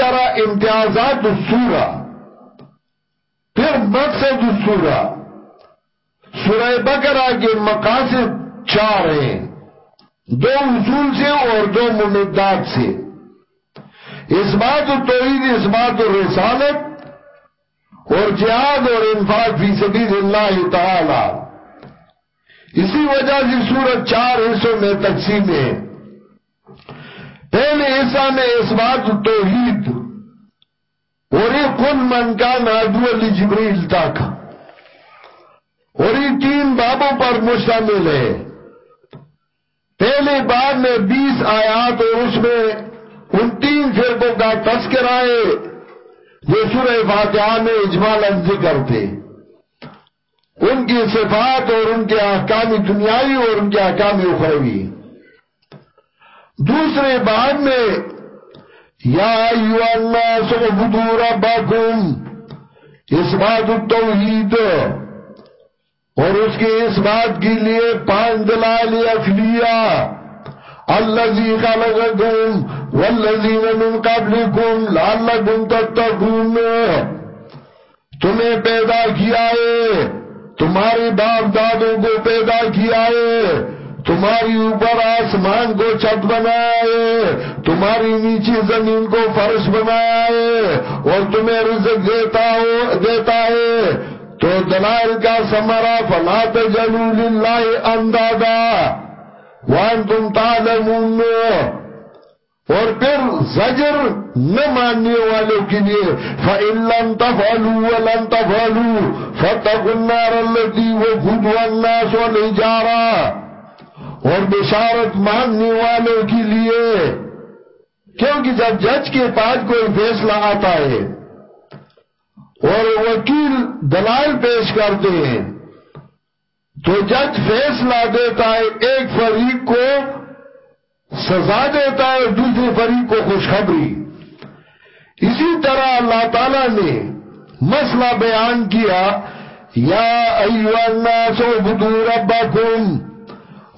S1: بقرہ امتیازات السورہ پھر مقصد السورہ سورہ۔ بقرہ کے مقاصد چار ہیں۔ دو اصول سے اور دو ممدات سے۔ اس بات توحید اس بات رسالت اور جہاد اور انفاق فی سبیل اللہ تعالی۔ اسی وجہ سے سورت چار حصوں میں تقسیم ہے۔ پہلے حصہ میں اس بات توحید اور یہ کن من کا نادو علی جبریل تک اور یہ تین بابوں پر مشتمل ہے. پہلے بار میں بیس آیات اور اس میں ان تین فرقوں کا تذکر آئے جو سورہ فاتحہ میں اجمال ذکر تھے. ان کی صفات اور ان کے احکام دنیاوی اور ان کے احکام اخروی. دوسرے بعد میں یا ایوہ الناس عبدو ربکم، اس بات التوحید اور اس کے اس بات کے لیے پانچ دلائل اخلیہ الذي خلقكم والذين من قبلكم لعلكم تتقون، تمہیں پیدا کیا ہے تمہاری باپ دادوں کو پیدا کیا ہے تمہاری اوپر آسمان کو چھت بنایا ہے تمہاری نیچی زمین کو فرش بنایا ہے اور تمہیں رزق دیتا ہو، دیتا ہے۔ تو دلائل کا سمرا، فلا تجلو للہ اندادا وانتم تعلمون۔ اور پھر زجر نہ ماننے والوں کے لیے، فَإِن لَمْ تَفْعَلُوا وَلَمْ تَفْعَلُوا، فَاتَّقُوا النَّارَ الَّتِي وَقُودُهَا النَّاسُ وَالْحِجَارَةُ۔ اور بشارت ماننے والوں کے لیے، کیونکہ جب جج کے پاس کوئی فیصلہ آتا ہے اور وکیل دلائل پیش کرتے ہیں، تو جج فیصلہ دیتا ہے، ایک فریق کو سزا دیتا ہے، دوسرے فریق کو خوشخبری۔ اسی طرح اللہ تعالیٰ نے مسئلہ بیان کیا، یا ایوہ الناس عبدو ربکم۔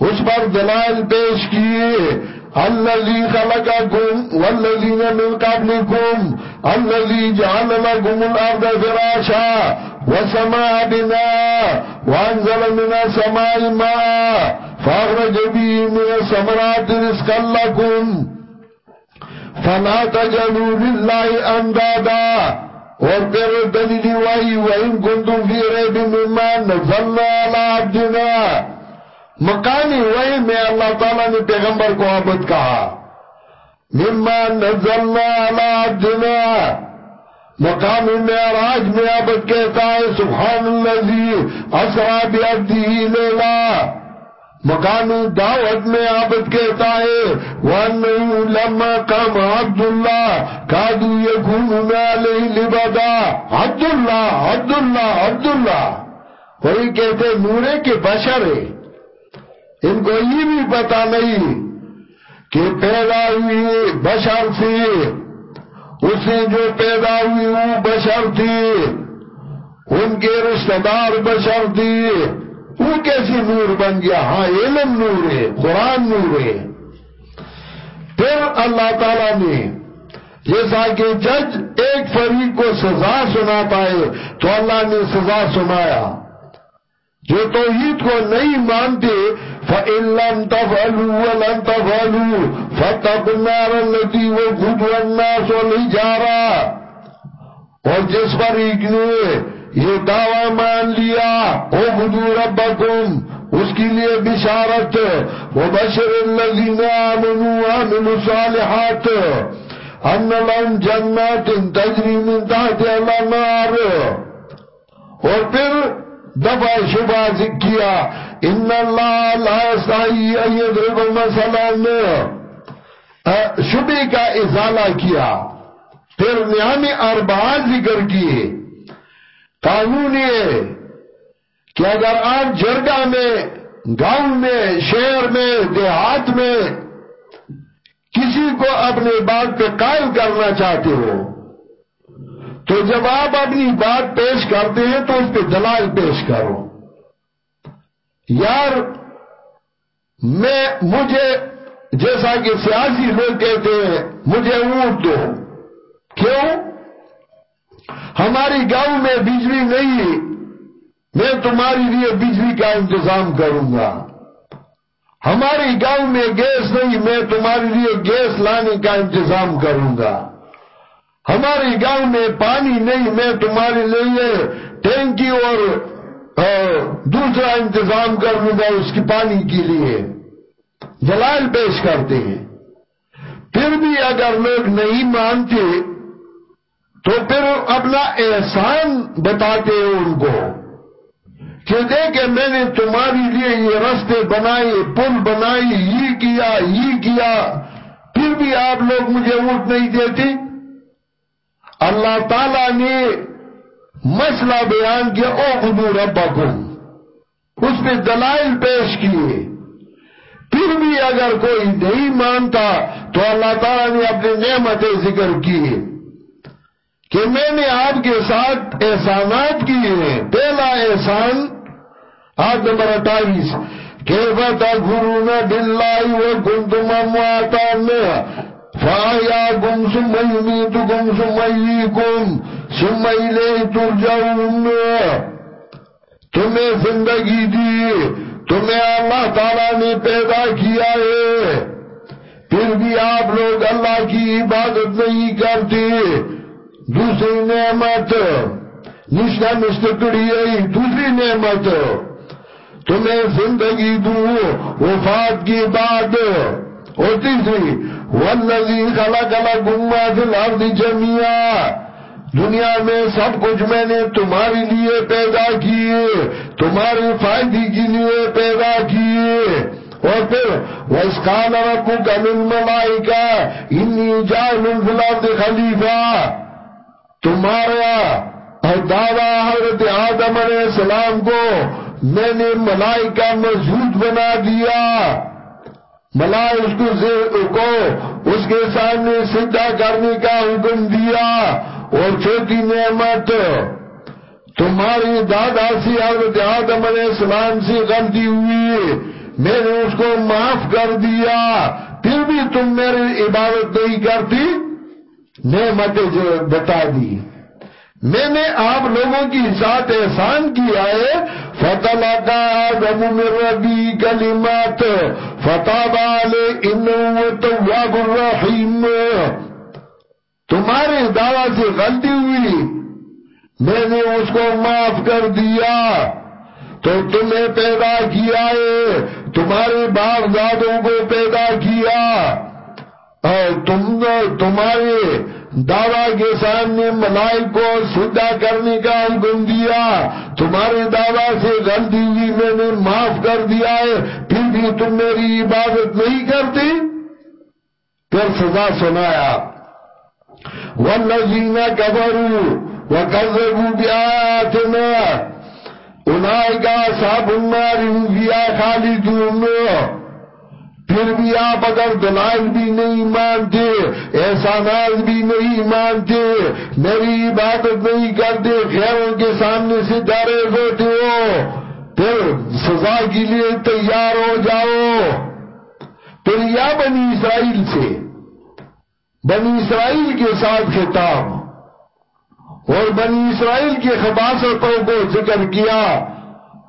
S1: اس پر دلائل پیش کیے، الذي خلقكم والذين من قبلكم، الذي جعل لكم الأرض فراشا وسماء بناء وأنزل من السماء ماء فأخرج به من السمرات رزقا لكم. فلا تجلوا لله أندادا اور پھر دلیلی وحی، وَإِن كُنْتُمْ فِي رَيْبٍ مِّمَّا نَزَّلْنَا عَلَىٰ عَبْدِنَا مکانی وہی میں اللہ تعالیٰ نے پیغمبر کو عبد کہا۔ مما نزلنا علی عبدنا۔ مقامی معراج میں عبد کہتا ہے، سبحان اللہ اسرا بعبدی لیلا۔ مقامی دعوت میں عبد کہتا ہے، وَأَنَّهُ لَمَّا قَامَ عَبْدُ اللَّهِ قَادُوا يَكُونُ عَلَيْهِ لِبَدَا۔ عبداللہ عبداللہ عبداللہ وہی کہتے نورے کے بشر ہے ان کو یہ بھی پتا نہیں کہ پیدا ہوئی بشر تھی۔ اس نے جو پیدا ہوئی وہ بشر تھی۔ ان کے رشتہ دار بشر تھی۔ وہ کیسی نور بن گیا؟ ہاں علم نور ہے، قرآن نور ہے۔ پھر اللہ تعالیٰ نے جیسا کہ جج ایک فریق کو سزا سناتا ہے، تو اللہ نے سزا سنایا۔ جو توحید کو نہیں مانتے فَإِن لَمْ تَفْعَلُوا وَلَمْ تَفْعَلُوا فَاتَّقُوا النَّارَ الَّتِي وَقُودُهَا النَّاسُ وَالْحِجَارَةُ اور جس پر ایک نے یہ دعویٰ مان لیا اُعْبُدُوا رَبَّكُمْ اس کے لیے بشارت وَبَشِرِ الَّذِينَ آمَنُوا وَعَمِلُوا الصَّالِحَاتِ أَنَّ لَهُمْ جَنَّاتٍ تَجْرِي مِنْ تَحْتِهَا الْأَنْهَارُ اور پھر دفع شبہ کیا ان اللہ لا یستحی ان یضرب مثلا شبہ کا ازالہ کیا۔ پھر نعمی اربعہ ذکر کیے۔ قانون یہ کہ اگر آپ جرگا میں، گاؤں میں، شہر میں، دیہات میں کسی کو اپنے بات پہ قائل کرنا چاہتے ہو تو جب آپ اپنی بات پیش کرتے ہیں تو اس پہ دلائل پیش کرو۔ یار، میں، مجھے جیسا کہ سیاسی لوگ کہتے ہیں، مجھے اونٹ دو۔ کیوں؟ ہماری گاؤں میں بجلی نہیں میں تمہاری لیے بجلی کا انتظام کروں گا۔ ہماری گاؤں میں گیس نہیں، میں تمہارے لیے گیس لانے کا انتظام کروں گا۔ ہماری گاؤں میں پانی نہیں، میں تمہارے لیے ٹینکی اور دوسرا انتظام کر دوں گا اس کی پانی کے لیے۔ جلال پیش کرتے ہیں۔ پھر بھی اگر لوگ نہیں مانتے، تو پھر اپنا احسان بتاتے ہیں ان کو۔ کہ دیکھیں، میں نے تمہاری لیے یہ رستے بنائے، پل بنائی یہ کیا یہ کیا۔ پھر بھی آپ لوگ مجھے ووٹ نہیں دیتے۔ اللہ تعالیٰ نے مسئلہ بیان کیا، او خدو ربکم اس پہ دلائل پیش کیے۔ پھر بھی اگر کوئی نہیں مانتا تو اللہ تعالیٰ نے اپنی نعمتیں ذکر کیے۔ کہ میں نے آپ کے ساتھ احسانات کیے ہیں۔ پہلا احسان آج نمبر اٹھائیس کیفا تکفرون باللہ وکنتم امواتان فآیاکم ثم یمیتکم ثم ییکم ثم الیہ ترجعون تمہیں زندگی دی، تمہیں اللہ تعالیٰ نے پیدا کیا ہے۔ پھر بھی آپ لوگ اللہ کی عبادت نہیں کرتے۔ دوسری نعمت نشنا مستقڑی دوسری نعمت۔ تمہیں زندگی دوں، وفات کی بعد۔ اور تیسری والذی خلق لکم ما فی الارض جميعا دنیا میں سب کچھ میں نے تمہاری لیے پیدا کیے، تمہاری فائدی کے لیے پیدا کیے۔ اور پھر وَإِسْقَالَ رَبُّكَ لِلْمَلَائِكَ إِنِّي جَعْلٌ فِي الْأَرْضِ خَلِيفَةً۔ تمہارا دعویٰ حضرت آدم علیہ السلام کو میں نے ملائکہ موجود بنا دیا۔ ملائی اس کو اس کے سامنے سدھا کرنے کا حکم دیا اور چھوٹی نعمت تمہاری دادا سی حضرت آدم علیہ السلام سے غلطی ہوئی میں نے اس کو معاف کر دیا۔ پھر بھی تم میری عبادت نہیں کرتی۔ نعمتیں جو بتا دی۔ میں نے آپ لوگوں کی ساتھ احسان کیا ہے۔ فتح کا آدم ربی کلمات فتح بالے انہوں تواب الرحیم. تمہارے دعویٰ سے غلطی ہوئی. میں نے اس کو معاف کر دیا. تو تمہیں پیدا کیا ہے. تمہارے باپ دادوں کو پیدا کیا. اور تم تمہارے دعویٰ کے سامنے ملائی کو سدھا کرنے کا حکم دیا۔ تمہارے دعویٰ سے غلطی ہوئی، میں نے معاف کر دیا ہے، پھر بھی تم میری عبادت نہیں کرتی پھر سزا سنایا۔ والذین کفروا وکذبوا بآیاتنا اولئک اصحاب النار هم فیها خالدون۔ پھر بھی آپ اگر دلائل بھی نہیں مانتے، احسانات بھی نہیں مانتے، میری عبادت نہیں کرتے خیروں کے سامنے سے ڈرے ہوتے ہو، پھر سزا کے لیے تیار ہو جاؤ۔ پھر یا بنی اسرائیل سے، بنی اسرائیل کے ساتھ خطاب، اور بنی اسرائیل کے خباستوں کو ذکر کیا،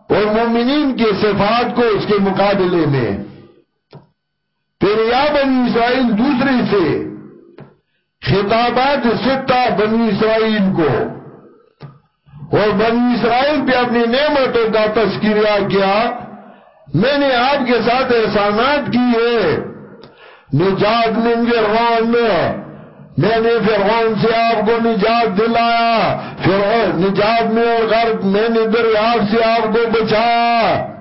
S1: اور مومنین کے صفات کو اس کے مقابلے میں۔ پھر یا بنی اسرائیل دوسرے سے خطابات ستہ بنی اسرائیل کو اور بنی اسرائیل پہ اپنی نعمتوں کا تذکرہ کیا۔ میں نے آپ کے ساتھ احسانات کیے نجات من فرعون میں۔ نے فرعون سے آپ کو نجات دلایا۔ فرعون نجات میں غرق میں نے دریاب سے آپ کو بچایا۔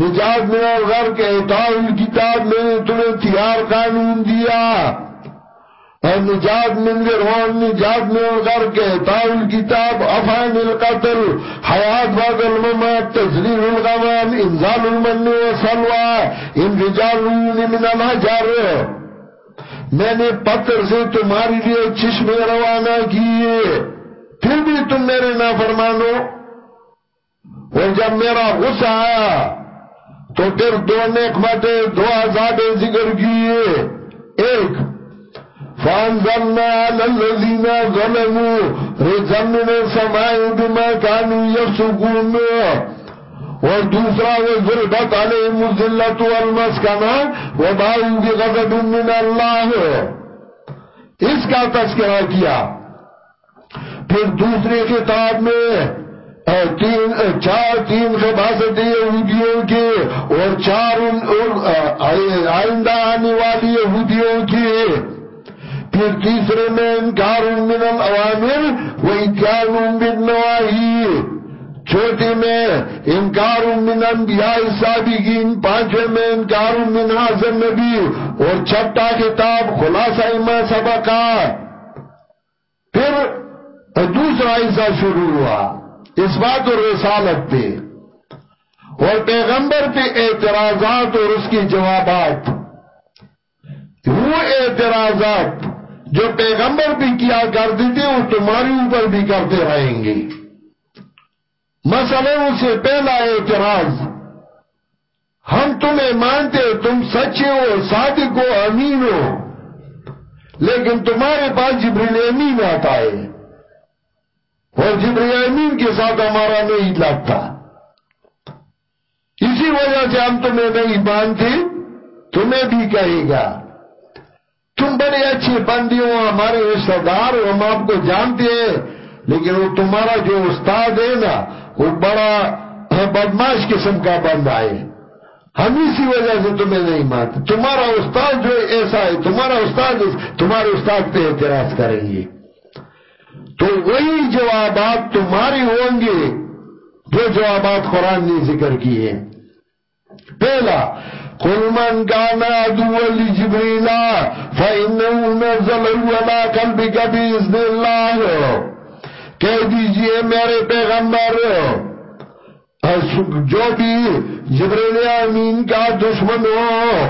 S1: نجات میں غرق اعطاء کتاب میں نے تمہیں تیار قانون دیا۔ اور نجات من فرعون نجات میں غرق اعطاء کتاب افان القتل، حیات بعد الممات تزلیل الغمان انزال المن وصلوہ انفجارون من الحجر۔ میں نے پتر سے تمہاری لیے چشمے روانہ کیے۔ پھر بھی تم میرے نافرمانو اور جب میرا غصہ آیا تو پھر دو نعمتیں، دو عذابیں ذکر کیے۔ ایک فانزلنا على الذين ظلموا رجا من السماء بما كانوا يفسقون۔ اور دوسرا، وہ ضربت علیہم الذلت والمسکنہ۔ وباؤ بغضب من اللہ اس کا تذکرہ کیا۔ پھر دوسری کتاب میں تین چار تین خباست یہودیوں کے اور چار آئندہ آنے والی یہودیوں کے پھر تیسرے میں انکار من العوامر و اتیان بالنواہی۔ چھوٹے میں انکار من انبیاء سابقین پانچویں میں انکار من حاضر نبی۔ اور چھٹا کتاب خلاصہ ما سبقہ۔ پھر دوسرا حصہ شروع ہوا۔ اس بات اور رسالت پہ اور پیغمبر پہ اعتراضات اور اس کی جوابات وہ اعتراضات جو پیغمبر بھی کیا کرتے تھے وہ تمہاری اوپر بھی کرتے رہیں گے۔ مسئلے سے پہلا اعتراض، ہم تمہیں مانتے تم سچے ہو، صادق ہو، امین ہو، لیکن تمہارے پاس جبریل امین آتا ہے۔ اور جبریل امین کے ساتھ ہمارا نہیں لگتا۔ اسی وجہ سے ہم تمہیں نہیں مانتے، تمہیں بھی کہے گا، تم بڑے اچھے بندی ہو، ہمارے رشتہ دار ہم آپ کو جانتے ہیں، لیکن وہ تمہارا جو استاد ہے نا، وہ بڑا بدماش قسم کا بندہ ہے۔ ہم اسی وجہ سے تمہیں نہیں مانتے۔ تمہارا استاد جو ایسا ہے، تمہارا استاد تمہارے استاد پہ اعتراض کریں گے۔ تو وہی جوابات تمہاری ہوں گے جو جوابات قرآن نے ذکر کیے پہلا، قل من كان عدوا لجبريل فإنه نزله على قلبك بإذن الله کہہ دیجیے میرے پیغمبر جو بھی جبریل امین کا دشمن ہو،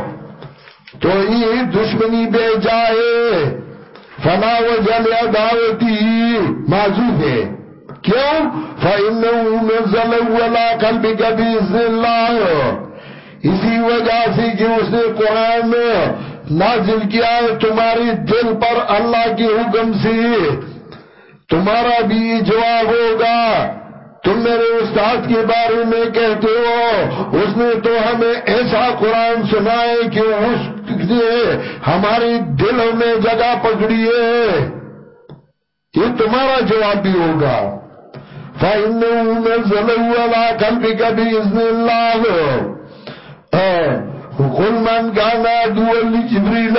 S1: تو یہ دشمنی بے جائے۔ فما وجل دعوتی معذوب ہے۔ کیوں؟ فَإِنَّهُ نَزَّلَ وَلَا قَلْبِكَ بِإِذْنِ اللَّهِ اسی وجہ سے کہ اس نے قرآن میں نازل کیا ہے تمہاری دل پر اللہ کی حکم سے۔ تمہارا بھی جواب ہوگا۔ تم میرے استاد کے بارے میں کہتے ہو؟ اس نے تو ہمیں ایسا قرآن سنائے کہ اس نے ہماری دلوں میں جگہ پکڑی ہے۔ یہ تمہارا جواب بھی ہوگا۔ فَإِنَّهُ نَزَّلَهُ عَلَىٰ قَلْبِكَ بِإِذْنِ اللَّهِ۔ قل من كان عدوا لجبريل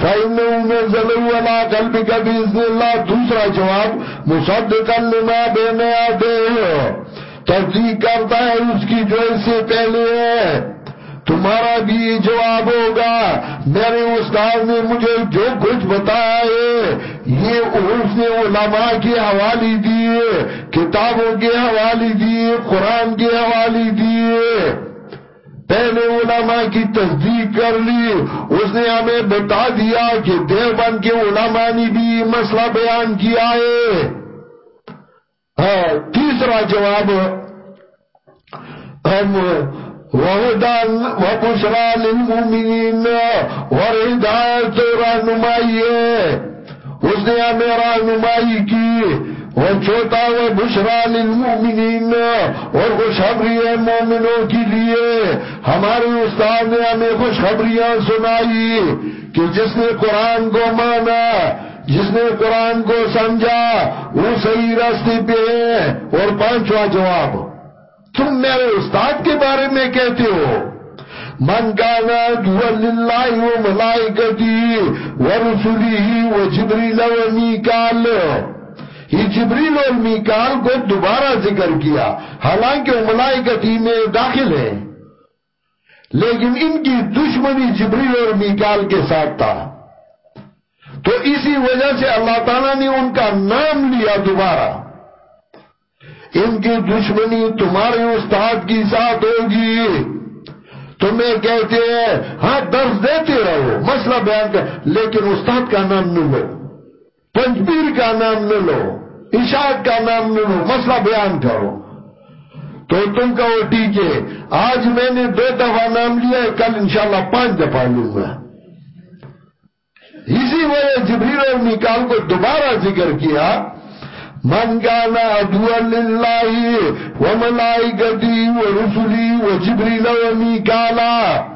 S1: فإنه نزله على قلبك بإذن الله دوسرا جواب، مصدقا لما بين يديه۔ تصدیق کرتا ہے اس کی جو اس سے پہلے ہے۔ تمہارا بھی یہ جواب ہوگا۔ میرے استاد نے مجھے جو کچھ بتایا ہے، یہ اس نے علماء کی حوالی دیے، کتابوں کے حوالی دیے، قرآن کے حوالی دیے۔ پہلے علماء کی تصدیق کر لی۔ اس نے ہمیں بتا دیا کہ دیوبند کے علماء نے بھی مسئلہ بیان کیا ہے۔ ہاں، تیسرا جواب ہم وحدان وبشرا للمؤمنین اور ہدایت رہنمائی ہے۔ اس نے ہمیں رہنمائی کی۔ اور چھوٹا وہ بشرا للمؤمنین اور خوشخبری ہے مومنوں کے لیے۔ ہمارے استاد نے ہمیں خوشخبریاں سنائی کہ جس نے قرآن کو مانا، جس نے قرآن کو سمجھا، وہ صحیح راستے پہ ہے۔ اور پانچواں جواب، تم میرے استاد کے بارے میں کہتے ہو۔ من کانا دول اللہ و ملائکتی و رسولی و جبریل و میکال۔ یہ جبریل اور میکال کو دوبارہ ذکر کیا، حالانکہ وہ ملائکتی میں داخل ہے لیکن ان کی دشمنی جبریل اور میکال کے ساتھ تھا۔ تو اسی وجہ سے اللہ تعالیٰ نے ان کا نام لیا دوبارہ۔ ان کی دشمنی تمہارے استاد کی ساتھ ہوگی۔ تمہیں کہتے ہیں ہاں درس دیتے رہو، مسئلہ بیان کر، لیکن استاد کا نام نہ لو، پنجبیر کا نام نہ لو۔ اشاد کا نام نہ لو مسئلہ بیان کرو۔ تو تم کہو ٹھیک ہے، آج میں نے دو دفعہ نام لیا ہے، کل انشاءاللہ پانچ دفعہ لوں گا۔ اسی وجہ جبریل اور میکال کو دوبارہ ذکر کیا، من کانا ادو اللہ و ملائکتی و رسولی و جبریل و میکالا،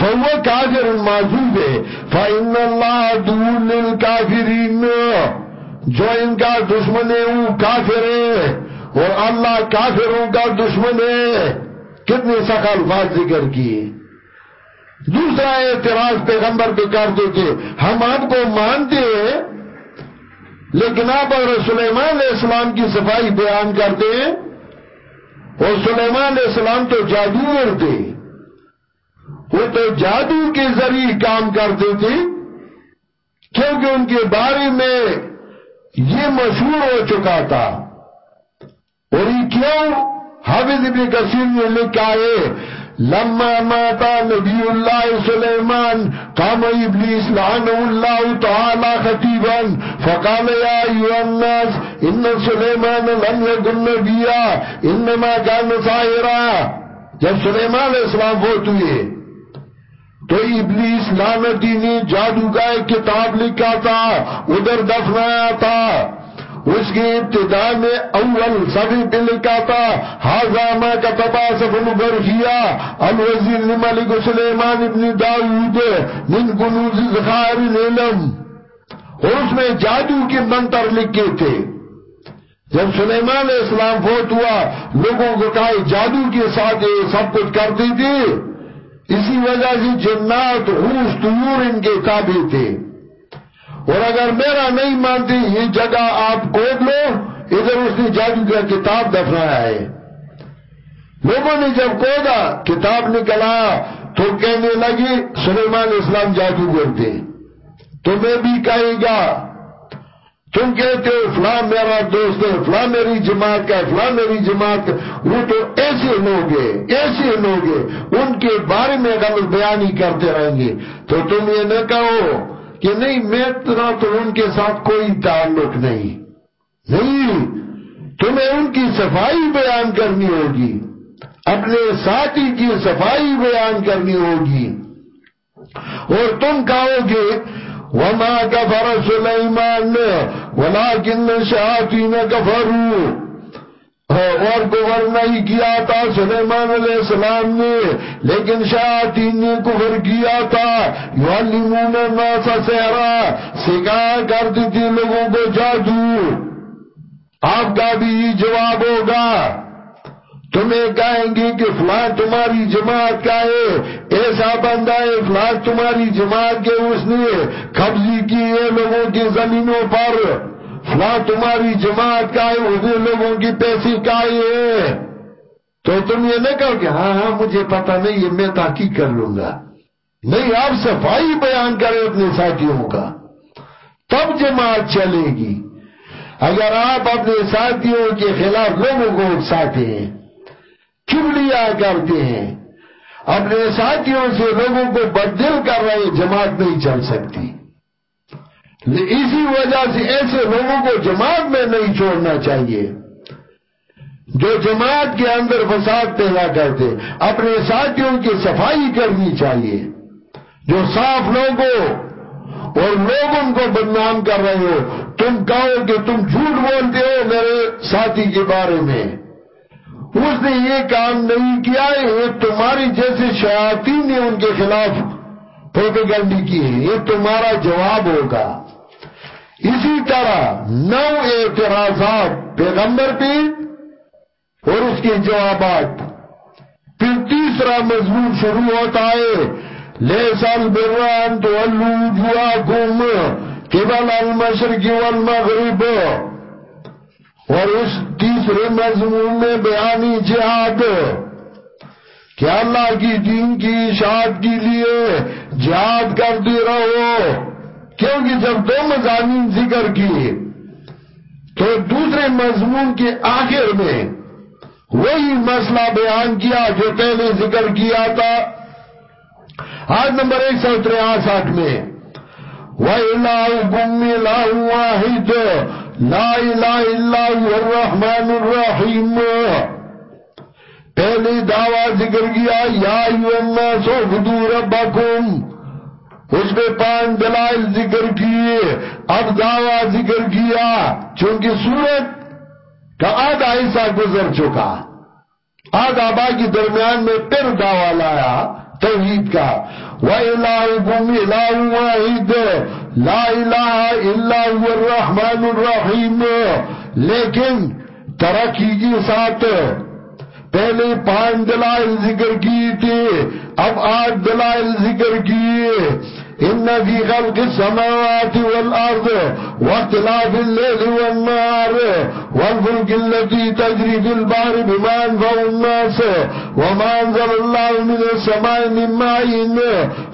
S1: فهو کافر معذوب ہے، فإن اللہ ادو للکافرین۔ جو ان کا دشمن ہے وہ کافر ہے اور اللہ کافروں کا دشمن ہے۔ کتنے سخت الفاظ ذکر کیے۔ دوسرا اعتراض پیغمبر پہ کرتے تھے ہم آپ کو مانتے ہیں، لیکن آپ اگر سلیمان علیہ السلام کی صفائی بیان کرتے ہیں اور سلیمان علیہ السلام تو جادوگر تھے، وہ تو جادو کے ذریعے کام کرتے تھے، کیونکہ ان کے بارے میں یہ مشہور ہو چکا تھا۔ اور یہ کیوں؟ حافظ ابن کثیر نے لکھا ہے، لما ماتا نبی اللہ سلیمان، قام ابلیس لعنه الله تعالى خطيبا فقال يا ايها الناس، ان سليمان لم يكن نبيا انما كان ساحرا جب سلیمان علیہ السلام فوت ہوئے تو ابلیس لعنتی نے جادو کا ایک کتاب لکھا تھا، ادھر دفنایا تھا۔ اس کی ابتدا میں اول سبھی پہ لکھا تھا۔ حاضامہ کا تبا سفن برخیا الوزیر ملک سلیمان ابن داود من کنوز زخار العلم اور اس میں جادو کے منتر لکھے تھے۔ جب سلیمان علیہ السلام فوت ہوا، لوگوں کو کہا، جادو کے ساتھ سب کچھ کرتی تھی۔ اسی وجہ سے جنات روس طیور ان کے تابع تھے۔ اور اگر میرا نہیں مانتی یہ جگہ آپ کوٹ لو، ادھر اس نے جادو کا کتاب دفنایا ہے۔ لوگوں نے جب کودا کتاب نکلا، تو کہنے لگی سلیمان اسلام جادوگر تھے تمہیں بھی کہے گا تم کہتے ہو فلاں میرا دوست ہے، فلاں میری جماعت کا فلاں میری جماعت کا وہ تو ایسے لوگ ہیں، ایسے لوگ ہیں، ان کے بارے میں غلط بیانی کرتے رہیں گے۔ تو تم یہ نہ کہو کہ نہیں، میں اتنا تو ان کے ساتھ کوئی تعلق نہیں۔ نہیں، تمہیں ان کی صفائی بیان کرنی ہوگی۔ اپنے ساتھی کی صفائی بیان کرنی ہوگی۔ اور تم کہو گے وما كفر سليمان، ولكن الشياطين كفروا. اور کفر نہیں کیا تھا سلیمان علیہ السلام نے، لیکن شیاطین نے کفر کیا تھا. یعلمون الناس سحرا سکھا کرتی تھی لوگوں کو جادو۔ آپ کا بھی جواب ہوگا۔ تمہیں کہیں گے کہ فلاں تمہاری جماعت کا ہے؟ ایسا بندہ ہے، فلاں تمہاری جماعت کے اس نے قبضی کی ہے لوگوں کی زمینوں پر۔ فلاں تمہاری جماعت کا ہے، اس نے لوگوں کی پیسی کا ہے تو تم یہ نہ کہو کہ ہاں ہاں مجھے پتا نہیں ہے میں تحقیق کر لوں گا۔ نہیں، آپ صفائی بیان کریں اپنے ساتھیوں کا۔ تب جماعت چلے گی۔ اگر آپ اپنے ساتھیوں کے خلاف لوگوں کو اکساتے ہیں چبلیا کرتے ہیں۔ اپنے ساتھیوں سے لوگوں کو بدل کر رہے جماعت نہیں چل سکتی۔ اسی وجہ سے ایسے لوگوں کو جماعت میں نہیں چھوڑنا چاہیے۔ جو جماعت کے اندر فساد پیدا کرتے، اپنے ساتھیوں کی صفائی کرنی چاہیے۔ جو صاف لوگوں اور لوگ ان کو بدنام کر رہے ہو، تم کہو کہ تم جھوٹ بولتے ہو میرے ساتھی کے بارے میں۔ اس نے یہ کام نہیں کیا ہے یہ تمہاری جیسے شیاطین نے ان کے خلاف پروپیگنڈی کی ہے۔ یہ تمہارا جواب ہوگا۔ اسی طرح نو اعتراضات پیغمبر پہ اور اس کے جوابات۔ پھر تیسرا مضمون شروع ہوتا ہے۔ لے سال بران تو الو جوا گم کیبل المشرق والمغرب۔ اور اس تیسرے مضمون میں بیانی جہاد کہ اللہ کی دین کی اشاعت کے لیے جہاد کرتے رہو، کیونکہ جب دو مضامین ذکر کیے تو دوسرے مضمون کے آخر میں وہی مسئلہ بیان کیا جو پہلے ذکر کیا تھا۔ آج نمبر ایک سو تریاسٹھ میں وَإِلَاهُكُمْ إِلَاهُ وَاحِدٌ لا الہ الا اللہ الرحمن الرحیم پہلی دعویٰ ذکر کیا، یا ایو الناس عبدو ربکم. اس پہ پانچ دلائل ذکر کیے، اب دعویٰ ذکر کیا، چونکہ سورت کا آدھا حصہ گزر چکا۔ آدھا با کی درمیان میں پھر دعویٰ لایا، توحید کا۔ وَإِلَاهُكُمْ إِلَاهُ وَاحِدٌ۔ لا الہ الا هو الرحمن الرحیم. لیکن ترقی کی ساتھ. پہلے پانچ دلائل ذکر کی تھی اب آٹھ دلائل ذکر کیے. إن فی خلق السماوات والأرض واختلاف الليل والنهار والفلك التي تجري في البحر بما ينفع الناس وما أنزل الله من السماء من ماء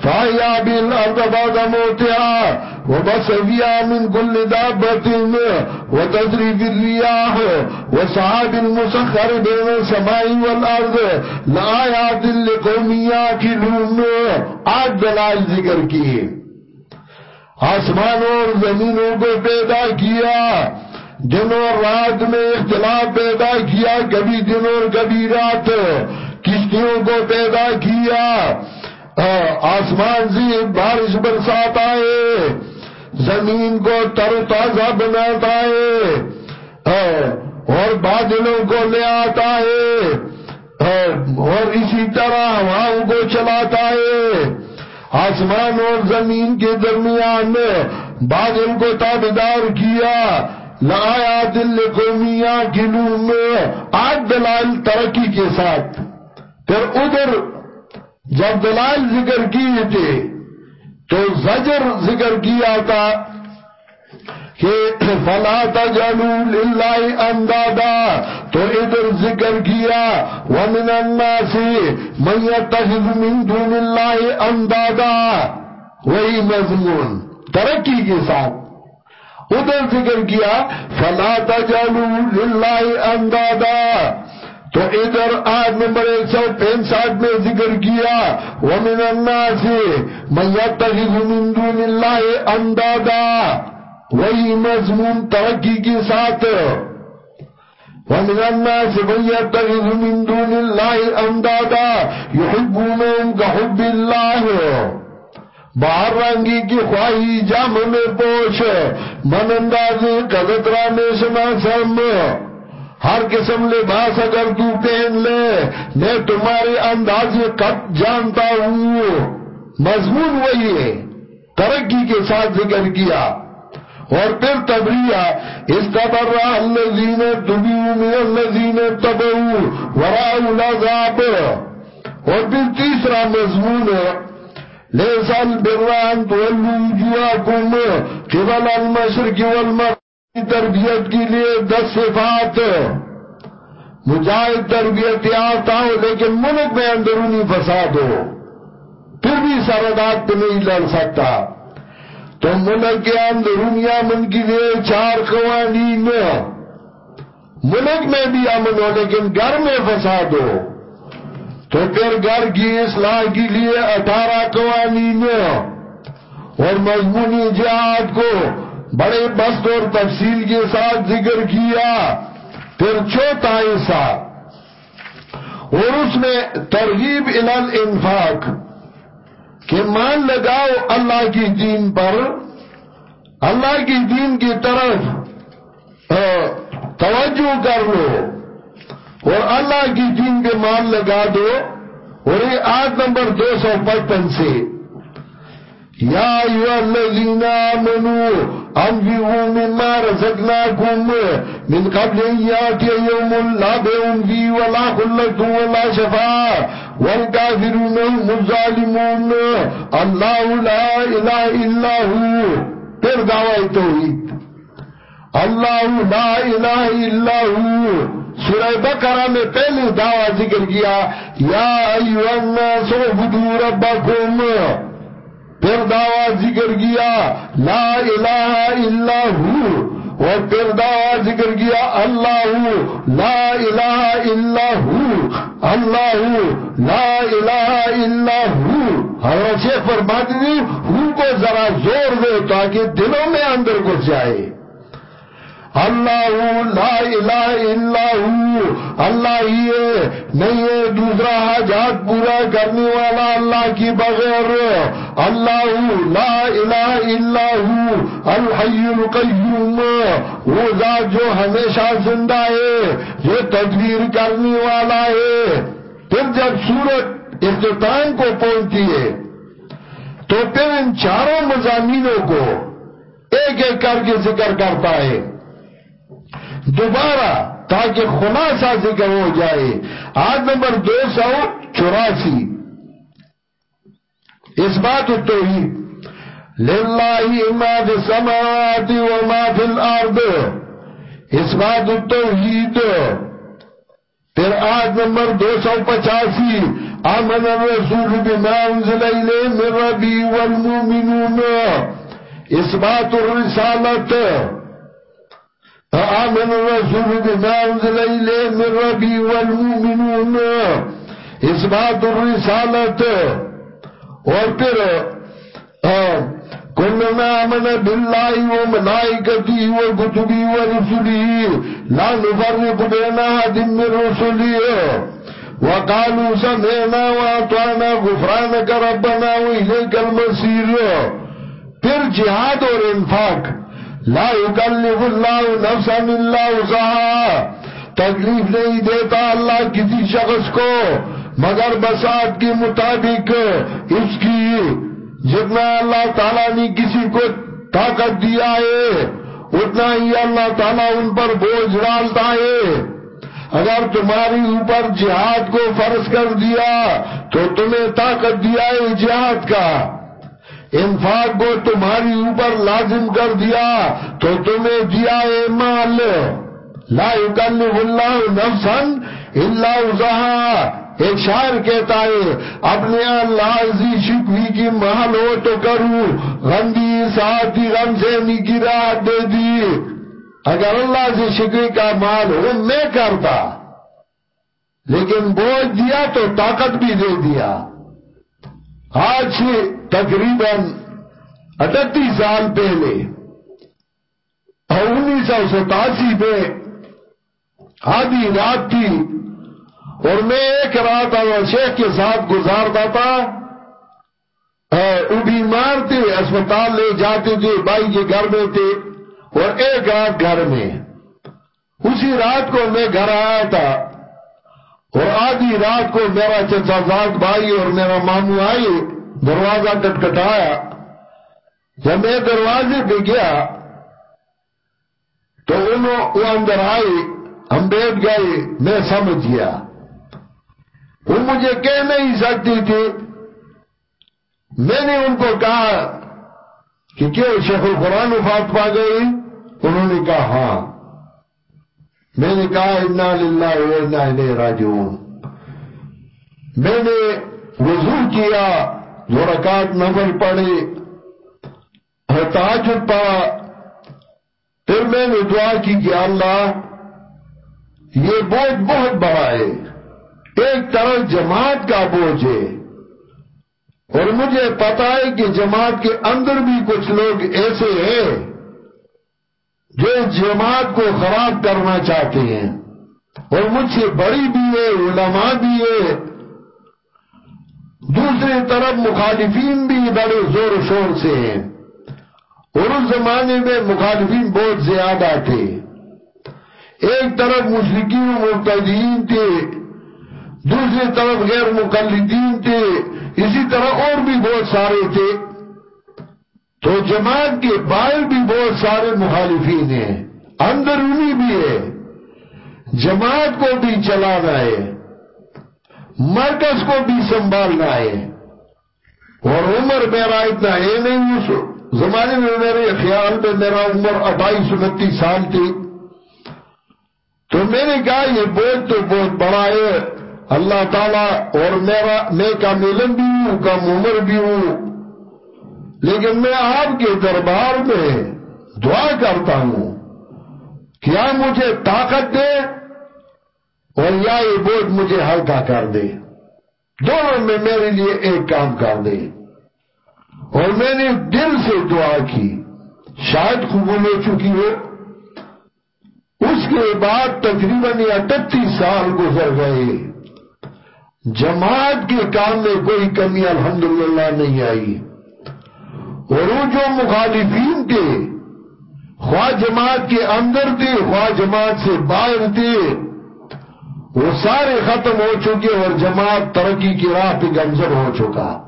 S1: فاحيا به الأرض بعد موتها وبس فيها من كل دابة وتجري في الرياح وسحاب المسخر بين السماء والارض لآيات لقوم ياكلون آج دلائل ذکر کیے۔ آسمانوں اور زمینوں کو پیدا کیا۔ دن اور رات میں اختلاف پیدا کیا۔ کبھی دن اور کبھی رات۔ کشتیوں کو پیدا کیا۔ آسمان سے بارش برسات آئے۔ زمین کو تر تازہ بناتا ہے اور بادلوں کو لے آتا ہے اور اسی طرح ہواؤں کو چلاتا ہے۔ آسمان اور زمین کے درمیان میں بادل کو تابدار کیا۔ لایا دل کو میاں گلو میں آٹھ دلائل ترقی کے ساتھ۔ پھر ادھر جب دلائل ذکر کیے تھے تو زجر ذکر کیا تھا کہ فلا تجلو للہ اندادا، تو ادھر ذکر کیا، ومن الناس من يتخذ من دون اللہ اندادا۔ وہی مضمون ترقی کے ساتھ۔ ادھر ذکر کیا، فلا تجلو للہ اندادا۔ تو ادھر آج نمبر ایک سو پینسٹھ میں ذکر کیا، وَمِنَ النَّاسِ مَنْ يَتَّخِذُ مِن دُونِ اللَّهِ أَنْدَادًا وہی مضمون ترقی کے ساتھ۔ وَمِنَ النَّاسِ مَنْ يَتَّخِذُ مِن دُونِ اللَّهِ أَنْدَادًا يُحِبُّونَهُمْ كَحُبِّ اللَّهِ۔ باہر رنگی کی خواہی جام میں پوچھ من اندازی قدترہ میں سنا سم ہر قسم لباس اگر تو پہن لے، میں تمہارے انداز کب جانتا ہوں؟ مضمون وہی ہے، ترقی کے ساتھ ذکر کیا۔ اور پھر تبریہ اس قبر الذین تبیو من الذین تبعو وراء العذاب۔ اور پھر تیسرا مضمون ہے، لیسا البران تولو وجوہکم قبل المشرق والمغرب۔ تربیت کے لیے دس صفات مجاہد تربیت یافتہ ہو، لیکن ملک میں اندرونی فساد ہو، پھر بھی سرداد پہ نہیں لڑ سکتا۔ تو ملک کے اندرونی امن کے لیے چار قوانین ملک میں بھی امن ہو، لیکن گھر میں فساد ہو۔ تو پھر گھر کی اصلاح کے لیے اٹھارہ قوانین اور مضمونی جہاد کو بڑے بست اور تفصیل کے ساتھ ذکر کیا، پھر چوتھا ایسا اور اس میں ترغیب الانفاق، کہ مان لگاؤ اللہ کی دین پر، اللہ کی دین کی طرف توجہ کر لو، اور اللہ کی دین کے مان لگا دو۔ اور یہ آٹھ نمبر دو سو پچپن سے، یا ایوہ الذین آمنوا انفقوا مما رزقناكم من قبل ان ياتي لا بيع فيه ولا خلة ولا شفاعة والكافرون هم الظالمون الله لا اله الا هو. پھر دعوی توحید. اللہ لا الہ الا ہو سورہ بقرہ میں پہلے دعوی ذکر کیا، یا ایوہ الناس عبدو ربکم. پھر دعویٰ ذکر کیا، لا الہ الا ہو، اور پھر دعویٰ ذکر کیا، اللہ لا الہ الا ہو، اللہ لا الہ الا ہو۔ حضرت شیخ فرماتی دی ہو کو ذرا زور دے تاکہ دلوں میں اندر کو جائے۔ اللہ لا الہ الا ہو۔ اللہ ہی ہے نہیں ہے، دوسرا حاجات پورا کرنے والا اللہ کی بغیر۔ اللہ لا الہ الا ہو۔ الحی القیوم۔ وہ ذات جو ہمیشہ زندہ ہے جو تدبیر کرنے والا ہے۔ پھر جب سورت اختتام کو پہنچتی ہے، تو پھر ان چاروں مضامینوں کو ایک ایک کر کے ذکر کرتا ہے۔ دوبارہ تاکہ خلاصہ ذکر ہو جائے۔ آج نمبر دو سو چوراسی۔ اس بات التوحید للہ ما فی السماوات و ما فی الارض۔ اس بات التوحید پھر آج نمبر دو سو پچاسی۔ آمن الرسول بما انزل الیہ من ربی والمومنون اس بات الرسالت آمن الرسول بما انزل الیہ من ربی والمومنون اثبات الرسالت اور پھر کلنا آمن باللہ و ملائکتی و کتبی و رسولی لا نفرق بینا دن من رسولی وقالوا سمعنا واطعنا غفرانك ربنا وإليك المصير پھر جہاد اور انفاق۔ لا يكلف الله نفسا الا وسعها. تکلیف نہیں دیتا اللہ کسی شخص کو، مگر بسات کے مطابق اس کی، جتنا اللہ تعالیٰ نے کسی کو طاقت دیا ہے، اتنا ہی اللہ تعالیٰ ان پر بوجھ ڈالتا ہے۔ اگر تمہاری اوپر جہاد کو فرض کر دیا، تو تمہیں طاقت دیا ہے جہاد کا۔ انفاق کو تمہاری اوپر لازم کر دیا تو تمہیں دیا ہے مال۔ لا يكلف اللہ نفسا الا وزہا ایک شاعر کہتا ہے، اپنے اللہ عزی شکوی کی محل ہو تو کروں۔ غندی ساتھی غم سے نکی دے دی۔ اگر اللہ سے شکوی کا مال ہو، میں کرتا۔ لیکن بوجھ دیا تو طاقت بھی دے دیا۔ آج سے تقریباً اٹھتی سال پہلے اور انیس سو ستاسی پہ آدھی رات تھی اور میں ایک رات اور شیخ کے ساتھ گزارتا تھا وہ بیمار تھے اسپتال لے جاتے تھے، بھائی کے گھر میں تھے اور ایک رات گھر میں۔ اسی رات کو میں گھر آیا تھا۔ اور آدھی رات کو میرا چچا زاد بھائی اور میرا مامو آئی دروازہ کٹکھٹایا۔ جب میں دروازے پہ گیا تو انہوں وہ اندر آئی ہم بیٹھ گئے، میں سمجھ گیا۔ وہ مجھے کہہ نہیں سکتی تھی۔ میں نے ان کو کہا کہ کیوں شیخ القرآن وفات پا گئی؟ انہوں نے کہا ہاں۔ میں نے کہا، انا للہ انا الیہ راجعون. میں نے وضو کیا دو رکعت نمبر پڑھی تاجد پڑا، پھر میں نے دعا کی کہ اللہ، یہ بوجھ بہت بڑا ہے، ایک طرف جماعت کا بوجھ ہے۔ اور مجھے پتا ہے کہ جماعت کے اندر بھی کچھ لوگ ایسے ہیں جو جماعت کو خراب کرنا چاہتے ہیں اور مجھ سے بڑی بھی ہے، علماء بھی ہے، دوسری طرف مخالفین بھی بڑے زور شور سے ہیں۔ اور اس زمانے میں مخالفین بہت زیادہ تھے۔ ایک طرف مشرقین و مبتدین تھے، دوسری طرف غیر مقلدین تھے، اسی طرح اور بھی بہت سارے تھے۔ تو جماعت کے باہر بھی بہت سارے مخالفین ہیں، اندرونی بھی ہے جماعت کو بھی چلانا ہے، مرکز کو بھی سنبھالنا ہے۔ اور عمر میرا اتنا ہے نہیں، اس زمانے میں میرے خیال میں میرا عمر اٹھائیس انتیس سال تھی۔ تو میں نے کہا، یہ بوجھ تو بہت بڑا ہے۔ اللہ تعالیٰ اور میرا، میں کا ملن بھی ہوں کم عمر بھی ہوں۔ لیکن میں آپ کے دربار میں دعا کرتا ہوں کیا مجھے طاقت دے اور یا یہ بوجھ مجھے ہلکا کر دے؟ دونوں میں میرے لیے ایک کام کر دے۔ اور میں نے دل سے دعا کی، شاید قبول ہو چکی ہو۔ اس کے بعد تقریباً اٹھتیس سال گزر گئے۔ جماعت کے کام میں کوئی کمی الحمدللہ نہیں آئی۔ اور وہ جو مخالفین تھے خواہ جماعت کے اندر تھے، خواہ جماعت سے باہر تھے، وہ سارے ختم ہو چکے اور جماعت ترقی کی راہ پہ گمزر ہو چکا۔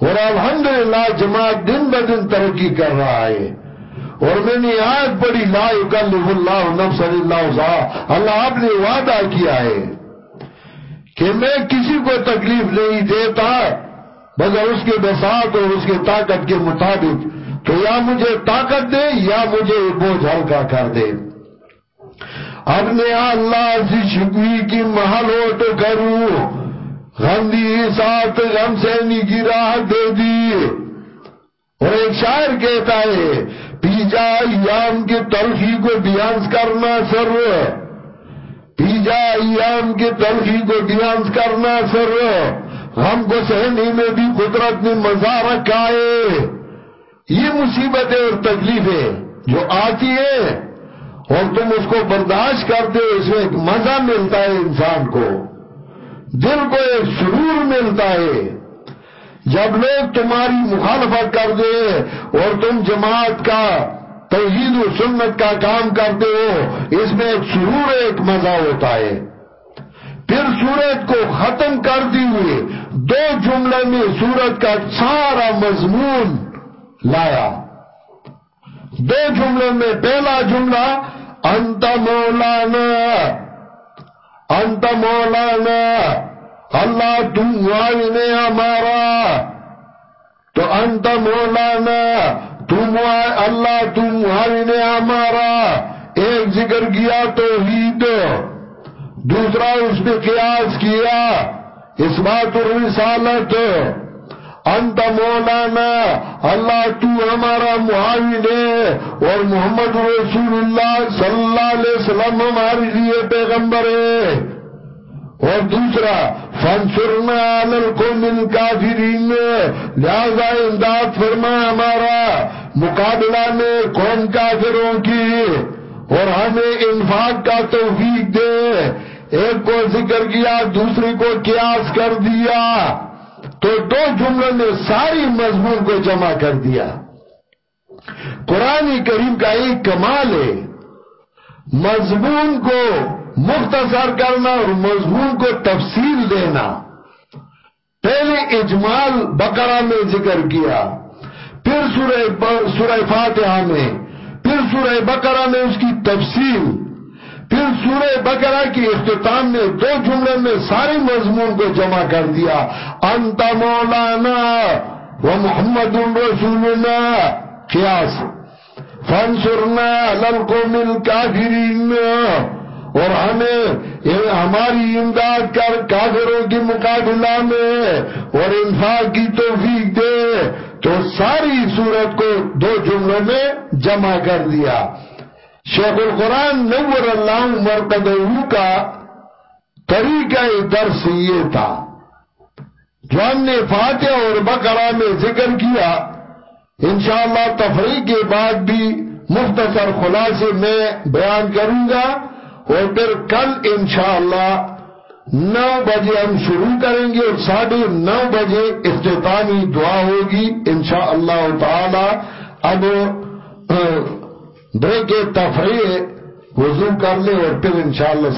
S1: اور الحمدللہ جماعت دن ب دن ترقی کر رہا ہے۔ اور میں نے آج بڑی لا یکلف اللہ نفس اللہ اللہ آپ نے وعدہ کیا ہے کہ میں کسی کو تکلیف نہیں دیتا۔ مگر اس کے بساط اور اس کے طاقت کے مطابق تو یا مجھے طاقت دے یا مجھے بوجھ ہلکا کر دے۔ اپنے اللہ سے شکوی کی محل ہو تو کروں غمدی ساتھ غم سینی کی راہ دے دی۔ اور ایک شاعر کہتا ہے، پی جا ایام کے تلخی کو بیانس کرنا سر۔ پی جا ایام کے تلخی کو بیانس کرنا سر۔ غم کو سہنے میں بھی قدرت نے مزہ رکھا ہے۔ یہ مصیبتیں اور تکلیفیں جو آتی ہے اور تم اس کو برداشت کرتے ہو، اس میں ایک مزہ ملتا ہے انسان کو۔ دل کو ایک سرور ملتا ہے۔ جب لوگ تمہاری مخالفت کر دے اور تم جماعت کا توحید و سنت کا کام کرتے ہو، اس میں ایک سرور، ایک مزہ ہوتا ہے۔ پھر سورت کو ختم کر دی ہوئے دو جملے میں سورت کا سارا مضمون لایا۔ دو جملوں میں پہلا جملہ، انت مولانا انت مولانا، اللہ تم معاون ہمارا۔ تو انت مولانا تم اللہ تم معاون ہمارا۔ ایک ذکر کیا تو دوسرا اس پہ قیاس کیا۔ اثبات الرسالت انت مولانا، اللہ تو ہمارا معاون ہے اور محمد رسول اللہ صلی اللہ علیہ وسلم ہمارے لیے پیغمبر ہے۔ اور دوسرا فنسرنا علی القوم الكافرین۔ لہذا امداد فرما ہمارا مقابلہ میں قوم کافروں کی اور ہمیں انفاق کا توفیق دے۔ ایک کو ذکر کیا، دوسری کو قیاس کر دیا۔ تو دو جملوں نے ساری مضمون کو جمع کر دیا۔ قرآن کریم کا ایک کمال ہے، مضمون کو مختصر کرنا اور مضمون کو تفصیل دینا۔ پہلے اجمال بقرہ میں ذکر کیا، پھر سورہ فاتحہ میں، پھر سورہ بقرہ میں اس کی تفصیل۔ پھر سورہ بقرہ کی اختتام میں دو جملے میں سارے مضمون کو جمع کر دیا۔ انت مولانا و محمد رسولنا۔ قیاس۔ فانصرنا للقوم الكافرین۔ اور ہمیں ہماری امداد کر کافروں کی مقابلہ میں اور انفاق کی توفیق دے۔ تو ساری صورت کو دو جملوں میں جمع کر دیا۔ شیخ القرآن نور اللہ مرقدہو کا طریقہ درس یہ تھا۔ جو ہم نے فاتح اور بقرہ میں ذکر کیا۔ انشاءاللہ تفریح کے بعد بھی مختصر خلاصے میں بیان کروں گا۔ اور پھر کل انشاءاللہ نو بجے ہم شروع کریں گے اور ساڑھے نو بجے اختتامی دعا ہوگی انشاءاللہ تعالی۔ اب بریک تفریح وضو کر لیں اور پھر انشاءاللہ